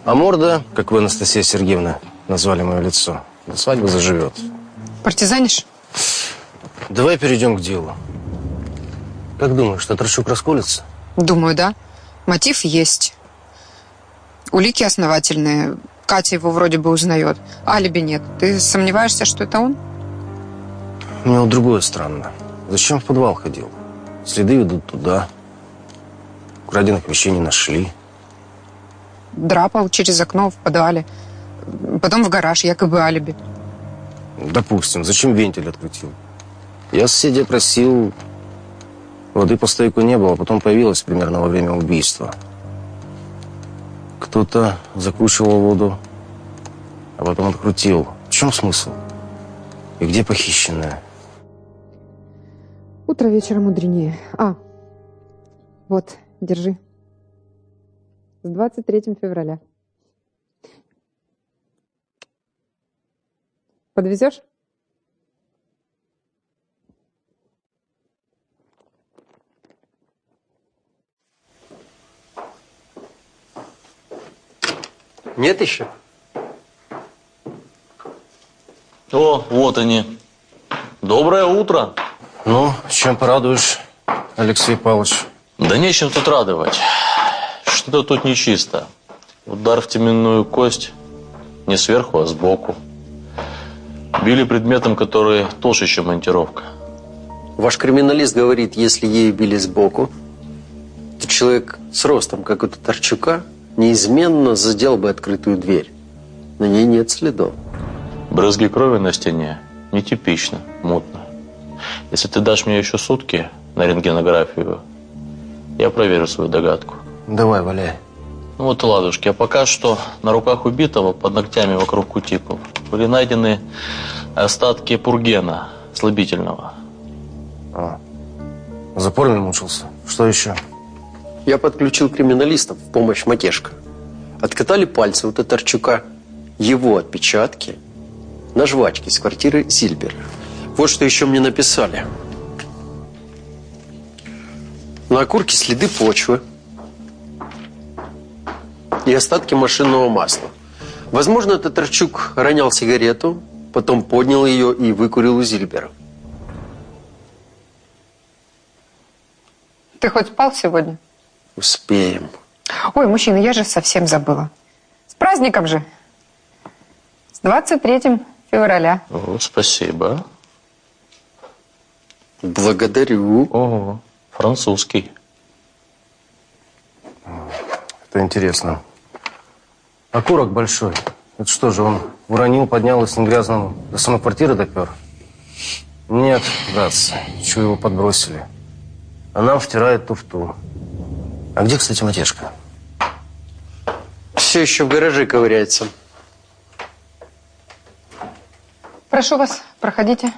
А морда, как вы, Анастасия Сергеевна, назвали мое лицо, до свадьбы заживет. Партизанишь? Давай перейдем к делу. Как думаешь, Татарчук расколется? Думаю, да. Мотив есть. Улики основательные. Катя его вроде бы узнает. Алиби нет. Ты сомневаешься, что это он? Мне вот другое странно. Зачем в подвал ходил? Следы ведут туда. Украденных вещей не нашли. Драпал через окно в подвале. Потом в гараж, якобы алиби. Допустим, зачем вентиль открутил? Я соседей просил, воды по стойку не было, а потом появилась примерно во время убийства. Кто-то закручивал воду, а потом открутил. В чем смысл? И где похищенная? Утро вечера мудренее. А, вот, держи. С 23 февраля. Подвезешь? Нет еще? О, вот они. Доброе утро. Ну, чем порадуешь, Алексей Павлович? Да нечем тут радовать. Что-то тут нечисто. Удар в теменную кость не сверху, а сбоку. Били предметом, который толще, чем монтировка. Ваш криминалист говорит, если ей били сбоку, то человек с ростом, как у Татарчука, неизменно задел бы открытую дверь. На ней нет следов. Брызги крови на стене нетипично, мутно. Если ты дашь мне еще сутки на рентгенографию, Я проверю свою догадку. Давай, валяй. Ну вот и ладушки. А пока что на руках убитого под ногтями вокруг кутиков были найдены остатки пургена слабительного. А, запорами мучился. Что еще? Я подключил криминалистов в помощь Матешка. Откатали пальцы у Татарчука, его отпечатки на жвачке из квартиры Зильбера. Вот что еще мне написали. На окурке следы почвы и остатки машинного масла. Возможно, Татарчук ронял сигарету, потом поднял ее и выкурил у Зильбера. Ты хоть спал сегодня? Успеем. Ой, мужчина, я же совсем забыла. С праздником же. С 23 февраля. О, спасибо. Благодарю. Ого, французский. Это интересно. Окурок большой. Это что же, он уронил, поднял и с негрязным до самой квартиры допер? Нет, братцы, чего его подбросили. А нам втирает туфту. А где, кстати, Матешка? Все еще в гараже ковыряется. Прошу вас, проходите.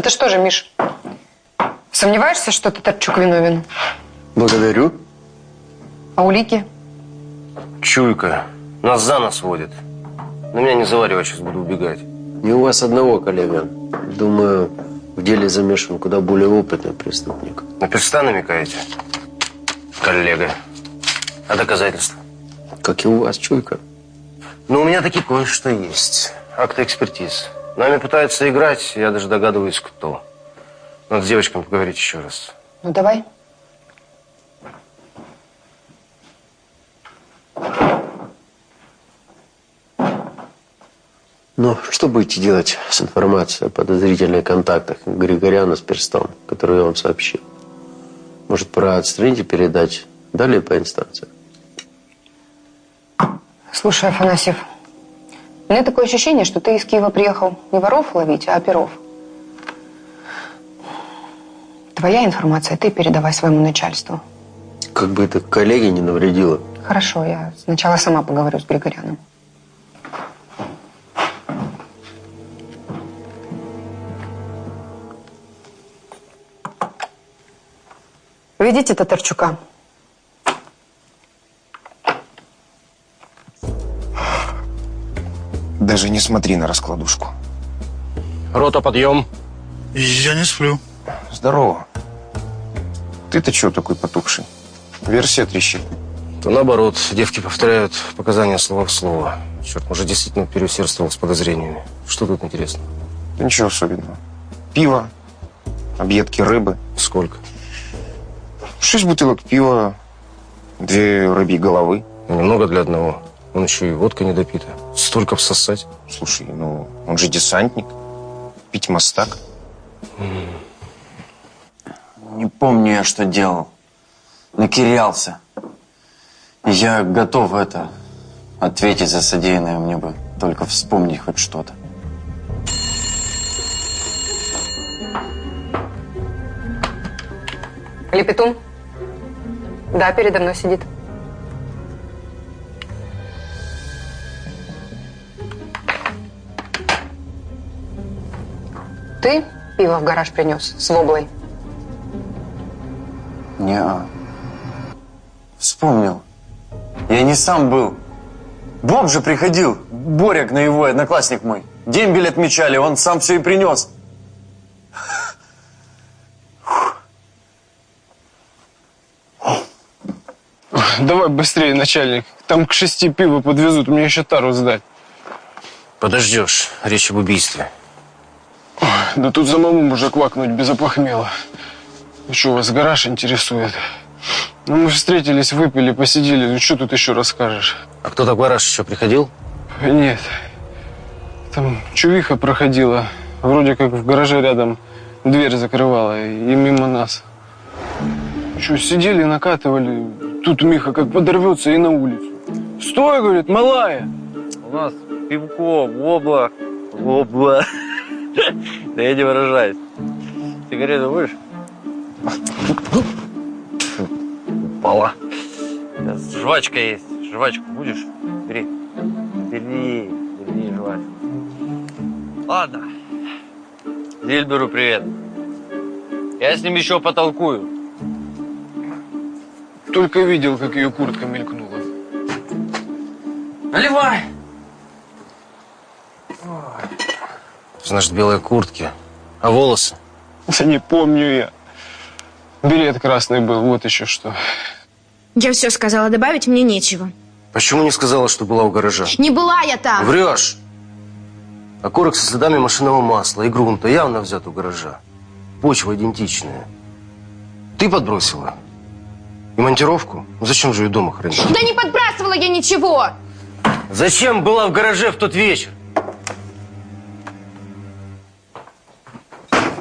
А ты что же, Миш, сомневаешься, что Татарчук виновен? Благодарю. А улики? Чуйка. Нас за нас водит. На меня не заваривай, сейчас буду убегать. Не у вас одного, коллега. Думаю, в деле замешан куда более опытный преступник. На перста намекаете? Коллега. А доказательства? Как и у вас, Чуйка. Ну, у меня таки кое-что есть. Акты экспертиз. Нами пытаются играть, я даже догадываюсь, кто. Надо с девочками поговорить еще раз. Ну, давай. Ну, что будете делать с информацией о подозрительных контактах Григоряна с перстом, которую я вам сообщил? Может, пора отстранить и передать далее по инстанции? Слушай, Афанасьев, у меня такое ощущение, что ты из Киева приехал не воров ловить, а оперов. Твоя информация ты передавай своему начальству. Как бы это коллеге не навредило. Хорошо, я сначала сама поговорю с Григоряном. Ведите Татарчука. Даже не смотри на раскладушку. Рота, подъем. Я не сплю. Здорово. Ты-то чего такой потухший? Версия трещит. То наоборот, девки повторяют показания слово в слово. Черт, может, действительно переусердствовал с подозрениями. Что тут интересно? Да ничего особенного. Пиво, объедки рыбы. Сколько? Шесть бутылок пива, две рыбьи головы. Ну, немного для одного. Он еще и водка не допита. Столько всосать. Слушай, ну, он же десантник. Пить мастак. Не помню я, что делал. Накирялся. Я готов это ответить за содеянное мне бы. Только вспомнить хоть что-то. Лепетун? Да, передо мной сидит. Ты пиво в гараж принес с воблой? не -а. Вспомнил. Я не сам был. Боб же приходил. Боря Гноевой, одноклассник мой. Дембель отмечали, он сам все и принес. Давай быстрее, начальник. Там к шести пиво подвезут, мне еще тару сдать. Подождешь. Речь об убийстве. Да тут самому можно квакнуть без опохмела. Ну что, вас гараж интересует? Ну, мы встретились, выпили, посидели. Ну, что тут еще расскажешь? А кто-то в гараж еще приходил? Нет. Там чувиха проходила. Вроде как в гараже рядом дверь закрывала и мимо нас. Что, сидели, накатывали. Тут Миха как подорвется и на улицу. Стой, говорит, малая. У нас пивко, вобла, вобла. Да я не выражаюсь. Сигарету будешь? Упала. Жвачка есть. Жвачку будешь? Бери. Бери, бери жвачку. Ладно. Зильберу привет. Я с ним еще потолкую. Только видел, как ее куртка мелькнула. Наливай. Значит, белые куртки. А волосы? Да не помню я. Билет красный был, вот еще что. Я все сказала, добавить мне нечего. Почему не сказала, что была у гаража? Не была я там. Врешь. Окурок со следами машинного масла и грунта явно взят у гаража. Почва идентичная. Ты подбросила? И монтировку? Ну, зачем же ее дома хранить? Да не подбрасывала я ничего. Зачем была в гараже в тот вечер?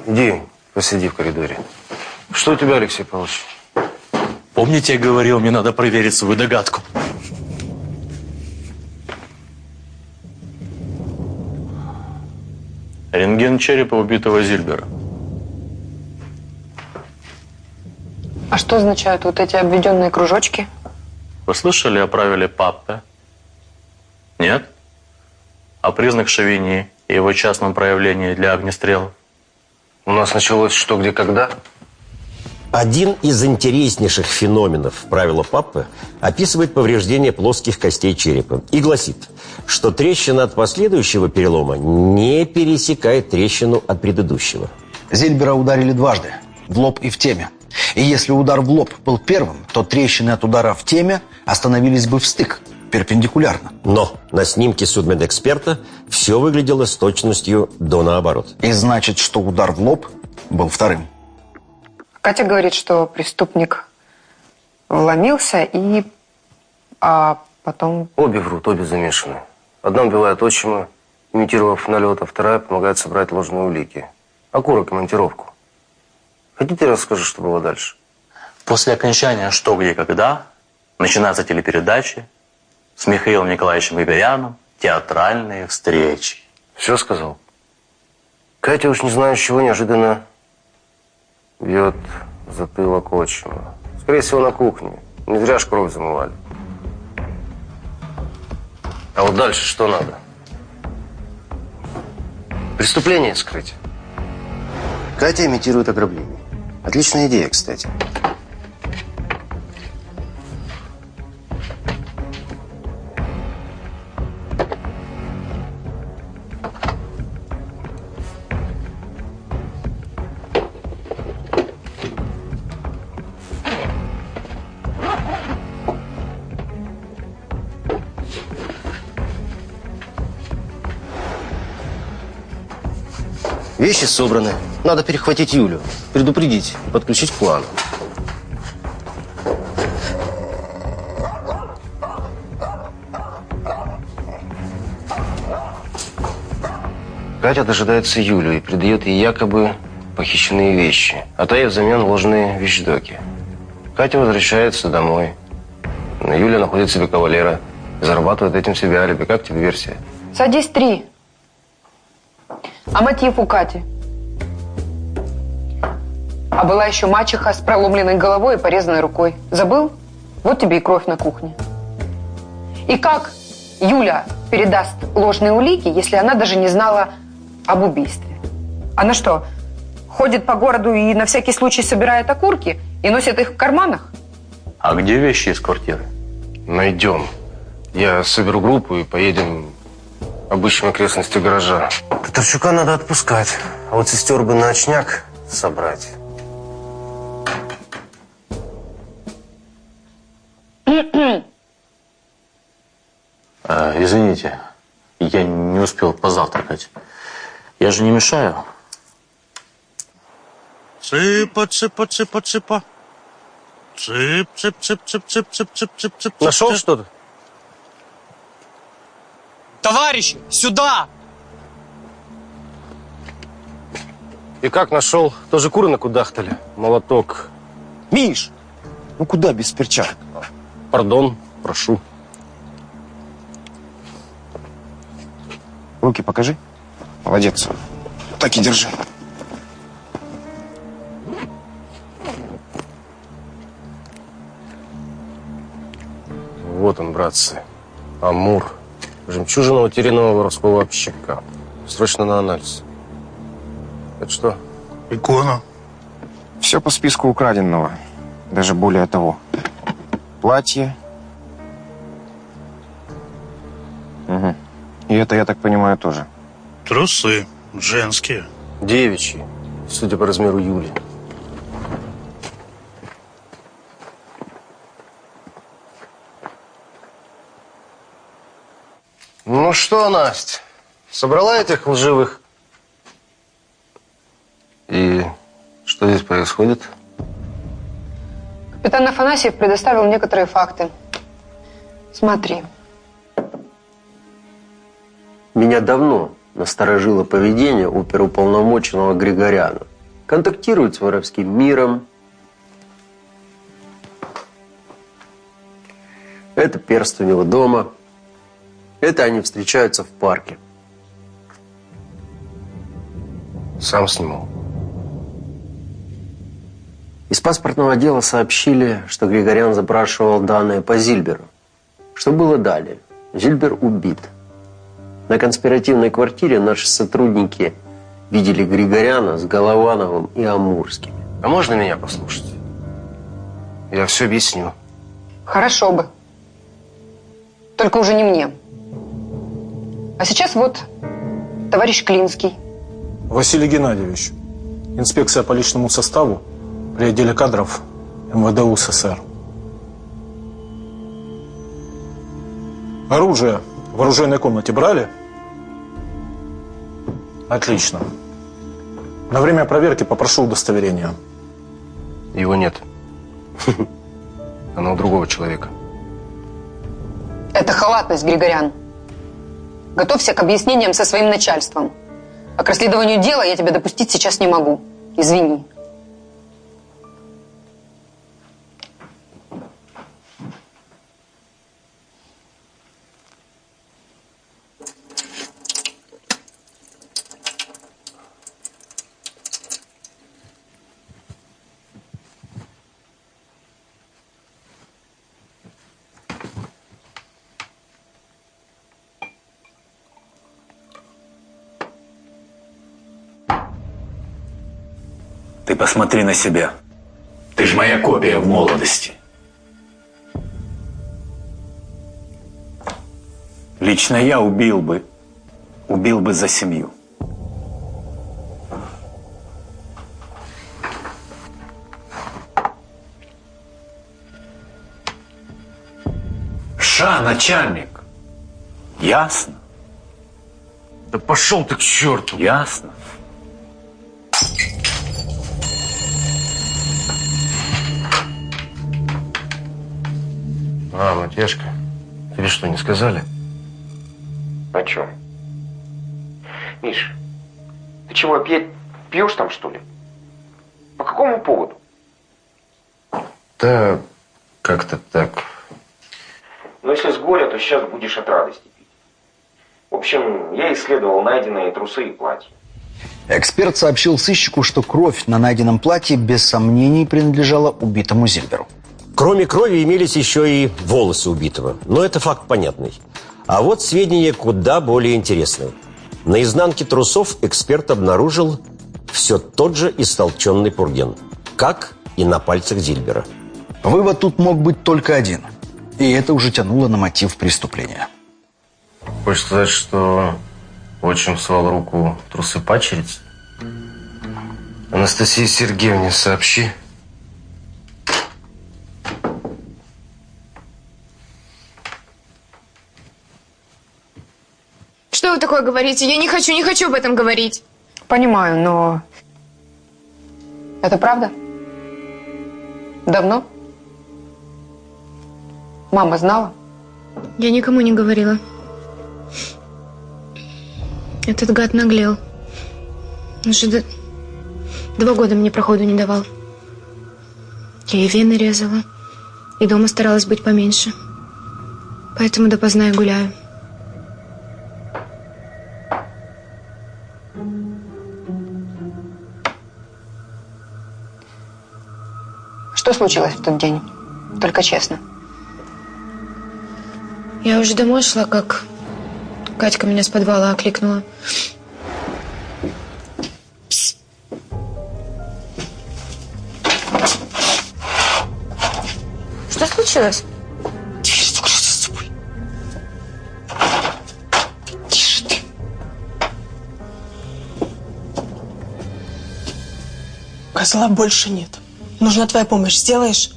Иди, посиди в коридоре. Что у тебя, Алексей Павлович? Помните, я говорил, мне надо проверить свою догадку? Рентген черепа убитого Зильбера. А что означают вот эти обведенные кружочки? Вы слышали о правиле Паппе? Нет? О признак Шовини и его частном проявлении для огнестрелов? У нас началось что, где, когда? Один из интереснейших феноменов правила Паппы описывает повреждение плоских костей черепа и гласит, что трещина от последующего перелома не пересекает трещину от предыдущего. Зильбера ударили дважды, в лоб и в теме. И если удар в лоб был первым, то трещины от удара в теме остановились бы в стык, перпендикулярно. Но на снимке судмедэксперта все выглядело с точностью до наоборот. И значит, что удар в лоб был вторым. Катя говорит, что преступник вломился и... А потом... Обе врут, обе замешаны. Одна убивает отчима, имитировав налет, а вторая помогает собрать ложные улики. Окурок и монтировку. Хотите, я расскажу, что было дальше? После окончания «Что, где, когда» начинаются телепередачи с Михаилом Николаевичем Григоряном, театральные встречи. Все сказал? Катя уж не знаю, с чего неожиданно бьет затылок отчима. Скорее всего, на кухне. Не зря ж кровь замывали. А вот дальше что надо? Преступление скрыть. Катя имитирует ограбление. Отличная идея, кстати. Вещи собраны. Надо перехватить Юлю, предупредить, подключить к плану. Катя дожидается Юлю и придает ей якобы похищенные вещи, а та ей взамен ложные вещдоки. Катя возвращается домой. Но Юля находит себе кавалера зарабатывает этим себе алиби. Как тебе версия? Садись три. А мотив у Кати? А была еще мачеха с проломленной головой и порезанной рукой. Забыл? Вот тебе и кровь на кухне. И как Юля передаст ложные улики, если она даже не знала об убийстве? Она что, ходит по городу и на всякий случай собирает окурки и носит их в карманах? А где вещи из квартиры? Найдем. Я соберу группу и поедем обычными окрестности гаража. Татарчука надо отпускать, а вот сестер бы очняк собрать. а, извините, я не успел позавтракать. Я же не мешаю. Цыпа, цыпа, цыпа, цыпа. Цып, цып, цып, цып, цып, цып, цып, цып. Нашел что-то? Товарищи, сюда! И как нашел? Тоже куры накудахтали. Молоток. Миш! Ну куда без перчаток? Пардон, прошу. Руки покажи. Молодец. Так и держи. Вот он, братцы. Амур. Жемчужина утерянного воровского общака. Срочно на анализ. Это что? Икона. Все по списку украденного. Даже более того. Платье. Угу. И это, я так понимаю, тоже. Трусы женские. Девичьи, судя по размеру Юли. Ну что, Настя, собрала этих лживых? И что здесь происходит? Капитан Афанасьев предоставил некоторые факты. Смотри. Меня давно насторожило поведение оперуполномоченного Григоряна. Контактирует с воровским миром. Это перст у него дома. Это они встречаются в парке. Сам снимал. Из паспортного отдела сообщили, что Григорян запрашивал данные по Зильберу. Что было далее? Зильбер убит. На конспиративной квартире наши сотрудники видели Григоряна с Головановым и Амурским. А можно меня послушать? Я все объясню. Хорошо бы. Только уже не мне. А сейчас вот товарищ Клинский. Василий Геннадьевич, инспекция по личному составу при отделе кадров МВД УССР. Оружие в оружейной комнате брали? Отлично. На время проверки попрошу удостоверения. Его нет. Оно у другого человека. Это халатность, Григорян. Готовься к объяснениям со своим начальством. А к расследованию дела я тебя допустить сейчас не могу. Извини. Посмотри на себя. Ты ж моя копия в молодости. Лично я убил бы, убил бы за семью. Ша, начальник. Ясно? Да пошел ты к черту. Ясно. А, Матешка, тебе что, не сказали? О чем? Миш, ты чего, опять пьешь там, что ли? По какому поводу? Да, как-то так. Ну, если с горя, то сейчас будешь от радости пить. В общем, я исследовал найденные трусы и платья. Эксперт сообщил сыщику, что кровь на найденном платье без сомнений принадлежала убитому Зильберу. Кроме крови имелись еще и волосы убитого. Но это факт понятный. А вот сведения куда более интересные. На изнанке трусов эксперт обнаружил все тот же истолченный пурген. Как и на пальцах Зильбера. Вывод тут мог быть только один. И это уже тянуло на мотив преступления. Хочешь сказать, что отчим свал руку трусы пачерицы? Анастасии Сергеевне сообщи. Что вы такое говорите? Я не хочу, не хочу об этом говорить. Понимаю, но... Это правда? Давно? Мама знала? Я никому не говорила. Этот гад наглел. Он же до, Два года мне проходу не давал. Я и вены резала, и дома старалась быть поменьше. Поэтому допоздна и гуляю. Что случилось в тот день? Только честно. Я уже домой шла, как Катька меня с подвала окликнула. Что случилось? Дверь закройся с собой. Тише ты. Козла больше нет. Нужна твоя помощь. Сделаешь?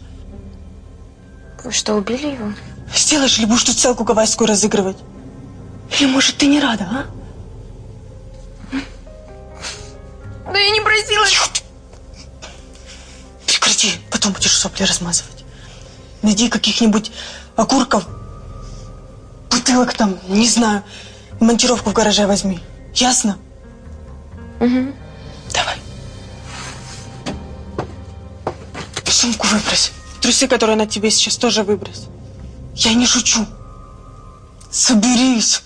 Вы что, убили его? Сделаешь или будешь тут целку гавайскую разыгрывать? Или, может, ты не рада, а? Да я не просила. Прекрати, потом будешь сопли размазывать. Найди каких-нибудь окурков, бутылок там, не знаю. Монтировку в гараже возьми. Ясно? Угу. Сумку выбрось. Трусы, которые на тебе сейчас, тоже выбрось. Я не шучу. Соберись.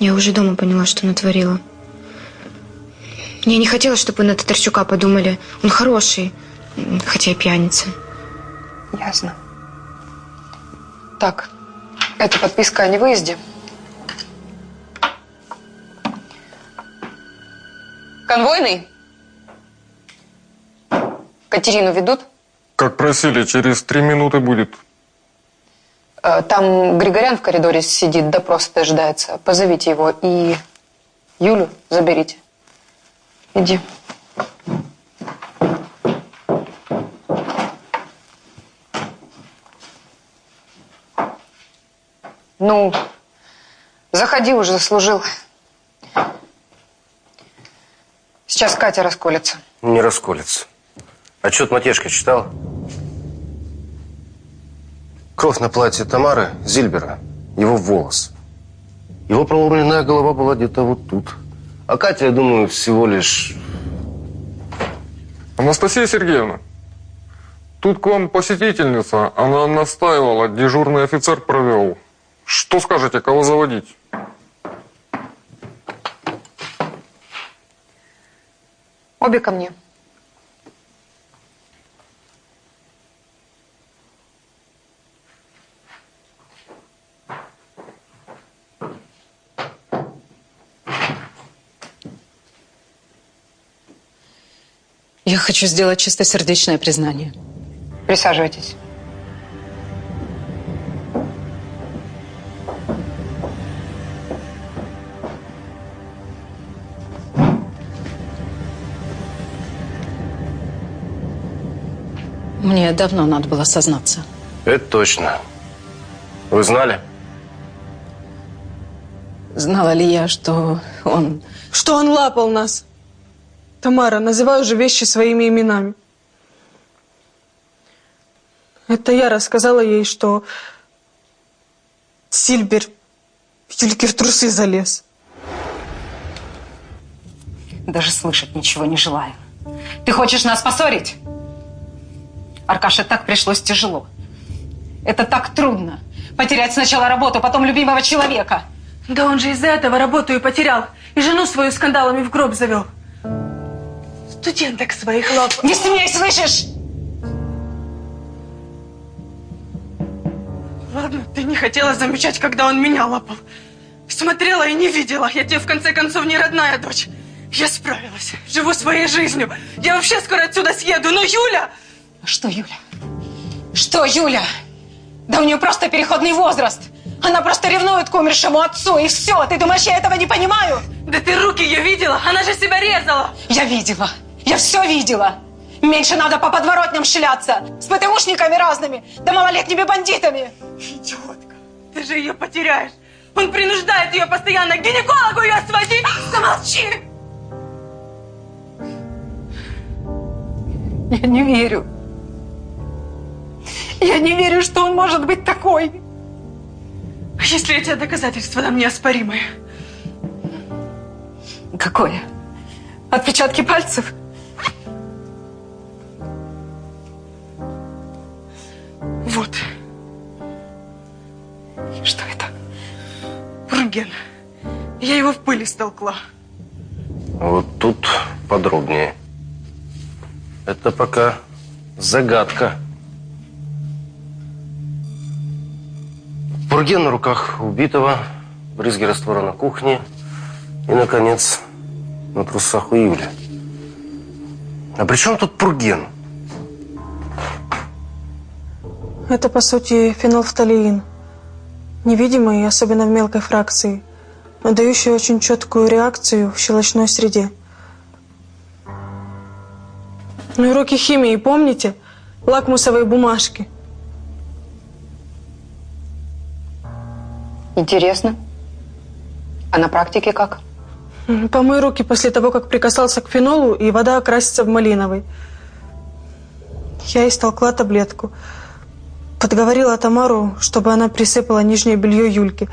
Я уже дома поняла, что натворила. Я не хотела, чтобы на Татарчука подумали. Он хороший, хотя и пьяница. Ясно. Так, это подписка о невыезде. Конвойный? Катерину ведут? Как просили, через три минуты будет. Э, Там Григорян в коридоре сидит, допрос дожидается. Позовите его и Юлю заберите. Иди. Ну, заходи уже, заслужил. Сейчас Катя расколется. Не расколется. Отчет Матешка читал? Кровь на платье Тамары Зильбера. Его волос. Его проломленная голова была где-то вот тут. А Катя, я думаю, всего лишь... Анастасия Сергеевна, тут к вам посетительница. Она настаивала, дежурный офицер провел. Что скажете, кого заводить? Обе ко мне. Я хочу сделать чистосердечное признание. Присаживайтесь. Мне давно надо было сознаться. Это точно. Вы знали? Знала ли я, что он... Что он лапал нас? Тамара, называй уже вещи своими именами. Это я рассказала ей, что Сильбер Юльке в трусы залез. Даже слышать ничего не желаю. Ты хочешь нас поссорить? Аркаше так пришлось тяжело. Это так трудно. Потерять сначала работу, потом любимого человека. Да он же из-за этого работу и потерял. И жену свою скандалами в гроб завел. Студенток своих лап. Не смей, слышишь? Ладно, ты не хотела замечать, когда он меня лапал. Смотрела и не видела. Я тебе в конце концов не родная дочь. Я справилась. Живу своей жизнью. Я вообще скоро отсюда съеду. Но Юля... Что Юля? Что Юля? Да у нее просто переходный возраст. Она просто ревнует к умершему отцу, и все. Ты думаешь, я этого не понимаю? Да ты руки ее видела? Она же себя резала. Я видела. Я все видела. Меньше надо по подворотням шляться. С ПТУшниками разными, да малолетними бандитами. Идиотка. Ты же ее потеряешь. Он принуждает ее постоянно к гинекологу ее своди. Замолчи. Я не верю. Я не верю, что он может быть такой. Если эти доказательства нам неоспоримы. Какое? Отпечатки пальцев? Вот. Что это? Пурген. Я его в пыли столкла. Вот тут подробнее. Это пока загадка. Пурген на руках убитого, брызги раствора на кухне и, наконец, на трусах у Юли. А при чем тут пурген? Это, по сути, фенолфталеин. Невидимый, особенно в мелкой фракции, но дающий очень четкую реакцию в щелочной среде. Ну и уроки химии, помните? Лакмусовые бумажки. Интересно. А на практике как? Помой руки после того, как прикасался к фенолу, и вода окрасится в малиновый. Я истолкла таблетку. Подговорила Тамару, чтобы она присыпала нижнее белье Юльки.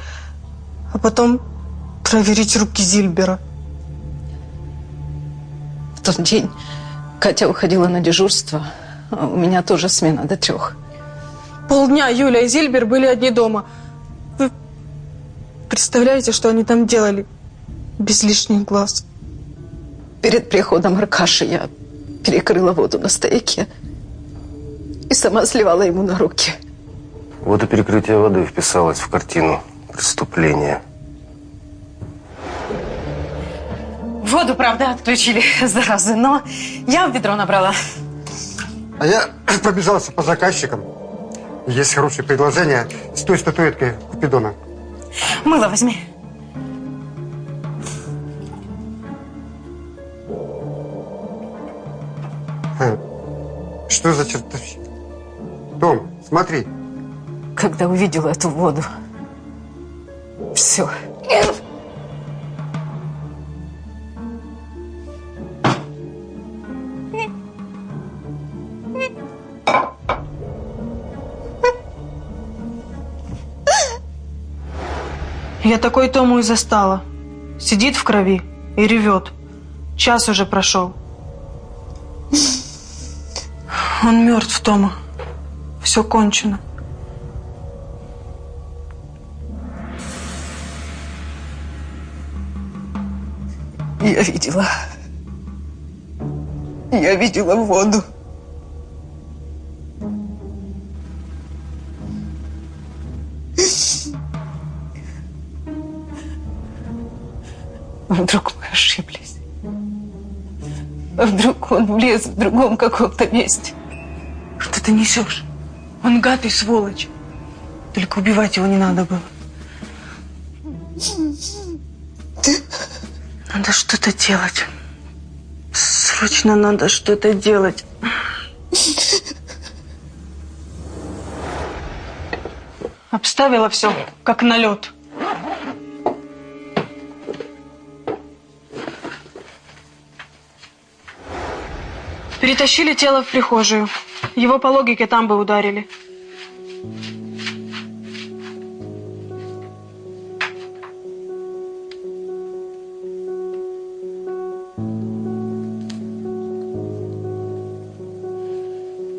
А потом проверить руки Зильбера. В тот день Катя уходила на дежурство. а У меня тоже смена до трех. Полдня Юля и Зильбер были одни дома. Представляете, что они там делали? Без лишних глаз. Перед приходом Аркаши я перекрыла воду на стояке и сама сливала ему на руки. Вот и перекрытие воды вписалось в картину преступления. Воду, правда, отключили, заразы, но я в ведро набрала. А я пробежался по заказчикам. Есть хорошее предложение с той статуэткой Купидона. Мыло возьми. Ха, Что за чертовщина? Том, смотри. Когда увидела эту воду, все. Я такой Тому и застала. Сидит в крови и ревет. Час уже прошел. Он мертв, Тома. Все кончено. Я видела. Я видела воду. Вдруг мы ошиблись. Вдруг он влез в другом каком-то месте. Что ты несешь? Он гад и сволочь. Только убивать его не надо было. Надо что-то делать. Срочно надо что-то делать. Обставила все, как налет. Перетащили тело в прихожую. Его по логике там бы ударили.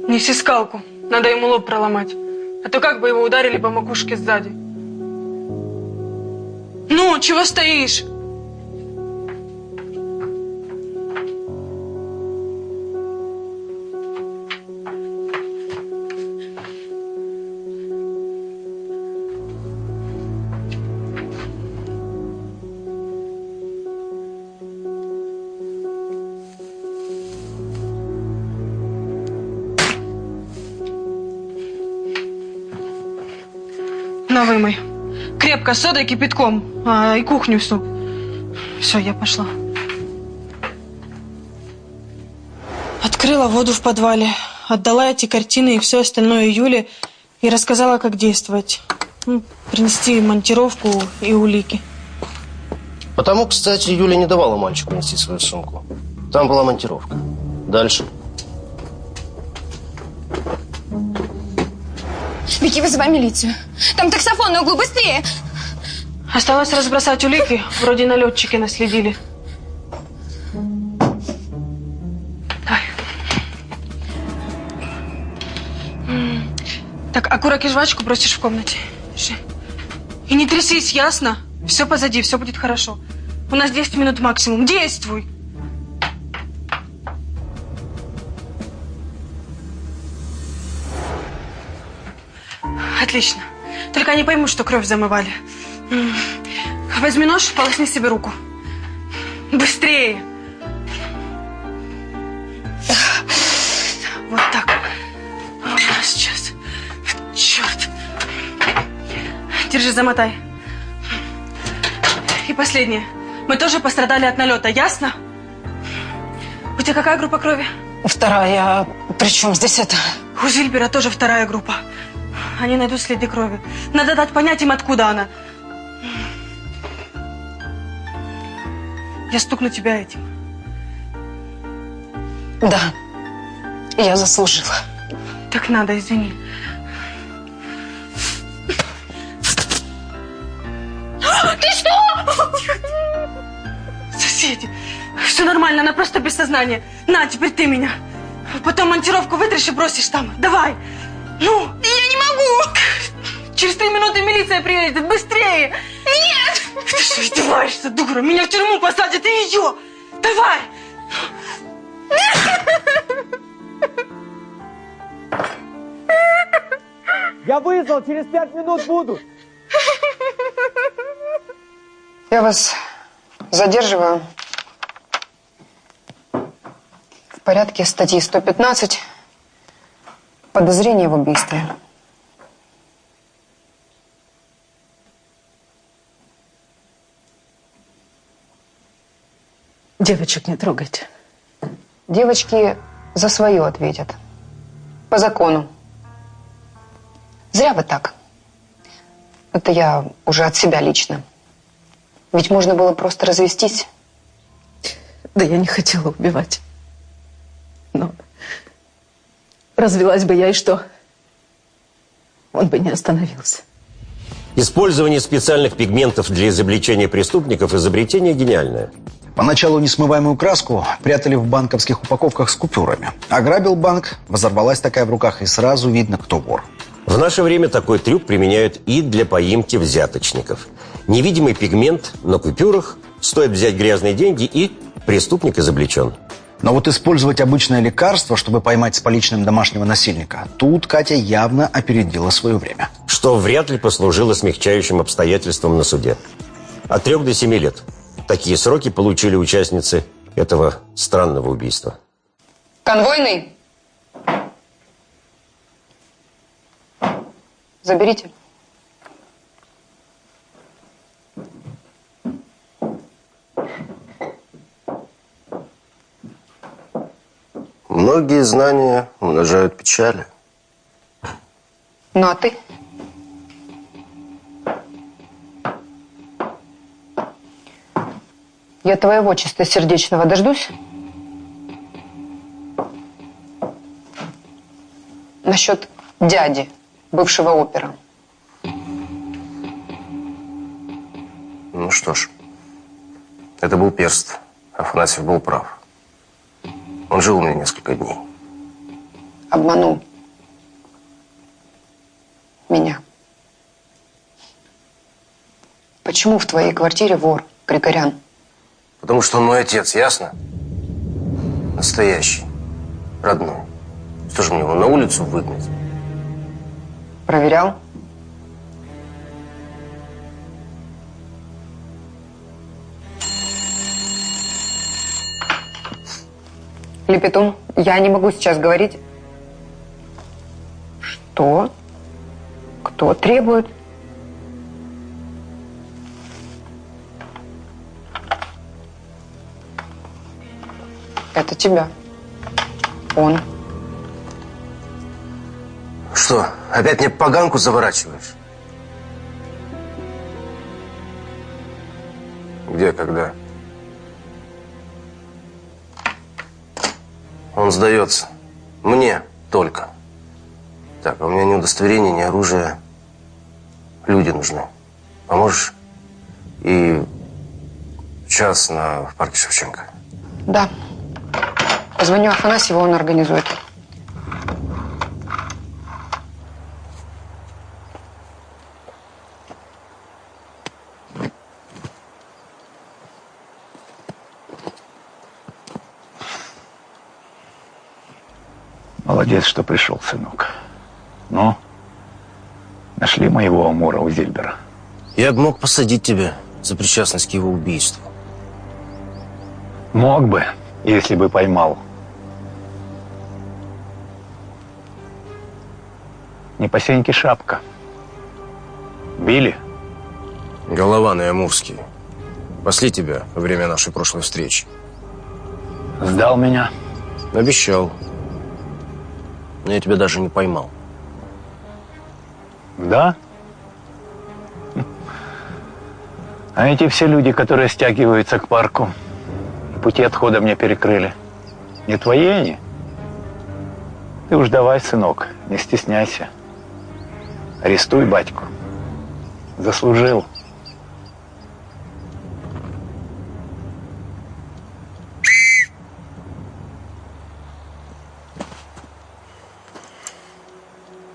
Неси скалку. Надо ему лоб проломать. А то как бы его ударили по макушке сзади. Ну, чего стоишь? На, вымой. Крепко, содой, кипятком. А, и кухню всю. Все, я пошла. Открыла воду в подвале. Отдала эти картины и все остальное Юле. И рассказала, как действовать. Ну, принести монтировку и улики. Потому, кстати, Юля не давала мальчику нести свою сумку. Там была монтировка. Дальше. Беги, вызывай милицию. Там таксофон на углу, быстрее! Осталось разбросать улики. Вроде налетчики наследили. Давай. Так, окурок и жвачку бросишь в комнате. И не трясись, ясно? Все позади, все будет хорошо. У нас 10 минут максимум. Действуй! Отлично. Только не пойму, что кровь замывали. М. Возьми нож, полосни себе руку. Быстрее! Вот так. Ага, Сейчас. Черт. Держи, замотай. И последнее. Мы тоже пострадали от налета, ясно? У тебя какая группа крови? Вторая. Причем здесь это? У Зильбера тоже вторая группа. Они найдут следы крови. Надо дать понять им, откуда она. Я стукну тебя этим. Да. Я заслужила. Так надо, извини. Ты что? Соседи, все нормально, она просто без сознания. На, теперь ты меня. Потом монтировку вытрешь и бросишь там. Давай. Ну. Могу. Через три минуты милиция приедет. Быстрее. Нет. Ты что, издеваешься, дура? Меня в тюрьму посадят и ее. Давай. Я вызвал, через пять минут буду. Я вас задерживаю. В порядке статьи 115. Подозрение в убийстве. Девочек не трогайте. Девочки за свое ответят. По закону. Зря вы так. Это я уже от себя лично. Ведь можно было просто развестись. Да я не хотела убивать. Но развелась бы я, и что? Он бы не остановился. Использование специальных пигментов для изобличения преступников – изобретение гениальное. Поначалу несмываемую краску прятали в банковских упаковках с купюрами. Ограбил банк, взорвалась такая в руках, и сразу видно, кто вор. В наше время такой трюк применяют и для поимки взяточников. Невидимый пигмент на купюрах, стоит взять грязные деньги и преступник изобличен. Но вот использовать обычное лекарство, чтобы поймать с поличным домашнего насильника, тут Катя явно опередила свое время. Что вряд ли послужило смягчающим обстоятельством на суде. От трех до семи лет. Такие сроки получили участницы этого странного убийства. Конвойный. Заберите. Многие знания умножают печали. Ну а ты? Я твоего чистосердечного дождусь? Насчет дяди, бывшего опера. Ну что ж, это был перст. Афанасьев был прав. Он жил у меня несколько дней. Обманул. Меня. Почему в твоей квартире вор, Григорян? Потому что он мой отец, ясно? Настоящий. Родной. Что же мне его на улицу выгнать? Проверял? Лепетун, я не могу сейчас говорить. Что? Кто требует? Это тебя. Он. Что, опять мне поганку заворачиваешь? Где, когда? Он сдается. Мне только. Так, а у меня ни удостоверения, ни оружия. Люди нужны. Поможешь? И час на в парке Шевченко. Да. Позвоню Афанасьеву, он организует. Молодец, что пришел, сынок. Ну, нашли моего Амура у Зильбера. Я бы мог посадить тебя за причастность к его убийству. Мог бы, если бы поймал. Не по сеньке шапка. Били? Голова на Амурский. Пасли тебя во время нашей прошлой встречи. Сдал меня? Обещал. Но я тебя даже не поймал. Да? А эти все люди, которые стягиваются к парку, пути отхода мне перекрыли. Не твои они? Ты уж давай, сынок, не стесняйся. Арестуй батьку. Заслужил.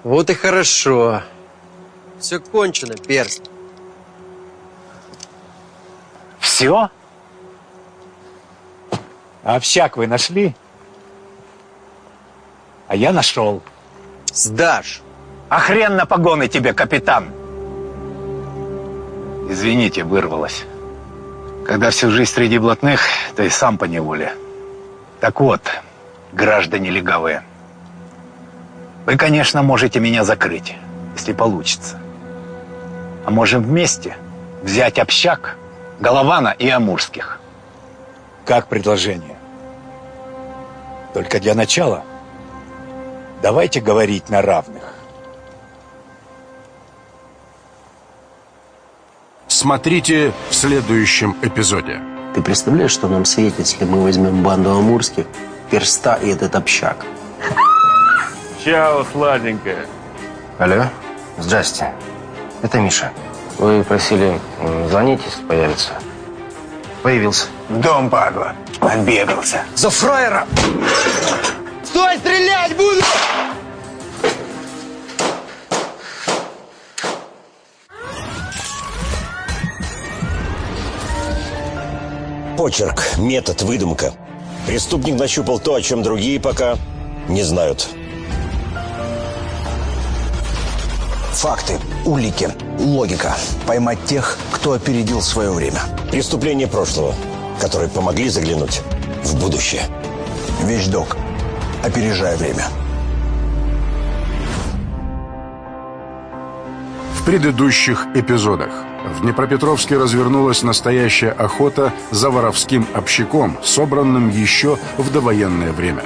Вот и хорошо. Все кончено, перст. Все? А общак вы нашли? А я нашел. Сдашь. А хрен на погоны тебе, капитан. Извините, вырвалось. Когда всю жизнь среди блатных, то и сам по неволе. Так вот, граждане легавые, вы, конечно, можете меня закрыть, если получится. А можем вместе взять общак Голована и Амурских. Как предложение? Только для начала давайте говорить на равных. Смотрите в следующем эпизоде. Ты представляешь, что нам светит, если мы возьмем банду амурских, перста и этот общак? Чао, сладенькая. Алло, здрасте. Это Миша. Вы просили звонить, если появится. Появился. В дом, падла. Отбегался. За фраера! Стой, стрелять буду! Почерк, метод, выдумка. Преступник нащупал то, о чем другие пока не знают. Факты, улики, логика. Поймать тех, кто опередил свое время. Преступления прошлого, которые помогли заглянуть в будущее. Вещдок. Опережая время. В предыдущих эпизодах в Днепропетровске развернулась настоящая охота за воровским общаком, собранным еще в довоенное время.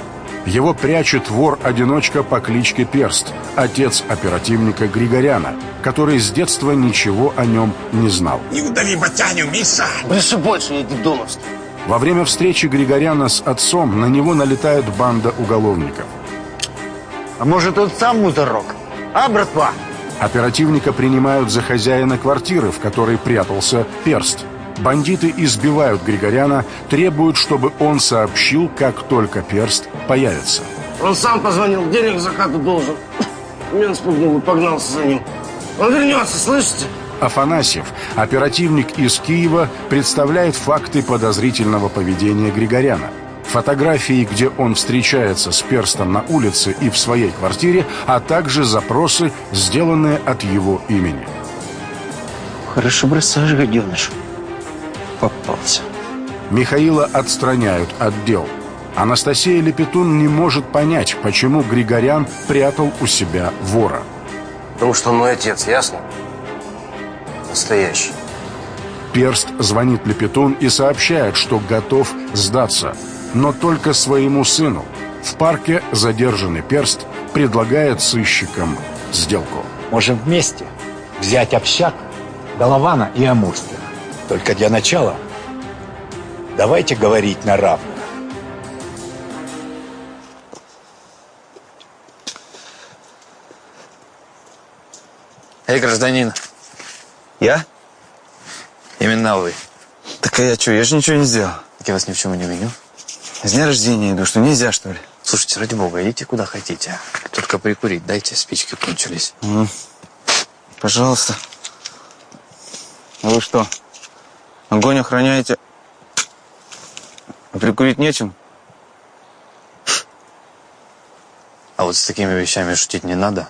Его прячет вор-одиночка по кличке Перст, отец оперативника Григоряна, который с детства ничего о нем не знал. Не удави Батяню, Миша! Больше больше, я детдомовский. Во время встречи Григоряна с отцом на него налетает банда уголовников. А может, он сам мусорок? А, братва? Оперативника принимают за хозяина квартиры, в которой прятался Перст. Бандиты избивают Григоряна, требуют, чтобы он сообщил, как только Перст появится. Он сам позвонил, денег за хату должен. Меня спугнул и погнался за ним. Он вернется, слышите? Афанасьев, оперативник из Киева, представляет факты подозрительного поведения Григоряна. Фотографии, где он встречается с перстом на улице и в своей квартире, а также запросы, сделанные от его имени. Хорошо бросаешь, гаденыш. Попался. Михаила отстраняют от дел. Анастасия Лепетун не может понять, почему Григорян прятал у себя вора. Потому что он мой отец, ясно? Настоящий. Перст звонит Лепетун и сообщает, что готов сдаться, но только своему сыну. В парке задержанный Перст предлагает сыщикам сделку. Можем вместе взять общак Голована и Амурских. Только для начала давайте говорить на равных. Эй, гражданин. Я? Именно вы. Так а я что, я же ничего не сделал. Так я вас ни в чем не виню. С дня рождения иду, что нельзя, что ли? Слушайте, ради бога, идите куда хотите. Только прикурить дайте, спички кончились. М. Пожалуйста. А вы что, огонь охраняете? А прикурить нечем? А вот с такими вещами шутить не надо.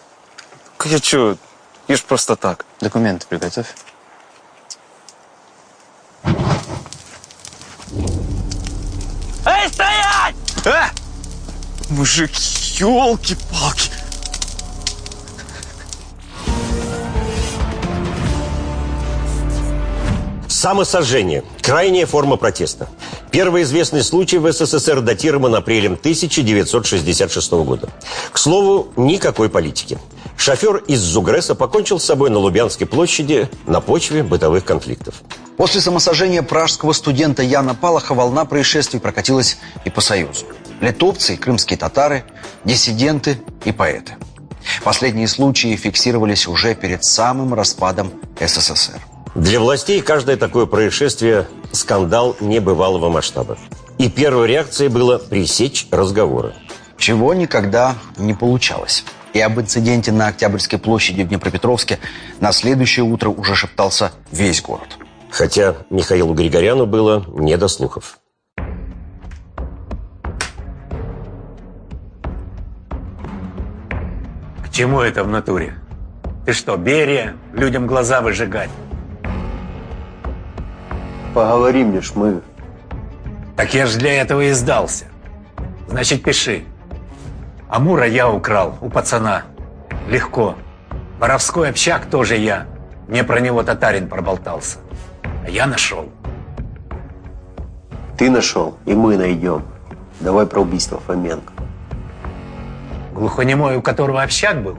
Так я что, я ж просто так. Документы приготовь. Эй, стоять! А! Мужик, елки-палки. Самосожжение. Крайняя форма протеста. Первый известный случай в СССР датирован апрелем 1966 года. К слову, никакой политики. Шофер из Зугреса покончил с собой на Лубянской площади на почве бытовых конфликтов. После самосожжения пражского студента Яна Палаха волна происшествий прокатилась и по Союзу. Литовцы и крымские татары, диссиденты и поэты. Последние случаи фиксировались уже перед самым распадом СССР. Для властей каждое такое происшествие – скандал небывалого масштаба. И первой реакцией было пресечь разговоры. Чего никогда не получалось. И об инциденте на Октябрьской площади в Днепропетровске на следующее утро уже шептался весь город. Хотя Михаилу Григоряну было не до слухов. К чему это в натуре? Ты что, Берия, людям глаза выжигать? Поговори мне, Шмыгов. Так я ж для этого и сдался. Значит, пиши. Амура я украл у пацана. Легко. Воровской общак тоже я. Мне про него татарин проболтался. А я нашел. Ты нашел, и мы найдем. Давай про убийство Фоменко. Глухонемой, у которого общак был?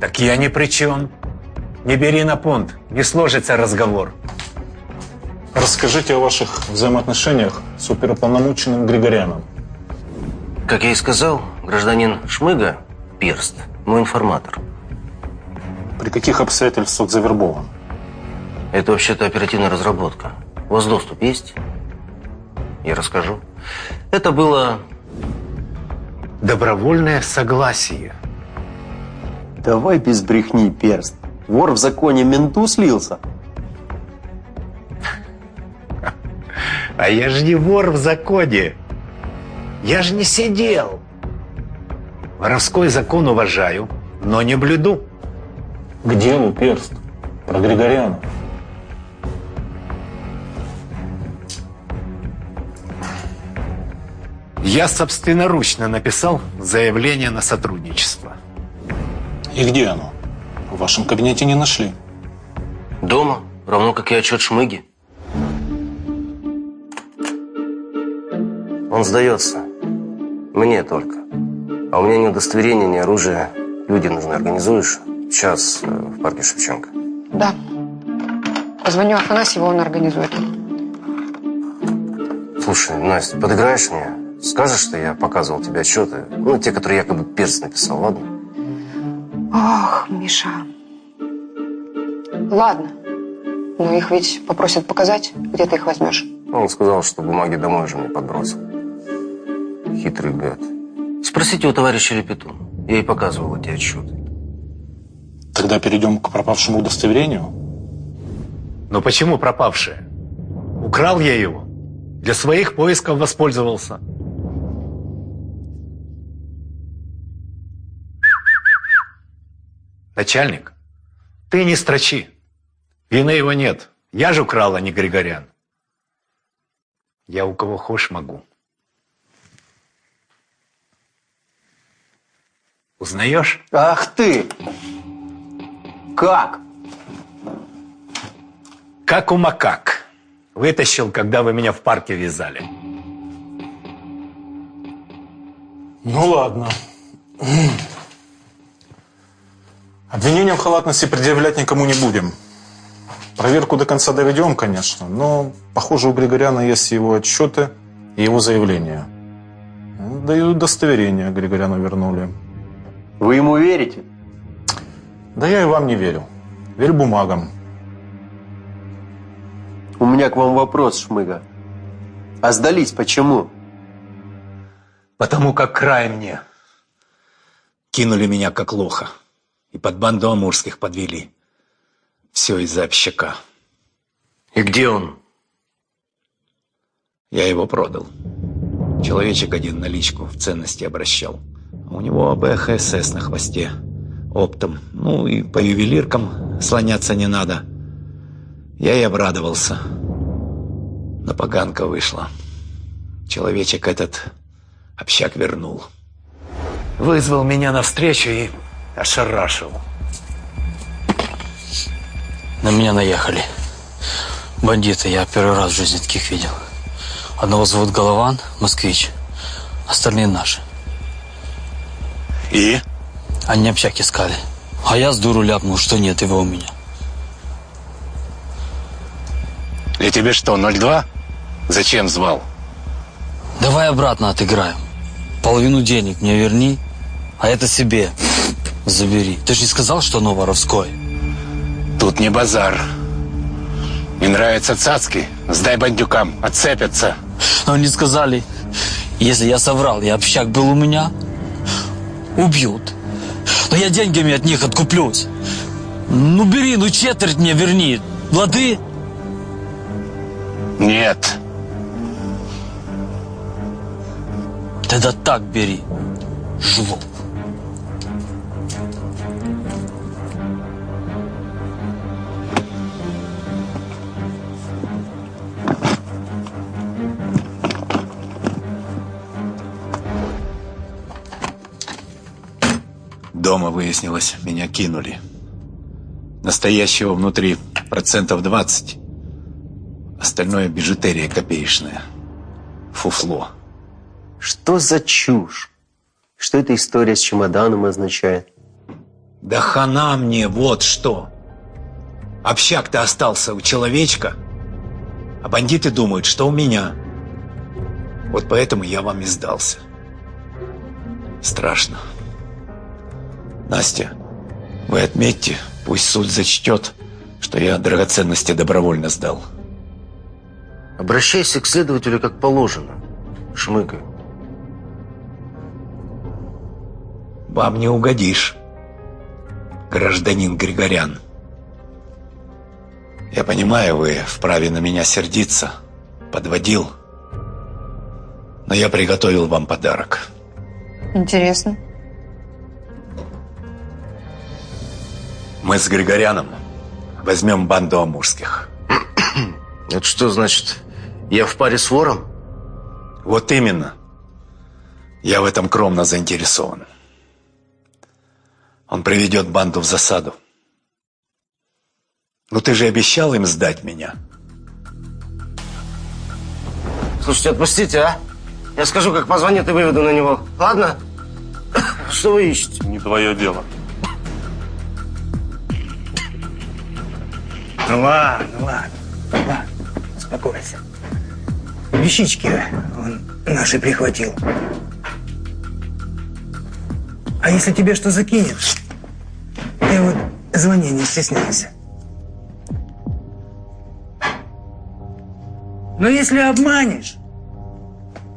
Так я ни при чем. Не бери на понт, не сложится разговор. Расскажите о ваших взаимоотношениях с оперуполномоченным Григоряном. Как я и сказал, гражданин Шмыга, Перст, мой информатор. При каких обстоятельствах завербован? Это вообще-то оперативная разработка. У вас доступ есть? Я расскажу. Это было... Добровольное согласие. Давай без брехни, перст. Вор в законе менту слился. А я же не вор в законе. Я же не сидел. Воровской закон уважаю, но не блюду. К делу, перст. Про Григоряна. Я собственноручно написал заявление на сотрудничество. И где оно? В вашем кабинете не нашли. Дома, равно как и отчет Шмыги. Он сдается. Мне только. А у меня ни удостоверения, ни оружия. Люди нужны. Организуешь? Сейчас э, в парке Шевченко. Да. Позвоню Афанасьеву, он организует. Слушай, Настя, подыграешь мне? Скажешь, что я показывал тебе отчеты? Ну, те, которые якобы перст написал, ладно? Ох, Миша. Ладно. Но их ведь попросят показать. Где ты их возьмешь? Он сказал, что бумаги домой уже мне подбросил. Хитрый гад. Спросите у товарища Репету. Я ей показывал эти отчеты. Тогда перейдем к пропавшему удостоверению. Но почему пропавшее? Украл я его. Для своих поисков воспользовался. Начальник, ты не строчи. Вины его нет. Я же украл, а не Григорян. Я у кого хошь могу. Узнаешь? Ах ты! Как? Как у макак. Вытащил, когда вы меня в парке вязали. Ну ладно. Обвинения в халатности предъявлять никому не будем. Проверку до конца доведем, конечно, но, похоже, у Григоряна есть его отчеты и его заявления. Да и удостоверение Григоряну вернули. Вы ему верите? Да я и вам не верю. Верь бумагам. У меня к вам вопрос, Шмыга. А сдались почему? Потому как край мне. Кинули меня как лоха. И под банду амурских подвели. Все из-за общака. И где он? Я его продал. Человечек один наличку в ценности обращал. А у него АБХСС на хвосте. Оптом. Ну и по ювелиркам слоняться не надо. Я и обрадовался. Но поганка вышла. Человечек этот общак вернул. Вызвал меня навстречу и ошарашил. На меня наехали. Бандиты, я первый раз в жизни таких видел. Одного зовут Голован, москвич. Остальные наши. И? Они общак искали. А я с дуру ляпнул, что нет его у меня. И тебе что, 02? Зачем звал? Давай обратно отыграем. Половину денег мне верни, а это себе забери. Ты же не сказал, что оно воровское? Тут не базар. Не нравятся цацки? Сдай бандюкам, отцепятся. Но они сказали, если я соврал, и общак был у меня, убьют. Но я деньгами от них откуплюсь. Ну бери, ну четверть мне верни. Лады? Нет. Тогда так бери. Жлоб. Дома выяснилось, меня кинули. Настоящего внутри процентов 20. Остальное бижутерия копеечная. Фуфло. Что за чушь? Что эта история с чемоданом означает? Да хана мне, вот что. Общак-то остался у человечка, а бандиты думают, что у меня. Вот поэтому я вам и сдался. Страшно. Настя, вы отметьте, пусть суд зачтет, что я драгоценности добровольно сдал. Обращайся к следователю как положено. Шмыка. Вам не угодишь, гражданин Григорян. Я понимаю, вы вправе на меня сердиться, подводил, но я приготовил вам подарок. Интересно. Мы с Григоряном возьмем банду амурских. Это что значит? Я в паре с вором? Вот именно. Я в этом кромно заинтересован. Он приведет банду в засаду. Ну ты же обещал им сдать меня. Слушайте, отпустите, а? Я скажу, как позвонит и выведу на него. Ладно? Что вы ищете? Не твое дело. Ну ладно, ладно, ладно, успокойся. Вещички он наши прихватил. А если тебе что закинет, ты вот звони, не стесняйся. Но если обманешь,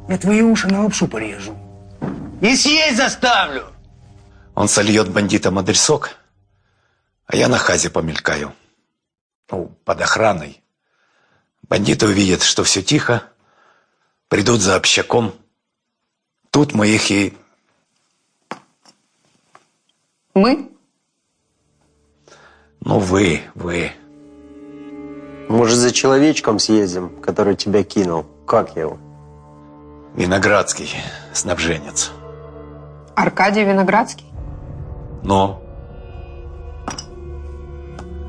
я твои уши на лапшу порежу. И съесть заставлю. Он сольет бандитам адресок, а я на хазе помелькаю. Ну, под охраной. Бандиты увидят, что все тихо, придут за общаком. Тут мы их и... Мы? Ну, вы, вы. Может, за человечком съездим, который тебя кинул? Как его? Виноградский, снабженец. Аркадий Виноградский? Но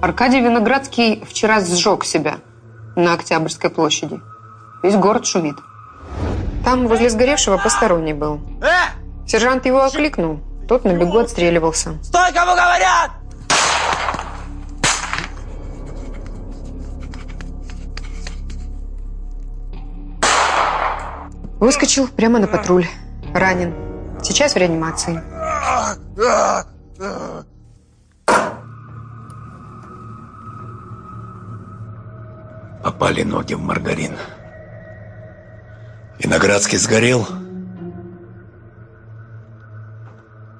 Аркадий Виноградский вчера сжег себя на Октябрьской площади. Весь город шумит. Там возле сгоревшего посторонний был. Сержант его окликнул. Тот на бегу отстреливался. Стой, кому говорят! Выскочил прямо на патруль. Ранен. Сейчас в реанимации. Попали ноги в маргарин. Виноградский сгорел.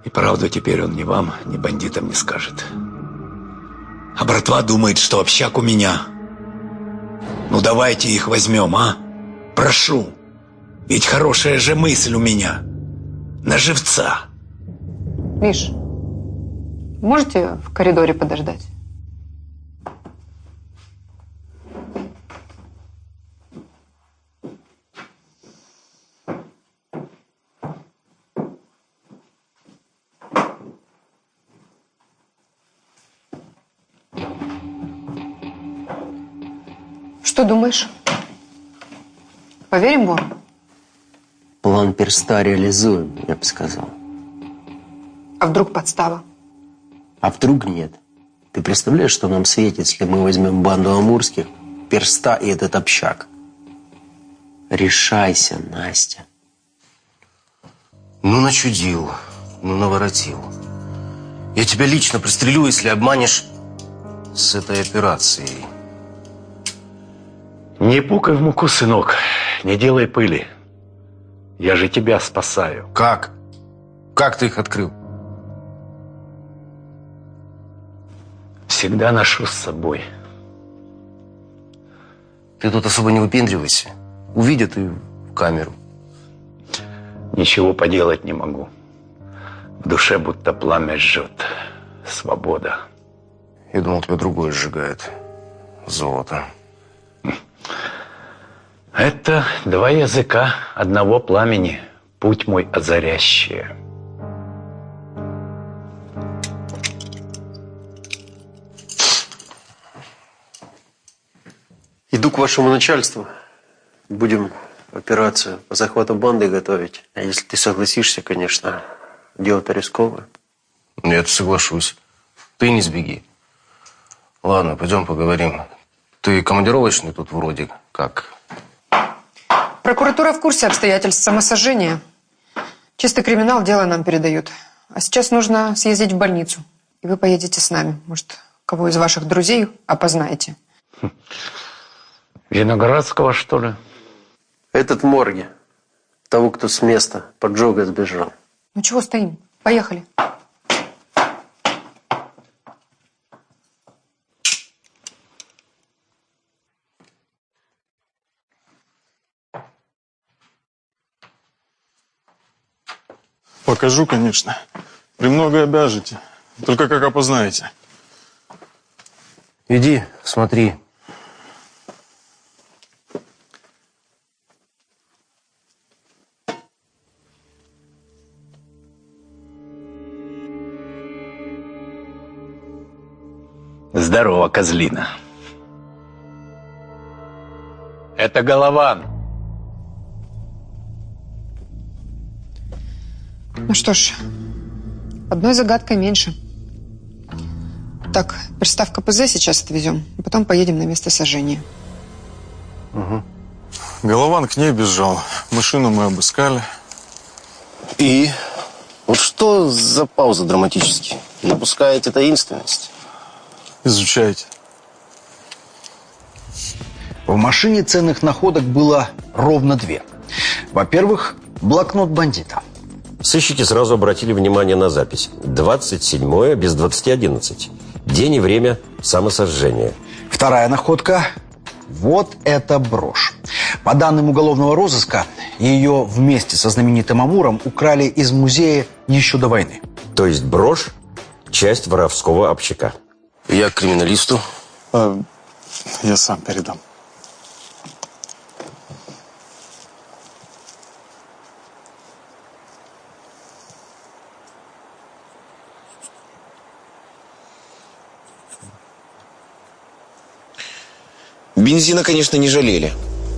И правду теперь он ни вам, ни бандитам не скажет. А братва думает, что общак у меня. Ну давайте их возьмем, а? Прошу. Ведь хорошая же мысль у меня. На живца. Миш, можете в коридоре подождать? Что думаешь? Поверим вору? План перста реализуем, я бы сказал. А вдруг подстава? А вдруг нет? Ты представляешь, что нам светит, если мы возьмем банду амурских, перста и этот общак? Решайся, Настя. Ну, начудил, ну, наворотил. Я тебя лично пристрелю, если обманешь с этой операцией. Не пукай в муку, сынок. Не делай пыли. Я же тебя спасаю. Как? Как ты их открыл? Всегда ношу с собой. Ты тут особо не выпендривайся. Увидят и в камеру. Ничего поделать не могу. В душе будто пламя жжет. Свобода. Я думал, тебя другое сжигает. Золото. Это два языка одного пламени. Путь мой озарящее. Иду к вашему начальству. Будем операцию по захвату банды готовить. А если ты согласишься, конечно, дело-то рисковое. Нет, соглашусь. Ты не сбеги. Ладно, пойдем поговорим. Ты командировочный тут вроде как. Прокуратура в курсе обстоятельств самосожжения. Чистый криминал дело нам передают. А сейчас нужно съездить в больницу. И вы поедете с нами. Может, кого из ваших друзей опознаете. Виноградского, что ли? Этот в морге. Того, кто с места поджога сбежал. Ну чего стоим? Поехали. Покажу, конечно. Премного обяжете. Только как опознаете? Иди, смотри. Здорово, козлина. Это Голован. Ну что ж, одной загадкой меньше. Так, пристав КПЗ сейчас отвезем, а потом поедем на место сожжения. Угу. Голован к ней бежал. Машину мы обыскали. И? Вот что за пауза драматические? Напускаете таинственность? Изучайте. В машине ценных находок было ровно две. Во-первых, блокнот бандита. Сыщики сразу обратили внимание на запись. 27 без 20.11. День и время самосожжения. Вторая находка – вот эта брошь. По данным уголовного розыска, ее вместе со знаменитым Амуром украли из музея еще до войны. То есть брошь – часть воровского общака. Я к криминалисту. А, я сам передам. Бензина, конечно, не жалели.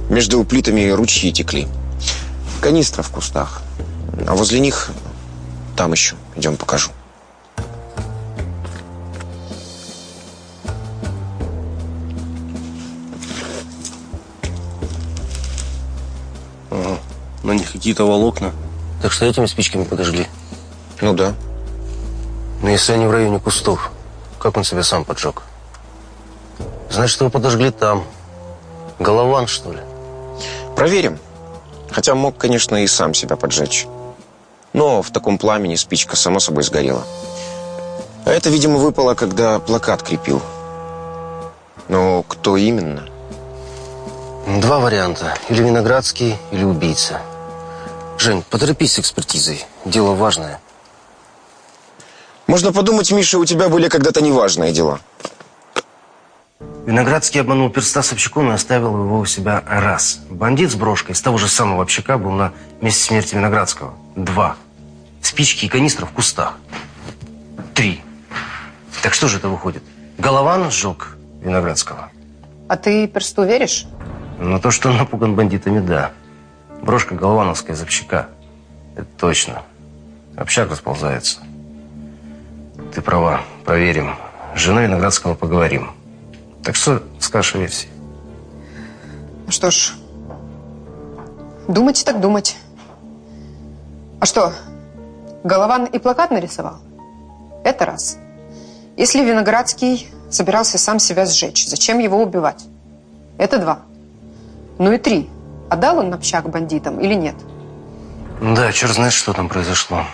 Между плитами ручьи текли. Канистра в кустах. А возле них там еще. Идем покажу. Ага. На них какие-то волокна. Так что этими спичками подожгли? Ну да. Но если они в районе кустов, как он себя сам поджег? Значит, его подожгли там. Голован, что ли? Проверим. Хотя мог, конечно, и сам себя поджечь. Но в таком пламени спичка само собой сгорела. А это, видимо, выпало, когда плакат крепил. Но кто именно? Два варианта. Или Виноградский, или убийца. Жень, поторопись с экспертизой. Дело важное. Можно подумать, Миша, у тебя были когда-то неважные дела. Виноградский обманул перста Собчаком и оставил его у себя раз. Бандит с брошкой с того же самого общака был на месте смерти Виноградского. Два. Спички и канистра в кустах. Три. Так что же это выходит? Голован сжег Виноградского. А ты персту веришь? Но то, что он напуган бандитами, да. Брошка головановская из общака. Это точно. Общак расползается. Ты права. Проверим. С женой Виноградского поговорим. Так что скажешь о версии? Ну что ж, думать так думать. А что, Голован и плакат нарисовал? Это раз. Если Виноградский собирался сам себя сжечь, зачем его убивать? Это два. Ну и три. Отдал он общак бандитам или нет? Да, черт знает, что там произошло.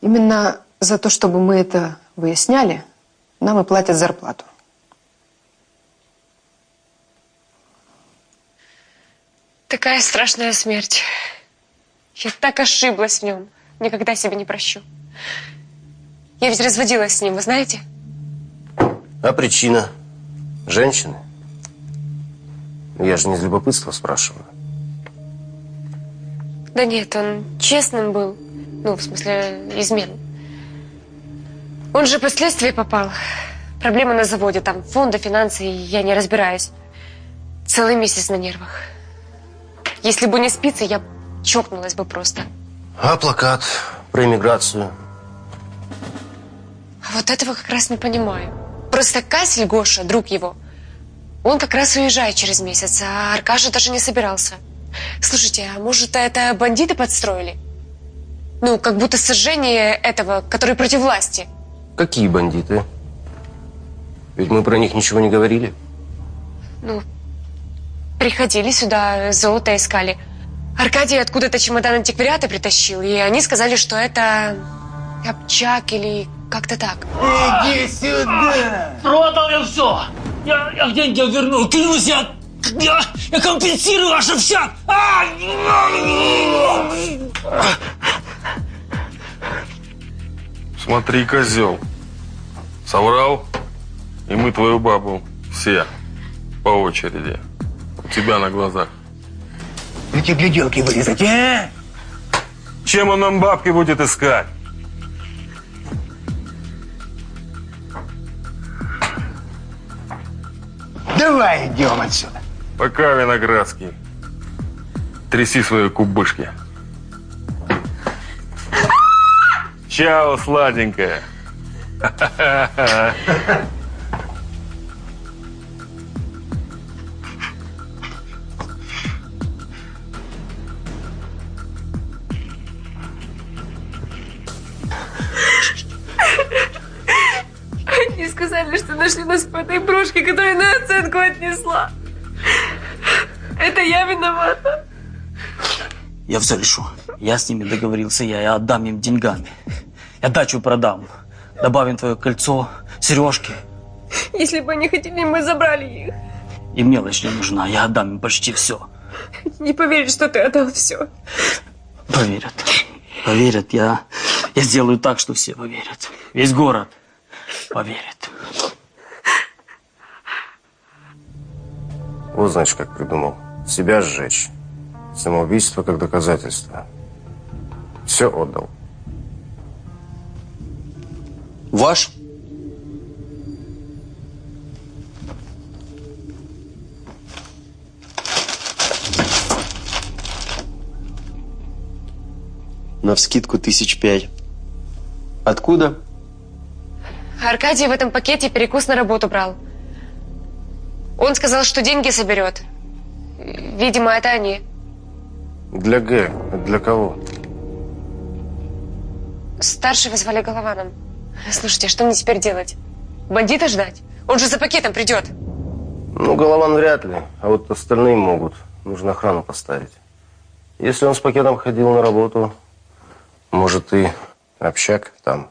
Именно за то, чтобы мы это выясняли, нам и платят зарплату. Такая страшная смерть. Я так ошиблась в нем. Никогда себе не прощу. Я ведь разводилась с ним, вы знаете? А причина? Женщины? Я же не из любопытства спрашиваю. Да нет, он честным был. Ну, в смысле, измен. Он же последствия попал. Проблемы на заводе, там фонды, финансы, я не разбираюсь. Целый месяц на нервах. Если бы не спицы, я чокнулась бы просто. А плакат про иммиграцию? А вот этого как раз не понимаю. Просто Касель, Гоша, друг его, он как раз уезжает через месяц, а Аркаша даже не собирался. Слушайте, а может, это бандиты подстроили? Ну, как будто сожжение этого, который против власти. Какие бандиты? Ведь мы про них ничего не говорили. Ну, приходили сюда, золото искали. Аркадий откуда-то чемодан антиквариата притащил, и они сказали, что это Общак или как-то так. Иди сюда! Продал я все! Я, я деньги верну, клянусь, я, я, я компенсирую ваш общак! А! Смотри, козел. Соврал, и мы твою бабу все по очереди. У тебя на глазах. Эти гляделки вырезать, а? Чем он нам бабки будет искать? Давай идем отсюда. Пока, Виноградский. Тряси свои кубышки. Чао, сладенькая. Они сказали, что нашли нас по этой брошке, которую на оценку отнесла. Это я виновата. Я все решу. Я с ними договорился, я, я отдам им деньгами. Я дачу продам. Добавим твое кольцо, сережки. Если бы они хотели, мы забрали их. Им мелочь не нужна, я отдам им почти все. Не поверят, что ты отдал все. Поверят. Поверят, я, я сделаю так, что все поверят. Весь город поверит. Вот, значит, как придумал. Себя сжечь. Самоубийство как доказательство. Все отдал. Ваш? Навскидку тысяч пять. Откуда? Аркадий в этом пакете перекус на работу брал. Он сказал, что деньги соберет. Видимо, это они. Для Г. Для кого? Старшего звали Голованом. Слушайте, а что мне теперь делать? Бандита ждать? Он же за пакетом придет. Ну, Голован вряд ли, а вот остальные могут. Нужно охрану поставить. Если он с пакетом ходил на работу, может и общак там.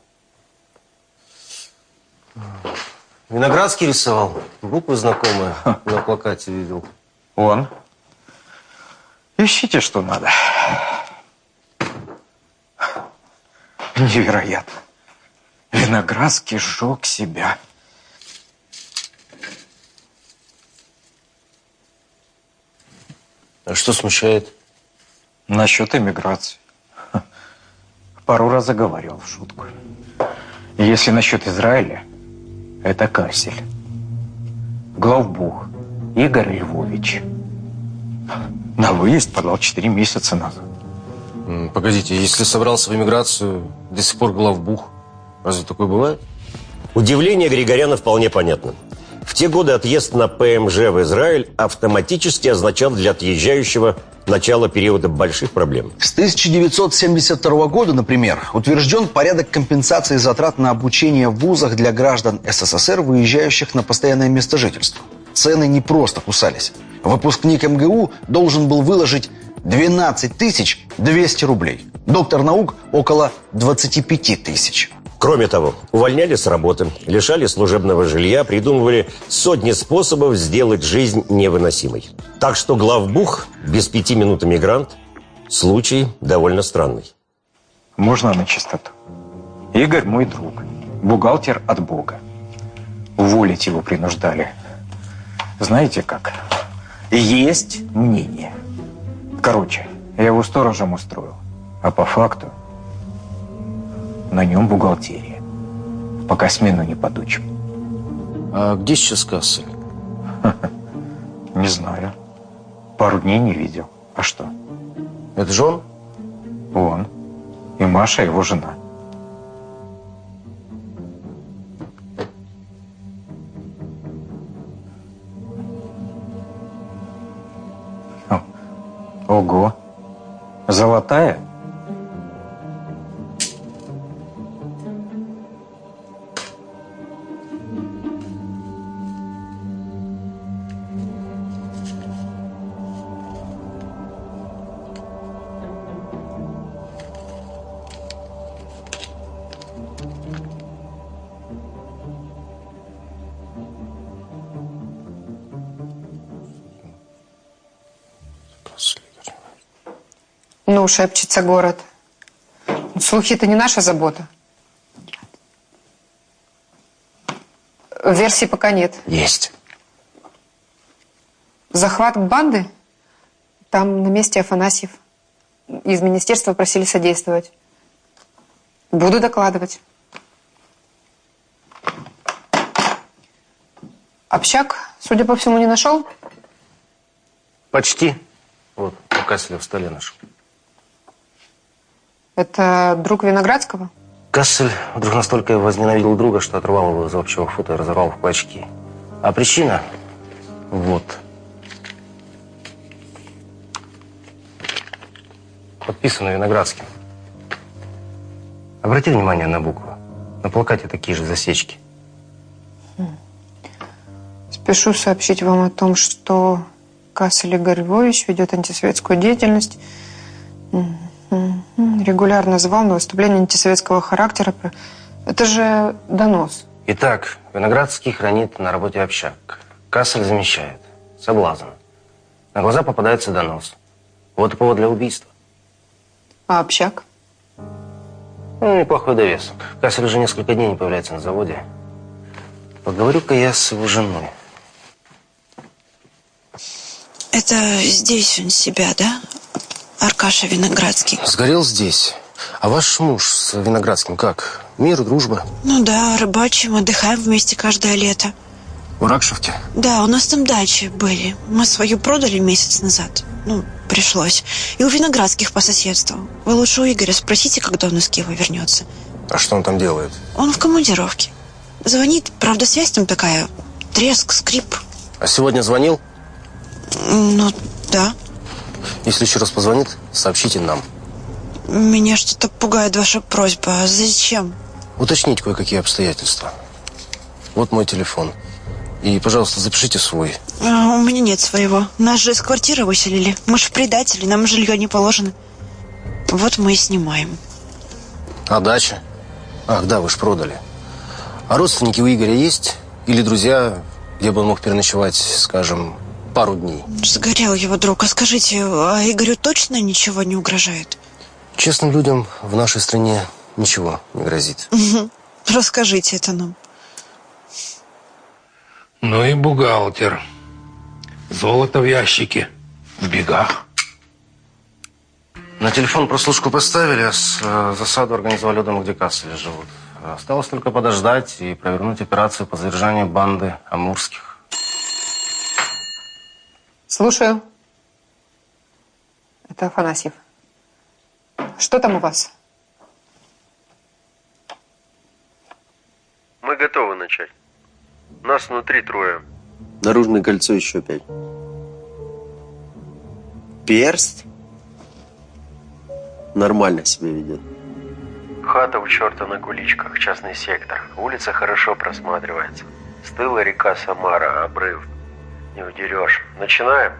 Виноградский рисовал. Буквы знакомые. На плакате видел. Он. Ищите, что надо. Невероятно. Виноградский сжег себя. А что смущает? Насчет эмиграции. Пару раз заговаривал в шутку. Если насчет Израиля, это Кассель. Главбух Игорь Львович. На выезд подал 4 месяца назад. Погодите, если собрался в эмиграцию, до сих пор главбух, разве такое бывает? Удивление Григоряна вполне понятно. В те годы отъезд на ПМЖ в Израиль автоматически означал для отъезжающего начало периода больших проблем. С 1972 года, например, утвержден порядок компенсации затрат на обучение в вузах для граждан СССР, выезжающих на постоянное место жительства. Цены не просто кусались. Выпускник МГУ должен был выложить 12 тысяч 200 рублей. Доктор наук – около 25 тысяч. Кроме того, увольняли с работы, лишали служебного жилья, придумывали сотни способов сделать жизнь невыносимой. Так что главбух без пяти минут эмигрант – случай довольно странный. Можно на чистоту? Игорь мой друг. Бухгалтер от Бога. Уволить его принуждали. Знаете как? Есть мнение. Короче, я его сторожем устроил. А по факту на нем бухгалтерия. Пока смену не подучим. А где сейчас Кассель? Не знаю. Пару дней не видел. А что? Это же он? Он. И Маша его жена. Ого. Золотая? Ну, шепчется город. Слухи – это не наша забота. Версий пока нет. Есть. Захват банды? Там на месте Афанасьев. Из министерства просили содействовать. Буду докладывать. Общак, судя по всему, не нашел? Почти. Вот, у Касселя в столе нашел. Это друг Виноградского? Кассель вдруг настолько возненавидел друга, что оторвал его из общего фото и разорвал в клочки. А причина? Вот. Подписано Виноградским. Обрати внимание на буквы. На плакате такие же засечки. Спешу сообщить вам о том, что Кассель Игорь Львович ведет антисоветскую деятельность. Регулярно звал на выступление антисоветского характера. Это же донос. Итак, Виноградский хранит на работе общак. Кассель замещает. Соблазн. На глаза попадается донос. Вот и повод для убийства. А общак? Ну, неплохой довес. Кассель уже несколько дней не появляется на заводе. Поговорю-ка я с его женой. Это здесь он себя, да? Аркаша Виноградский. Сгорел здесь. А ваш муж с Виноградским как? Мир, дружба? Ну да, рыбачим, отдыхаем вместе каждое лето. В Ракшевке? Да, у нас там дачи были. Мы свою продали месяц назад. Ну, пришлось. И у Виноградских по соседству. Вы лучше у Игоря спросите, когда он из Киева вернется. А что он там делает? Он в командировке. Звонит, правда, связь там такая. Треск, скрип. А сегодня звонил? Ну, да. Если еще раз позвонит, сообщите нам. Меня что-то пугает ваша просьба. А зачем? Уточнить кое-какие обстоятельства. Вот мой телефон. И, пожалуйста, запишите свой. А, у меня нет своего. Нас же из квартиры выселили. Мы же предатели, нам жилье не положено. Вот мы и снимаем. А дача? Ах, да, вы ж продали. А родственники у Игоря есть? Или друзья, где бы он мог переночевать, скажем, пару дней? Сгорел его друг. А скажите, а Игорю точно ничего не угрожает? Честным людям в нашей стране ничего не грозит. Расскажите это нам. Ну и бухгалтер. Золото в ящике. В бегах. На телефон прослушку поставили, а с, э, засаду организовали дома, где кассы живут. Осталось только подождать и провернуть операцию по задержанию банды амурских. Слушаю. Это Афанасьев. Что там у вас? Мы готовы начать. Нас внутри трое. Наружное кольцо еще пять. Перст? Нормально себя ведет. Хата у черта на куличках, частный сектор. Улица хорошо просматривается. Стыла река Самара, обрыв. Не удерешь. Начинаем?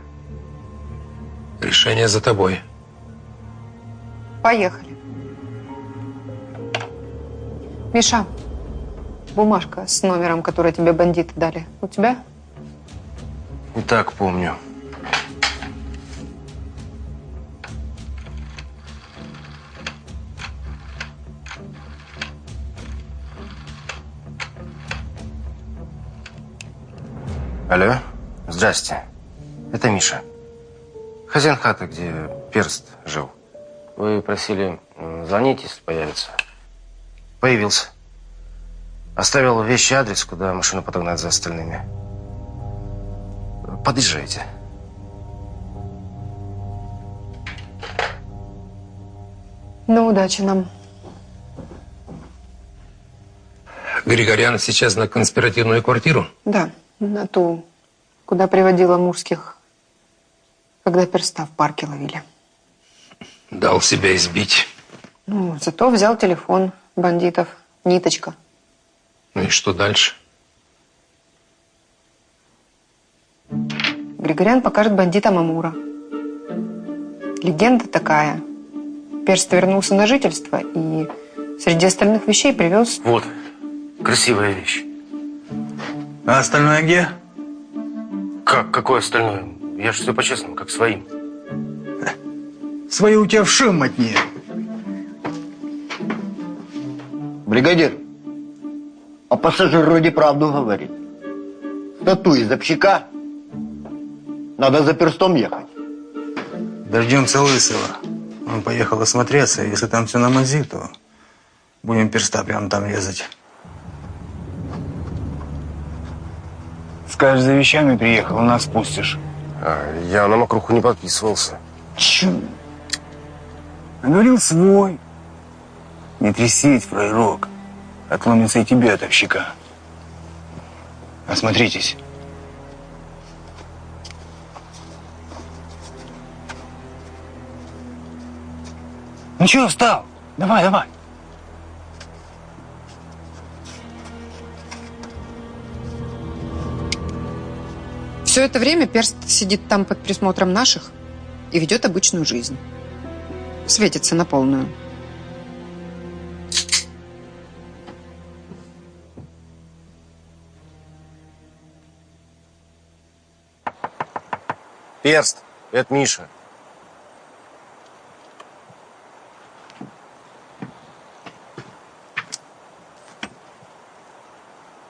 Решение за тобой. Поехали. Миша, бумажка с номером, который тебе бандиты дали, у тебя? И так помню. Алло, здрасте. Это Миша. Хозяин хаты, где перст жил. Вы просили звонить, если появится. Появился. Оставил вещи адрес, куда машину подогнать за остальными. Подъезжайте. Ну, удачи нам. Григорян сейчас на конспиративную квартиру? Да, на ту, куда приводила мужских, когда перста в парке ловили. Дал себя избить. Ну, зато взял телефон бандитов, ниточка. Ну и что дальше? Григорян покажет бандитам Амура. Легенда такая. Перст вернулся на жительство и среди остальных вещей привез... Вот, красивая вещь. А остальное где? Как? Какое остальное? Я же все по-честному, как своим. Свои у тебя в шим мотни. Бригадир, а пассажир вроде правду говорит. Тату из общака. Надо за перстом ехать. Дождемся Лысого. Он поехал осмотреться. Если там все на мази, то будем перста прямо там резать. Скажешь, за вещами приехал, нас спустишь. А, я на мокруху не подписывался. Чу. А Говорил свой. Не трясись, фраерок. Отломится и тебе от общака. Осмотритесь. Ну чего встал? Давай, давай. Все это время Перст сидит там под присмотром наших и ведет обычную жизнь. Светится на полную. Перст, это Миша.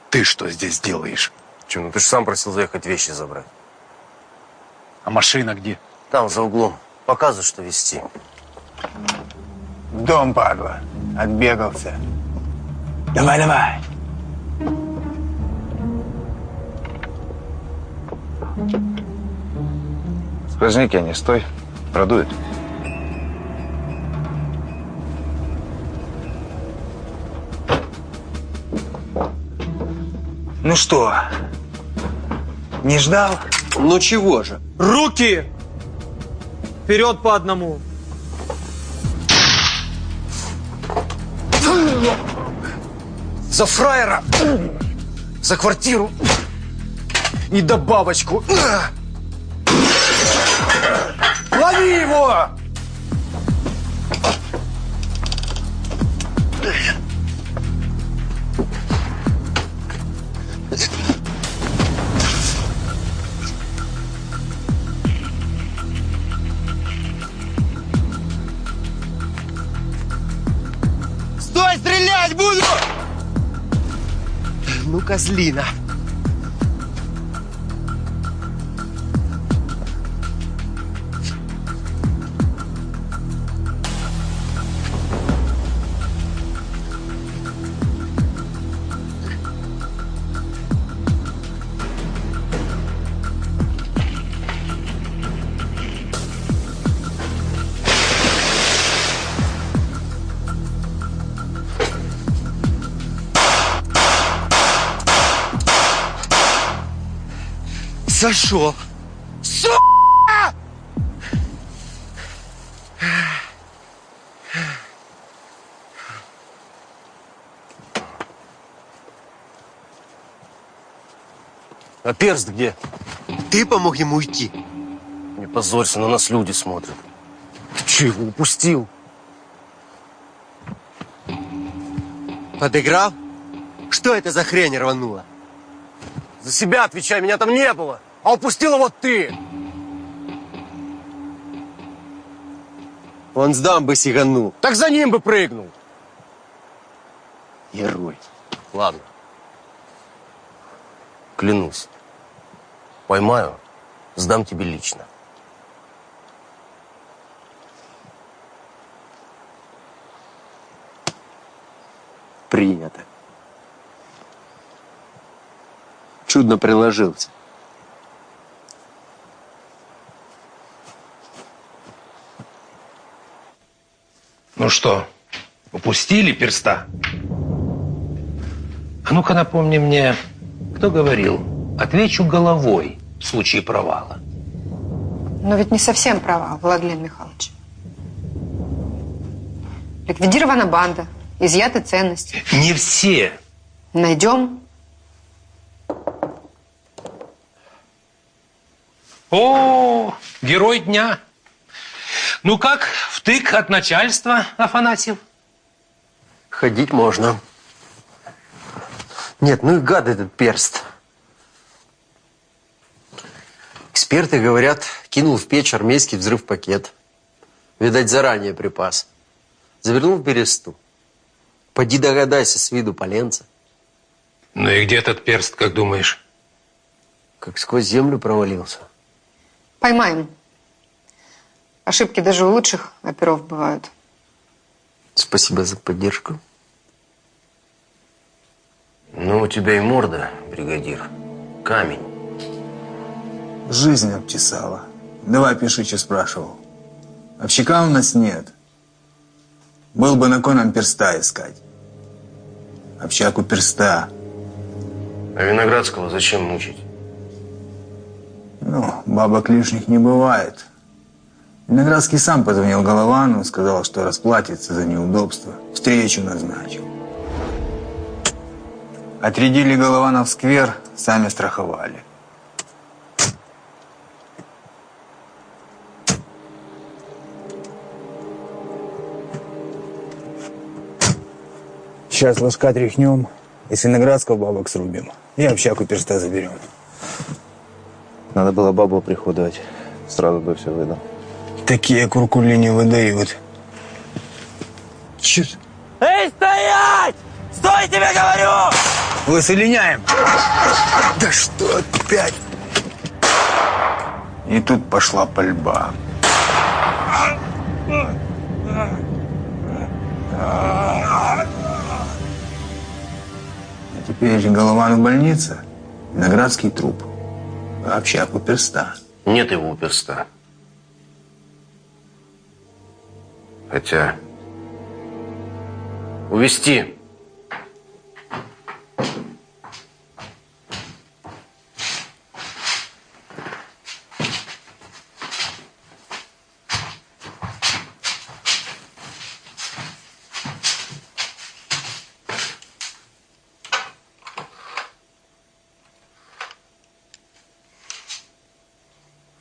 Ты что здесь делаешь? Че, ну ты же сам просил заехать вещи забрать. А машина где? Там, за углом. Показывай, что везти. Дом, падла. Отбегался. Давай, давай. Сквозняки не стой. Продует. Ну что, не ждал? Ну чего же? Руки! Вперед по одному. За фраера! За квартиру! и добавочку. Лови его! Стой, Ну, козлина. Зашел. Сука! А перст где? Ты помог ему уйти. Не позорься, на нас люди смотрят. Ты че, его упустил? Подыграл? Что это за хрень рванула? За себя отвечай, меня там не было. А упустила вот ты. Он с дамбы сиганул. Так за ним бы прыгнул. Герой. Ладно. Клянусь. Поймаю, сдам тебе лично. Принято. Чудно приложился. Ну что, упустили перста? А ну-ка напомни мне, кто говорил? Отвечу головой в случае провала. Но ведь не совсем права, Владлен Михайлович. Ликвидирована банда, изъяты ценности. Не все. Найдем. О, герой дня. Ну как, втык от начальства, Афанасьев? Ходить можно. Нет, ну и гад этот перст. Эксперты говорят, кинул в печь армейский взрыв пакет. Видать, заранее припас. Завернул в бересту. Поди догадайся с виду поленца. Ну и где этот перст, как думаешь? Как сквозь землю провалился. Поймаем. Ошибки даже у лучших оперов бывают. Спасибо за поддержку. Ну, у тебя и морда, бригадир. Камень. Жизнь обтесала. Давай пиши, что спрашивал. Общака у нас нет. Был бы на кой нам перста искать. Общак у перста. А Виноградского зачем мучить? Ну, бабок лишних не бывает. Виноградский сам позвонил Головану, сказал, что расплатится за неудобство. Встречу назначил. Отрядили Голована в сквер, сами страховали. Сейчас ложка тряхнем, и с Виноградского бабок срубим. И общаку перста заберем. Надо было бабу приходовать. Сразу бы все выдал. Такие куркули не выдают. Чё? Эй, стоять! Стой, тебе говорю! Высоединяем! Да что опять? И тут пошла пальба. А теперь же Голован в больнице. Виноградский труп. А общак у перста. Нет его у перста. Хотя... Увести.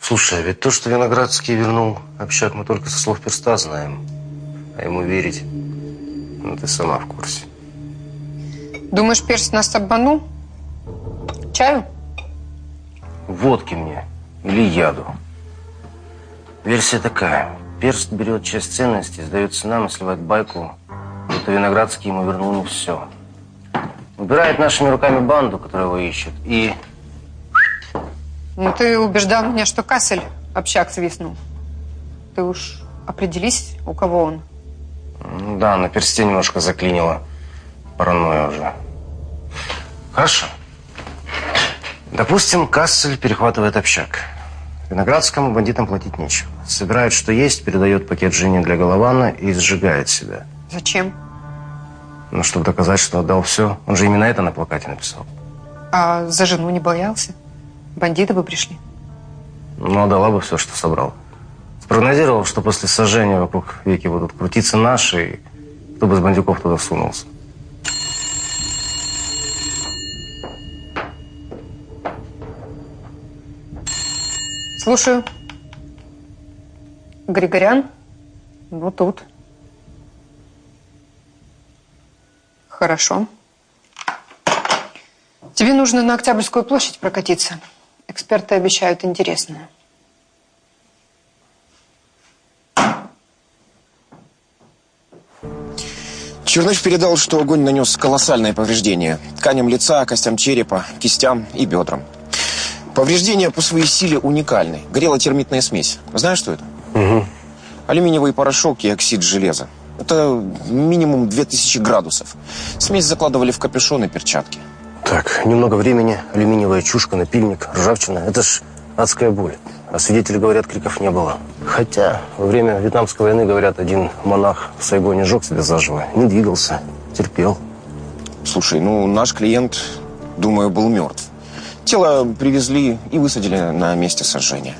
Слушай, а ведь то, что Виноградский вернул общак, мы только со слов перста знаем. А ему верить, ну ты сама в курсе. Думаешь, перст нас обманул? Чаю? Водки мне или яду. Версия такая. Перст берет часть ценностей, сдается нам и сливает байку, будто Виноградский ему вернул не все. Убирает нашими руками банду, которая его ищет, и Ну, ты убеждал меня, что Кассель общак свистнул. Ты уж определись, у кого он. Да, на персте немножко заклинило. Паранойя уже. Хорошо. Допустим, Кассель перехватывает общак. Виноградскому бандитам платить нечего. Собирает, что есть, передает пакет Жене для Голована и сжигает себя. Зачем? Ну, чтобы доказать, что отдал все. Он же именно это на плакате написал. А за жену не боялся? Бандиты бы пришли. Ну, отдала бы все, что собрал. Спрогнозировал, что после сожжения вокруг веки будут крутиться наши, и кто бы из бандюков туда сунулся. Слушаю. Григорян? Ну, тут. Хорошо. Тебе нужно на Октябрьскую площадь прокатиться. Эксперты обещают интересное. Черныш передал, что огонь нанес колоссальное повреждение тканям лица, костям черепа, кистям и бедрам. Повреждения по своей силе уникальны. Горела термитная смесь. Знаешь, что это? Угу. Алюминиевый порошок и оксид железа. Это минимум 2000 градусов. Смесь закладывали в капюшон и перчатки. Так, немного времени, алюминиевая чушка, напильник, ржавчина. Это ж адская боль. А свидетели говорят, криков не было. Хотя во время Вьетнамской войны, говорят, один монах в Сайгоне жег себя заживо. Не двигался, терпел. Слушай, ну наш клиент, думаю, был мертв. Тело привезли и высадили на месте сожжения.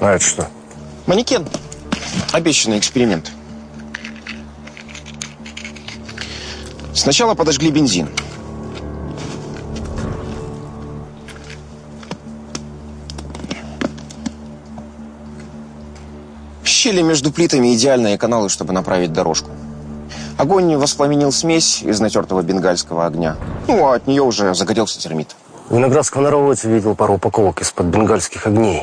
А это что? Манекен. Обещанный эксперимент. Сначала подожгли бензин. Щели между плитами идеальные каналы, чтобы направить дорожку. Огонь воспламенил смесь из натертого бенгальского огня. Ну, а от нее уже загорелся термит. В Виноградском на работе видел пару упаковок из-под бенгальских огней.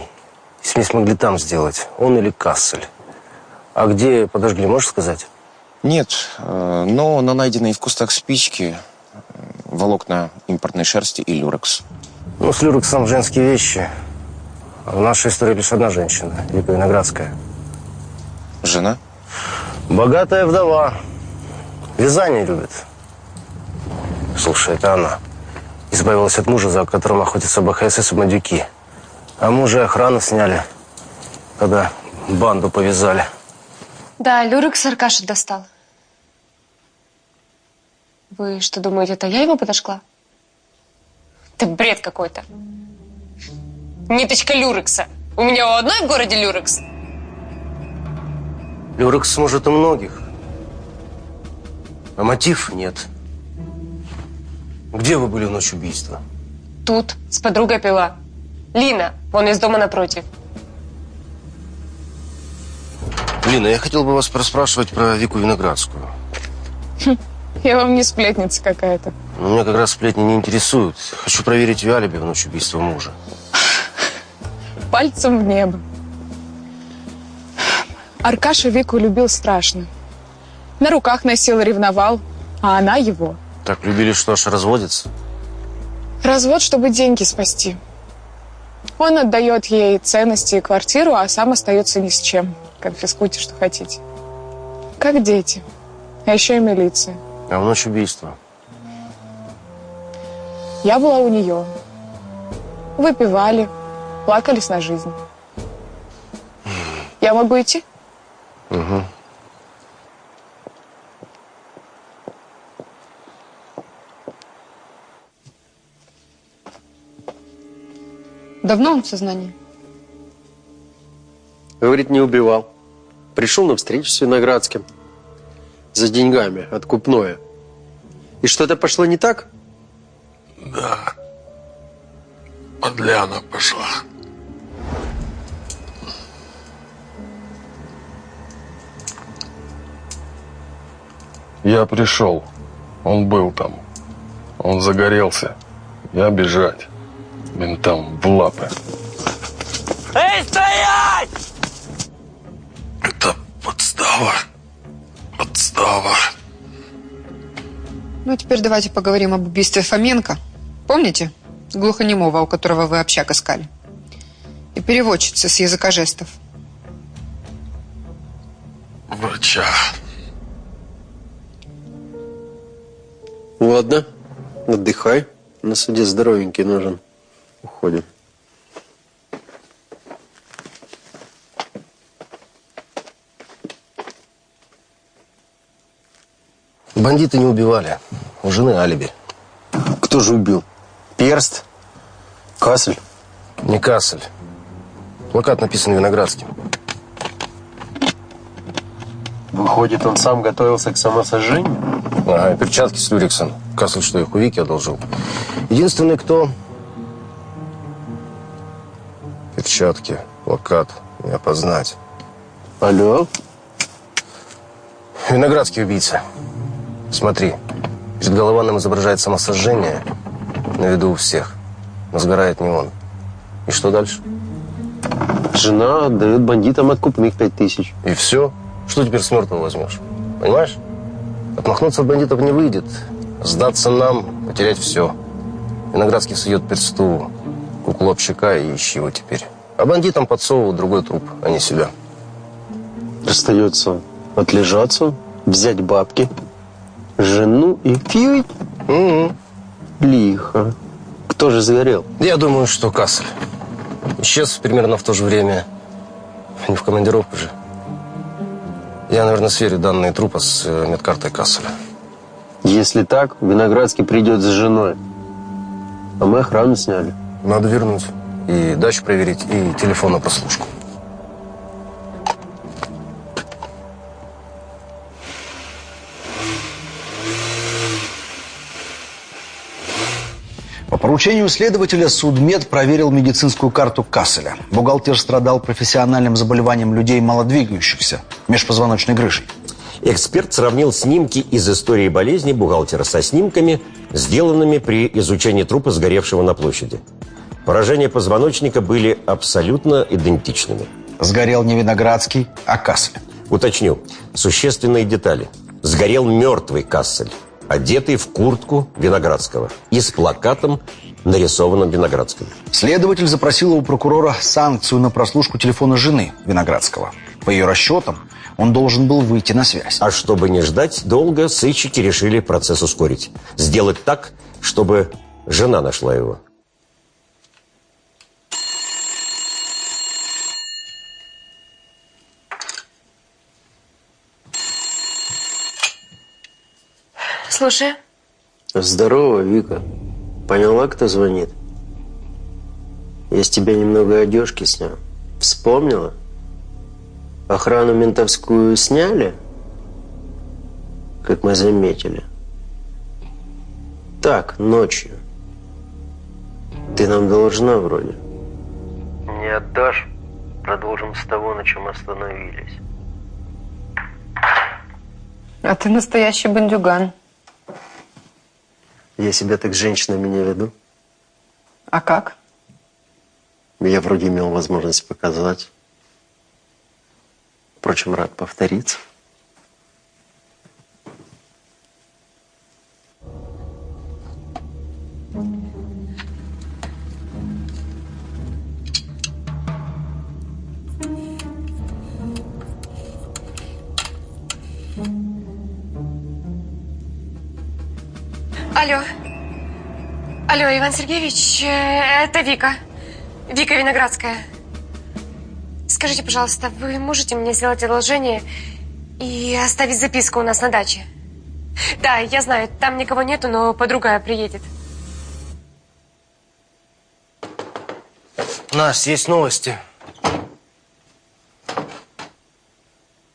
Смесь могли там сделать. Он или Кассель. А где подожгли, можешь сказать? Нет, э, но на найденные в кустах спички э, волокна импортной шерсти и люрекс. Ну, с люрексом женские вещи. А в нашей истории лишь одна женщина, Вика Виноградская. Жена? Богатая вдова. Вязание любит. Слушай, это она. Избавилась от мужа, за которым охотятся БХСС и бандюки. А мужа и охрану сняли, когда банду повязали. Да, Люрекс Аркаша достал. Вы что думаете, это я его подошла? Это бред какой-то. Ниточка Люрекса. У меня у одной в городе Люрекс. Люрекс может у многих. А мотив нет. Где вы были в ночь убийства? Тут с подругой пила. Лина, вон из дома напротив. Лина, я хотел бы вас расспрашивать про Вику Виноградскую. Я вам не сплетница какая-то. Но меня как раз сплетни не интересуют. Хочу проверить ее алиби в ночь убийства мужа. Пальцем в небо. Аркаша Вику любил страшно. На руках носил, ревновал, а она его. Так любили, что аж разводится. Развод, чтобы деньги спасти. Он отдает ей ценности и квартиру, а сам остается ни с чем. Конфискуйте, что хотите. Как дети. А еще и милиция. А в ночь убийства? Я была у нее. Выпивали, плакались на жизнь. Я могу идти? Угу. Давно он в сознании? Говорит, не убивал. Пришел на встречу с Виноградским. За деньгами, откупное. И что-то пошло не так? Да. Подляна пошла. Я пришел. Он был там. Он загорелся. Я бежать. Ментам в лапы. Эй, стоять! Это подстава. Подстава. Ну, а теперь давайте поговорим об убийстве Фоменко. Помните? Глухонемого, у которого вы общак искали. И переводчицы с языка жестов. Врача. Ладно, отдыхай. На суде здоровенький нужен. Уходим. Бандиты не убивали. У жены алиби. Кто же убил? Перст? Кассель? Не Кассель. Плакат написан Виноградским. Выходит, он сам готовился к самосожжению? Ага, перчатки с люрексом. Кассель, что их у Вики одолжил. Единственный, кто... Перчатки, плакат, не опознать. Алло? Виноградский убийца. Смотри, перед Голованом изображает самосожжение на виду у всех. Но сгорает не он. И что дальше? Жена отдает бандитам откупных пять тысяч. И все? Что теперь с мертвого возьмешь? Понимаешь? Отмахнуться от бандитов не выйдет. Сдаться нам, потерять все. Виноградский сует персту, куклу общака и ищи его теперь. А бандитам подсовывают другой труп, а не себя. Остается отлежаться, взять бабки, жену и фьють. Угу. Лихо. Кто же сгорел? Я думаю, что Кассель. Исчез примерно в то же время. Не в командировку же. Я, наверное, сверю данные трупа с э, медкартой Касселя. Если так, Виноградский придет с женой. А мы охрану сняли. Надо вернуть. И дачу проверить, и телефон на прослушку. Поручению следователя судмед проверил медицинскую карту Касселя. Бухгалтер страдал профессиональным заболеванием людей малодвигающихся, межпозвоночной грыжей. Эксперт сравнил снимки из истории болезни бухгалтера со снимками, сделанными при изучении трупа, сгоревшего на площади. Поражения позвоночника были абсолютно идентичными. Сгорел не Виноградский, а Кассель. Уточню. Существенные детали. Сгорел мертвый Кассель, одетый в куртку Виноградского и с плакатом, нарисованным Виноградским. Следователь запросил у прокурора санкцию на прослушку телефона жены Виноградского. По ее расчетам, он должен был выйти на связь. А чтобы не ждать долго, сыщики решили процесс ускорить. Сделать так, чтобы жена нашла его. Слушай, Здорово, Вика. Поняла, кто звонит? Я с тебя немного одежки снял. Вспомнила? Охрану ментовскую сняли? Как мы заметили. Так, ночью. Ты нам должна вроде. Не отдашь? Продолжим с того, на чем остановились. А ты настоящий бандюган. Я себя так с женщинами не веду. А как? Я вроде имел возможность показать. Впрочем, рад повториться. Алло. Алло, Иван Сергеевич, э, это Вика. Вика Виноградская. Скажите, пожалуйста, вы можете мне сделать одолжение и оставить записку у нас на даче? Да, я знаю, там никого нету, но подруга приедет. Настя, есть новости.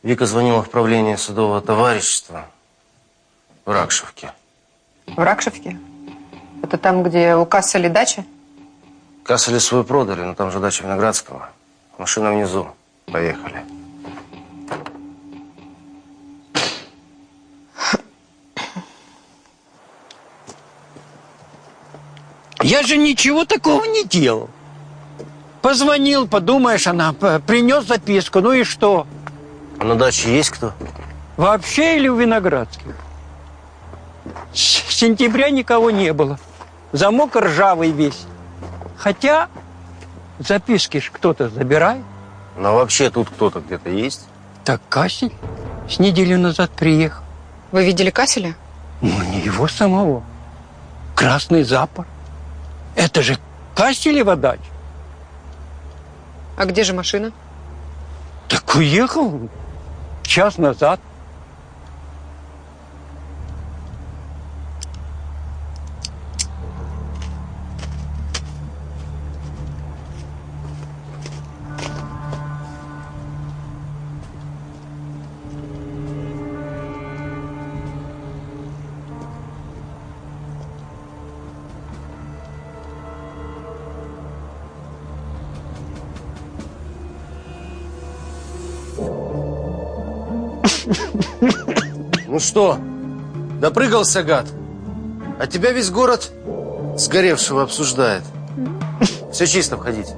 Вика звонила в правление судового товарищества в Ракшевке. В Ракшевке? Это там, где у Касселя дача? Касселя свой продали, но там же дача Виноградского. Машина внизу. Поехали. Я же ничего такого не делал. Позвонил, подумаешь, она принес записку, ну и что? А на даче есть кто? Вообще или у Виноградских? С сентября никого не было. Замок ржавый весь. Хотя записки ж кто-то забирает. Но вообще тут кто-то где-то есть? Так Кассель с неделю назад приехал. Вы видели Касселя? Ну, не его самого. Красный запор. Это же Касселева дача. А где же машина? Так уехал час назад. Ну что, допрыгался, гад? А тебя весь город сгоревшего обсуждает. Все чисто, входите.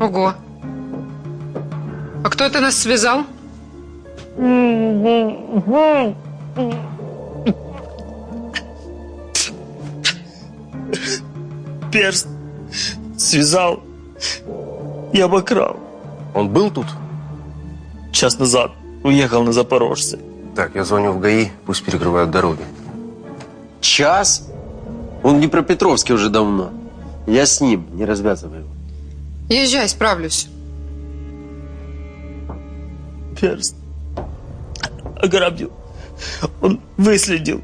Ого. А кто это нас связал? Перст связал и обокрал. Он был тут? Час назад уехал на Запорожце. Так, я звоню в ГАИ, пусть перекрывают дороги. Час? Он в Днепропетровске уже давно. Я с ним, не развязываю. его. Езжай, справлюсь. Перст ограбил. Он выследил.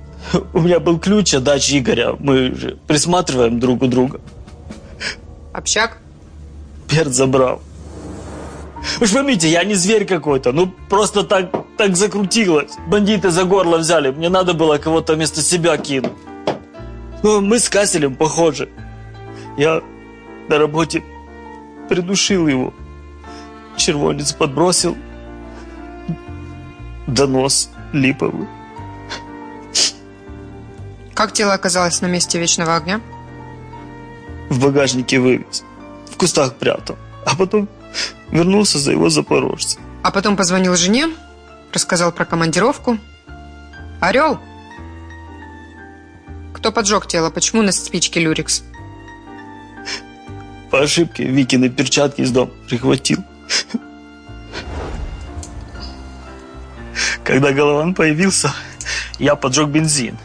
У меня был ключ от дачи Игоря. Мы же присматриваем друг у друга. Общак? Перст забрал. Вы же поймите, я не зверь какой-то. Ну, просто так, так закрутилось. Бандиты за горло взяли. Мне надо было кого-то вместо себя кинуть. Ну, мы с Касселем похожи. Я на работе придушил его. Червонец подбросил. Донос липовый. Как тело оказалось на месте вечного огня? В багажнике вывез. В кустах прятал. А потом вернулся за его запорожцем. А потом позвонил жене, рассказал про командировку. Орел? Кто поджег тело? Почему на спичке люрикс? По ошибке Викины перчатки из дома прихватил. Когда Голован появился, я поджег бензин.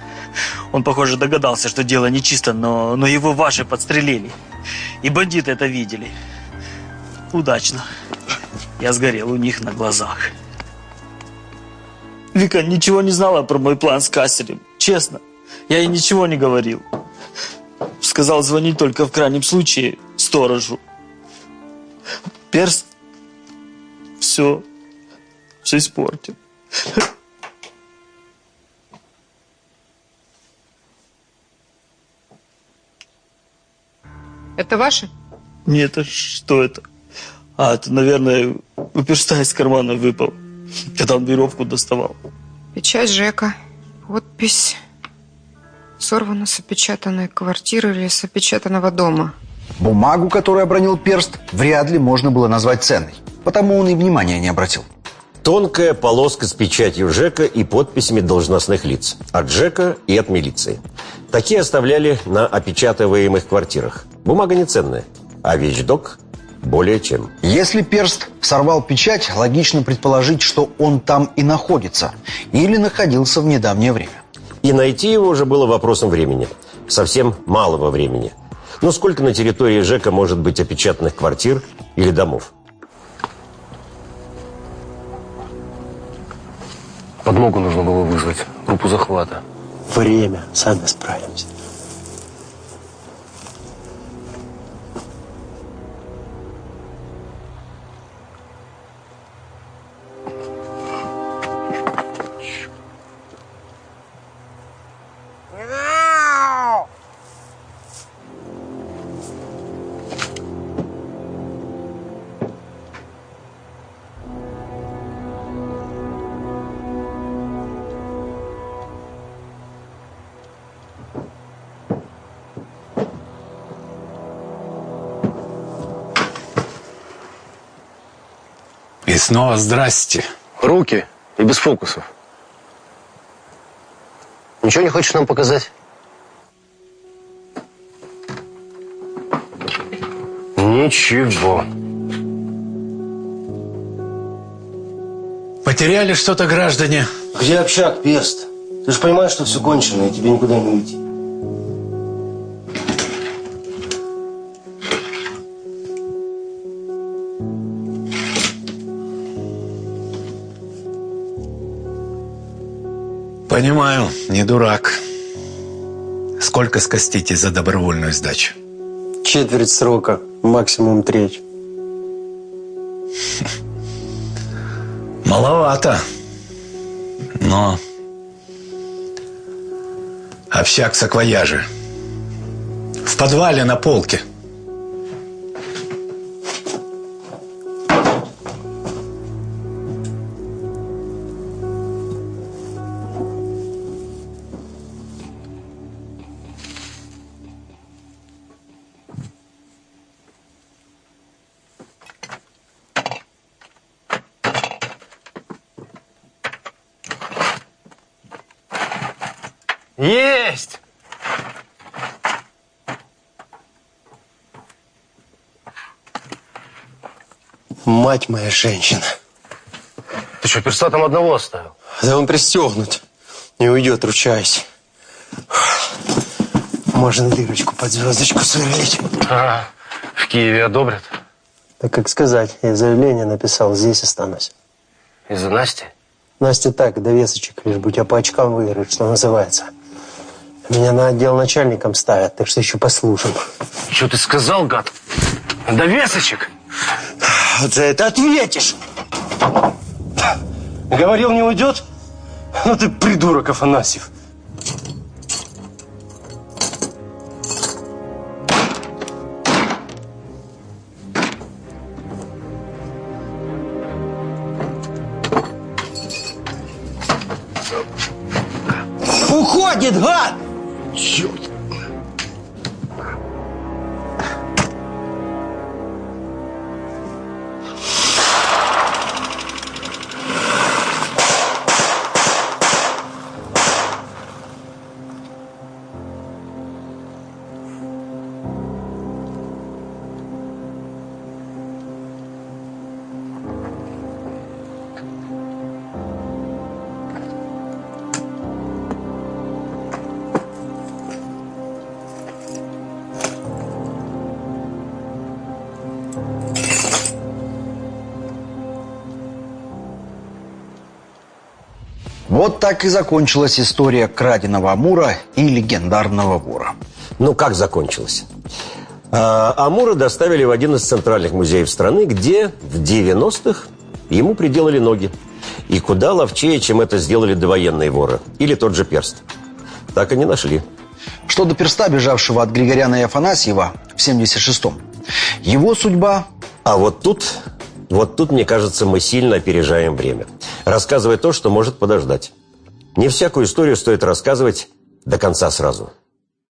Он, похоже, догадался, что дело нечисто, но, но его ваши подстрелили. И бандиты это видели. Удачно. Я сгорел у них на глазах. Вика ничего не знала про мой план с Касселем. Честно. Я ей ничего не говорил. Сказал звонить только в крайнем случае сторожу. Перст все, все испортил. Это ваши? Нет, это что это? А, это, наверное, перста из кармана выпал, когда он веревку доставал. Печать Жека. Подпись. Сорвана с опечатанной квартиры или с опечатанного дома. Бумагу, которую обронил перст, вряд ли можно было назвать ценной. Потому он и внимания не обратил. Тонкая полоска с печатью ЖЭКа и подписями должностных лиц. От ЖЭКа и от милиции. Такие оставляли на опечатываемых квартирах. Бумага не ценная, а вещдок более чем. Если перст сорвал печать, логично предположить, что он там и находится. Или находился в недавнее время. И найти его уже было вопросом времени. Совсем малого времени. Но сколько на территории ЖЭКа может быть опечатанных квартир или домов? Подмогу нужно было вызвать, группу захвата. Время, сами справимся. И снова здрасте. Руки и без фокусов. Ничего не хочешь нам показать? Ничего. Потеряли что-то, граждане? Где общак, перст? Ты же понимаешь, что все кончено, и тебе никуда не уйти. Понимаю, не дурак. Сколько скостите за добровольную сдачу? Четверть срока, максимум треть. Маловато. Но... Общак саквояжи. В подвале на полке. Мать моя женщина. Ты что, перста там одного оставил? Да он пристегнут. Не уйдет, ручаюсь. Можно дырочку под звездочку сверлить. А, в Киеве одобрят? Так как сказать, я заявление написал, здесь останусь. Из-за Насти? Настя так, довесочек, лишь бы тебя по очкам выиграть, что называется. Меня на отдел начальником ставят, так что еще послушаем. Что ты сказал, гад? Довесочек? Вот за это ответишь! Говорил, не уйдет? Ну ты придурок, Афанасьев. Вот так и закончилась история краденого Амура и легендарного вора. Ну, как закончилась? А, Амура доставили в один из центральных музеев страны, где в 90-х ему приделали ноги. И куда ловчее, чем это сделали довоенные воры. Или тот же перст. Так и не нашли. Что до перста, бежавшего от Григоряна и Афанасьева в 76-м. Его судьба... А вот тут, вот тут, мне кажется, мы сильно опережаем время. Рассказывая то, что может подождать. Не всякую историю стоит рассказывать до конца сразу.